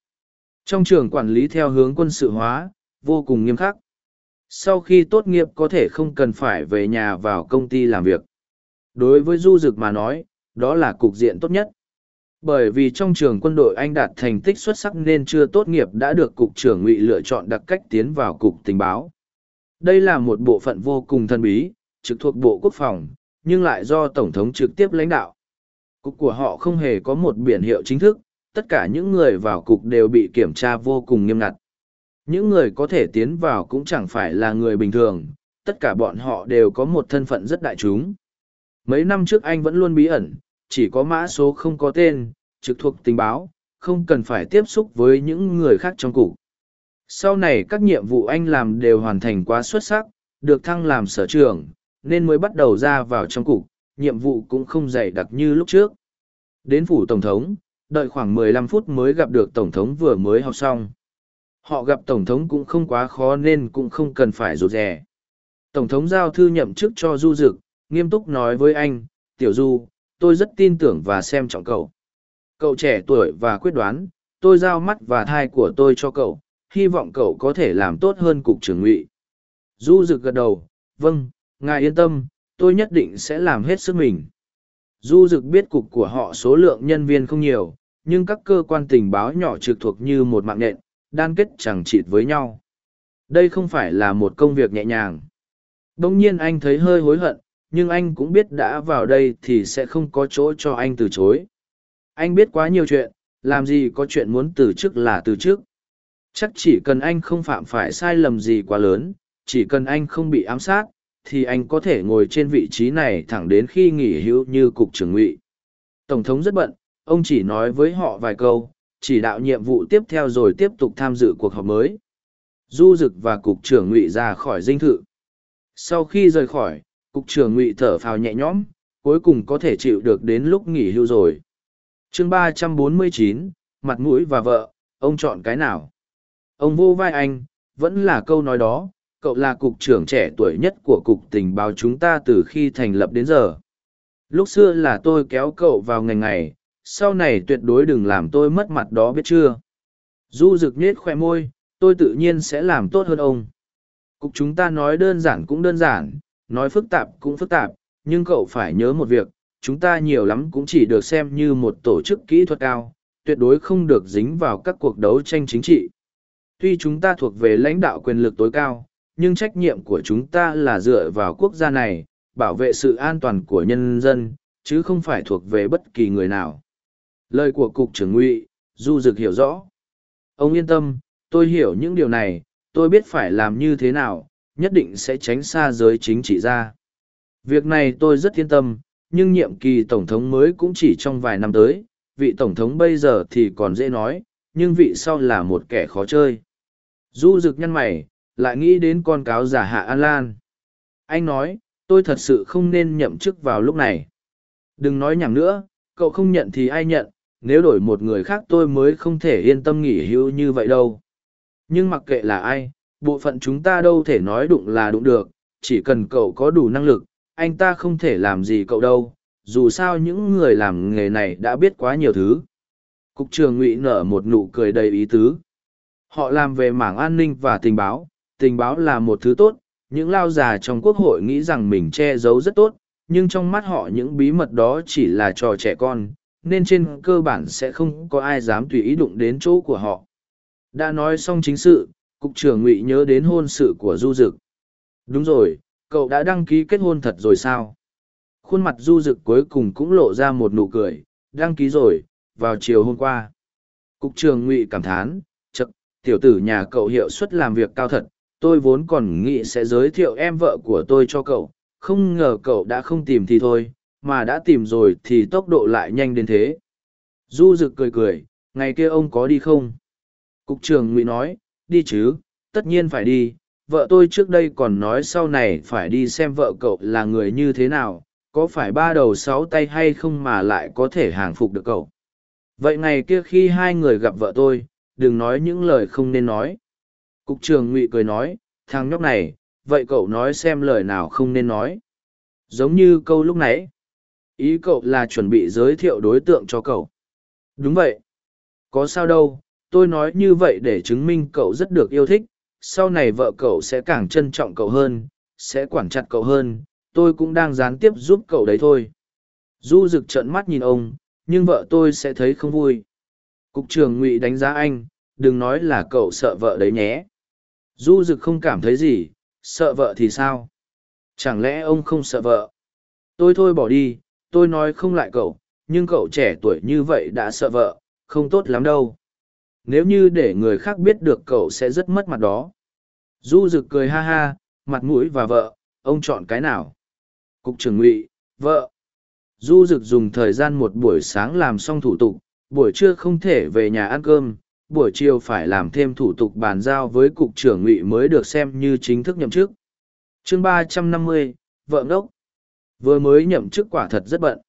Trong trường quản lý theo hướng quân sự hóa, vô cùng nghiêm khắc. Sau khi tốt nghiệp có thể không cần phải về nhà vào công ty làm việc. Đối với Du Dực mà nói, đó là cục diện tốt nhất. Bởi vì trong trường quân đội anh đạt thành tích xuất sắc nên chưa tốt nghiệp đã được cục trưởng ngụy lựa chọn đặc cách tiến vào cục tình báo. Đây là một bộ phận vô cùng thân bí, trực thuộc Bộ Quốc phòng, nhưng lại do Tổng thống trực tiếp lãnh đạo. Cục của họ không hề có một biển hiệu chính thức, tất cả những người vào cục đều bị kiểm tra vô cùng nghiêm ngặt. Những người có thể tiến vào cũng chẳng phải là người bình thường, tất cả bọn họ đều có một thân phận rất đại chúng. Mấy năm trước anh vẫn luôn bí ẩn, chỉ có mã số không có tên, trực thuộc tình báo, không cần phải tiếp xúc với những người khác trong cục. Sau này các nhiệm vụ anh làm đều hoàn thành quá xuất sắc, được thăng làm sở trưởng, nên mới bắt đầu ra vào trong cục, nhiệm vụ cũng không dày đặc như lúc trước. Đến phủ Tổng thống, đợi khoảng 15 phút mới gặp được Tổng thống vừa mới học xong. Họ gặp Tổng thống cũng không quá khó nên cũng không cần phải rụt rè. Tổng thống giao thư nhậm chức cho Du Dực, nghiêm túc nói với anh, Tiểu Du, tôi rất tin tưởng và xem trọng cậu. Cậu trẻ tuổi và quyết đoán, tôi giao mắt và thai của tôi cho cậu, hy vọng cậu có thể làm tốt hơn cục trưởng ngụy. Du Dực gật đầu, vâng, ngài yên tâm, tôi nhất định sẽ làm hết sức mình. Du Dực biết cục của họ số lượng nhân viên không nhiều, nhưng các cơ quan tình báo nhỏ trực thuộc như một mạng nện, đan kết chẳng chịt với nhau. Đây không phải là một công việc nhẹ nhàng. Đông nhiên anh thấy hơi hối hận, nhưng anh cũng biết đã vào đây thì sẽ không có chỗ cho anh từ chối. Anh biết quá nhiều chuyện, làm gì có chuyện muốn từ chức là từ chức. Chắc chỉ cần anh không phạm phải sai lầm gì quá lớn, chỉ cần anh không bị ám sát, thì anh có thể ngồi trên vị trí này thẳng đến khi nghỉ hưu như cục trưởng ngụy. Tổng thống rất bận, ông chỉ nói với họ vài câu, chỉ đạo nhiệm vụ tiếp theo rồi tiếp tục tham dự cuộc họp mới. Du Dực và cục trưởng ngụy ra khỏi dinh thự. Sau khi rời khỏi, cục trưởng ngụy thở phào nhẹ nhõm, cuối cùng có thể chịu được đến lúc nghỉ hưu rồi. chương ba trăm bốn mươi chín, mặt mũi và vợ, ông chọn cái nào? Ông vô vai anh, vẫn là câu nói đó, cậu là cục trưởng trẻ tuổi nhất của cục tình báo chúng ta từ khi thành lập đến giờ. Lúc xưa là tôi kéo cậu vào ngành này, sau này tuyệt đối đừng làm tôi mất mặt đó biết chưa. Du rực nhết khoe môi, tôi tự nhiên sẽ làm tốt hơn ông. Cục chúng ta nói đơn giản cũng đơn giản, nói phức tạp cũng phức tạp, nhưng cậu phải nhớ một việc, chúng ta nhiều lắm cũng chỉ được xem như một tổ chức kỹ thuật cao, tuyệt đối không được dính vào các cuộc đấu tranh chính trị. Tuy chúng ta thuộc về lãnh đạo quyền lực tối cao, nhưng trách nhiệm của chúng ta là dựa vào quốc gia này, bảo vệ sự an toàn của nhân dân, chứ không phải thuộc về bất kỳ người nào. Lời của Cục trưởng Ngụy, Du Dực hiểu rõ. Ông yên tâm, tôi hiểu những điều này, tôi biết phải làm như thế nào, nhất định sẽ tránh xa giới chính trị ra. Việc này tôi rất yên tâm, nhưng nhiệm kỳ Tổng thống mới cũng chỉ trong vài năm tới, vị Tổng thống bây giờ thì còn dễ nói, nhưng vị sau là một kẻ khó chơi. Du Dực nhăn mày, lại nghĩ đến con cáo giả Hạ An Lan. Anh nói, tôi thật sự không nên nhậm chức vào lúc này. Đừng nói nhảm nữa, cậu không nhận thì ai nhận, nếu đổi một người khác tôi mới không thể yên tâm nghỉ hưu như vậy đâu. Nhưng mặc kệ là ai, bộ phận chúng ta đâu thể nói đụng là đụng được, chỉ cần cậu có đủ năng lực, anh ta không thể làm gì cậu đâu, dù sao những người làm nghề này đã biết quá nhiều thứ. Cục trưởng ngụy nở một nụ cười đầy ý tứ. Họ làm về mảng an ninh và tình báo, tình báo là một thứ tốt, những lao già trong quốc hội nghĩ rằng mình che giấu rất tốt, nhưng trong mắt họ những bí mật đó chỉ là trò trẻ con, nên trên cơ bản sẽ không có ai dám tùy ý đụng đến chỗ của họ. Đã nói xong chính sự, cục trưởng ngụy nhớ đến hôn sự của Du Dực. Đúng rồi, cậu đã đăng ký kết hôn thật rồi sao? Khuôn mặt Du Dực cuối cùng cũng lộ ra một nụ cười, đăng ký rồi, vào chiều hôm qua. Cục trưởng ngụy cảm thán, chật, tiểu tử nhà cậu hiệu suất làm việc cao thật, tôi vốn còn nghĩ sẽ giới thiệu em vợ của tôi cho cậu, không ngờ cậu đã không tìm thì thôi, mà đã tìm rồi thì tốc độ lại nhanh đến thế. Du Dực cười cười, ngày kia ông có đi không? Cục trưởng Ngụy nói, đi chứ, tất nhiên phải đi, vợ tôi trước đây còn nói sau này phải đi xem vợ cậu là người như thế nào, có phải ba đầu sáu tay hay không mà lại có thể hàng phục được cậu. Vậy ngày kia khi hai người gặp vợ tôi, đừng nói những lời không nên nói. Cục Trường Ngụy cười nói, thằng nhóc này, vậy cậu nói xem lời nào không nên nói. Giống như câu lúc nãy. Ý cậu là chuẩn bị giới thiệu đối tượng cho cậu. Đúng vậy. Có sao đâu, tôi nói như vậy để chứng minh cậu rất được yêu thích sau này vợ cậu sẽ càng trân trọng cậu hơn sẽ quản chặt cậu hơn tôi cũng đang gián tiếp giúp cậu đấy thôi du rực trợn mắt nhìn ông nhưng vợ tôi sẽ thấy không vui cục trưởng ngụy đánh giá anh đừng nói là cậu sợ vợ đấy nhé du rực không cảm thấy gì, sợ vợ thì sao? Chẳng lẽ ông không sợ vợ? Tôi thôi bỏ đi, tôi nói không lại cậu, nhưng cậu trẻ tuổi như vậy đã sợ vợ, không tốt lắm đâu. Nếu như để người khác biết được cậu sẽ rất mất mặt đó. Du rực cười ha ha, mặt mũi và vợ, ông chọn cái nào? Cục trưởng ngụy, vợ. Du rực dùng thời gian một buổi sáng làm xong thủ tục, buổi trưa không thể về nhà ăn cơm buổi chiều phải làm thêm thủ tục bàn giao với cục trưởng ngụy mới được xem như chính thức nhậm chức chương ba trăm năm mươi vợ ngốc vừa mới nhậm chức quả thật rất bận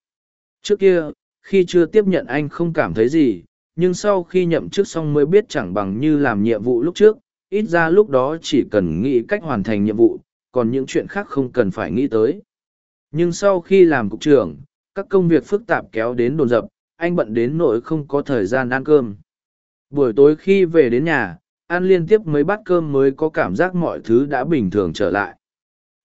trước kia khi chưa tiếp nhận anh không cảm thấy gì nhưng sau khi nhậm chức xong mới biết chẳng bằng như làm nhiệm vụ lúc trước, ít ra lúc đó chỉ cần nghĩ cách hoàn thành nhiệm vụ, còn những chuyện khác không cần phải nghĩ tới. Nhưng sau khi làm cục trưởng, các công việc phức tạp kéo đến đồn dập, anh bận đến nỗi không có thời gian ăn cơm. Buổi tối khi về đến nhà, ăn liên tiếp mấy bát cơm mới có cảm giác mọi thứ đã bình thường trở lại.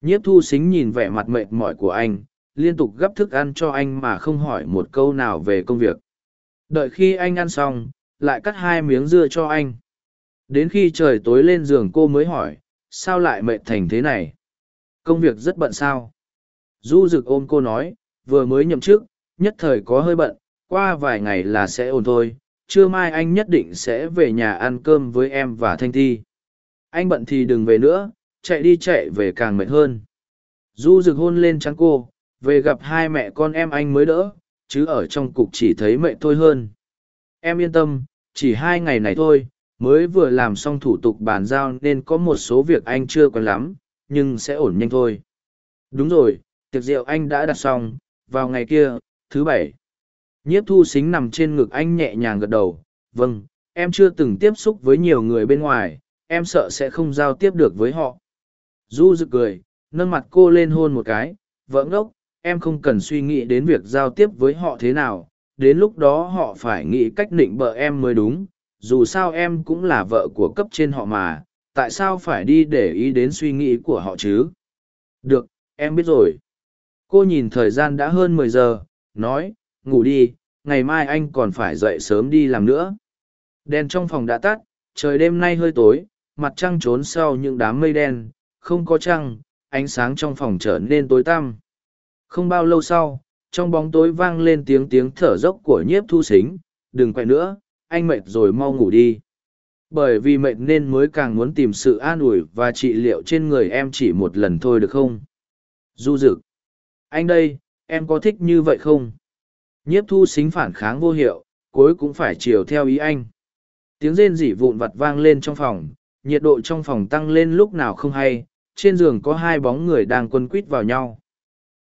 Nhiếp thu xính nhìn vẻ mặt mệt mỏi của anh, liên tục gấp thức ăn cho anh mà không hỏi một câu nào về công việc. Đợi khi anh ăn xong, lại cắt hai miếng dưa cho anh. Đến khi trời tối lên giường cô mới hỏi, sao lại mệt thành thế này? Công việc rất bận sao? Du rực ôm cô nói, vừa mới nhậm chức, nhất thời có hơi bận, qua vài ngày là sẽ ổn thôi, trưa mai anh nhất định sẽ về nhà ăn cơm với em và Thanh Thi. Anh bận thì đừng về nữa, chạy đi chạy về càng mệt hơn. Du rực hôn lên trắng cô, về gặp hai mẹ con em anh mới đỡ, chứ ở trong cục chỉ thấy mệt thôi hơn. Em yên tâm, chỉ hai ngày này thôi, mới vừa làm xong thủ tục bàn giao nên có một số việc anh chưa quen lắm, nhưng sẽ ổn nhanh thôi. Đúng rồi, tiệc rượu anh đã đặt xong, vào ngày kia, thứ bảy. Nhiếp thu xính nằm trên ngực anh nhẹ nhàng gật đầu, vâng, em chưa từng tiếp xúc với nhiều người bên ngoài em sợ sẽ không giao tiếp được với họ. Du rực cười nâng mặt cô lên hôn một cái vỡ ngốc em không cần suy nghĩ đến việc giao tiếp với họ thế nào đến lúc đó họ phải nghĩ cách định bợ em mới đúng dù sao em cũng là vợ của cấp trên họ mà tại sao phải đi để ý đến suy nghĩ của họ chứ? Được em biết rồi. Cô nhìn thời gian đã hơn mười giờ nói ngủ đi ngày mai anh còn phải dậy sớm đi làm nữa. Đèn trong phòng đã tắt trời đêm nay hơi tối mặt trăng trốn sau những đám mây đen không có trăng ánh sáng trong phòng trở nên tối tăm. Không bao lâu sau trong bóng tối vang lên tiếng tiếng thở dốc của nhiếp thu xính đừng quay nữa anh mệt rồi mau ngủ đi. Bởi vì mệt nên mới càng muốn tìm sự an ủi và trị liệu trên người em chỉ một lần thôi được không? Du Dực, anh đây em có thích như vậy không? Nhiếp thu xính phản kháng vô hiệu, cuối cũng phải chiều theo ý anh. Tiếng rên rỉ vụn vặt vang lên trong phòng, nhiệt độ trong phòng tăng lên lúc nào không hay, trên giường có hai bóng người đang quân quít vào nhau.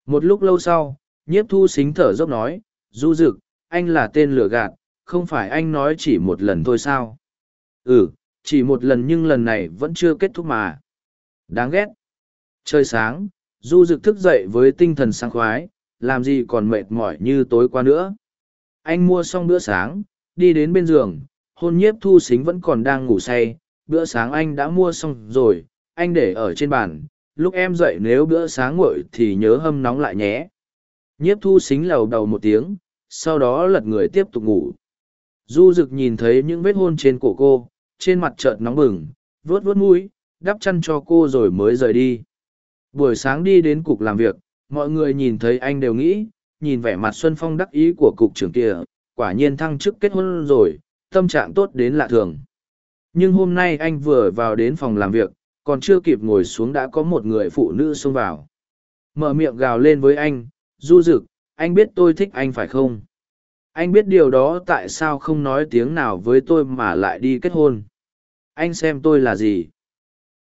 Một lúc lâu sau, nhiếp thu xính thở dốc nói, du rực anh là tên lừa gạt, không phải anh nói chỉ một lần thôi sao? Ừ chỉ một lần nhưng lần này vẫn chưa kết thúc mà. Đáng ghét. Trời sáng, du rực thức dậy với tinh thần sáng khoái làm gì còn mệt mỏi như tối qua nữa. Anh mua xong bữa sáng, đi đến bên giường, hôn nhiếp thu xính vẫn còn đang ngủ say. Bữa sáng anh đã mua xong rồi, anh để ở trên bàn. Lúc em dậy nếu bữa sáng nguội thì nhớ hâm nóng lại nhé. Nhiếp thu xính lầu đầu một tiếng, sau đó lật người tiếp tục ngủ. Du rực nhìn thấy những vết hôn trên cổ cô, trên mặt trợn nóng bừng, vuốt vuốt mũi, đắp chăn cho cô rồi mới rời đi. Buổi sáng đi đến cục làm việc mọi người nhìn thấy anh đều nghĩ, nhìn vẻ mặt xuân phong đắc ý của cục trưởng kia, quả nhiên thăng chức kết hôn rồi, tâm trạng tốt đến lạ thường. Nhưng hôm nay anh vừa vào đến phòng làm việc, còn chưa kịp ngồi xuống đã có một người phụ nữ xông vào. Mở miệng gào lên với anh, du rực anh biết tôi thích anh phải không? Anh biết điều đó tại sao không nói tiếng nào với tôi mà lại đi kết hôn? Anh xem tôi là gì?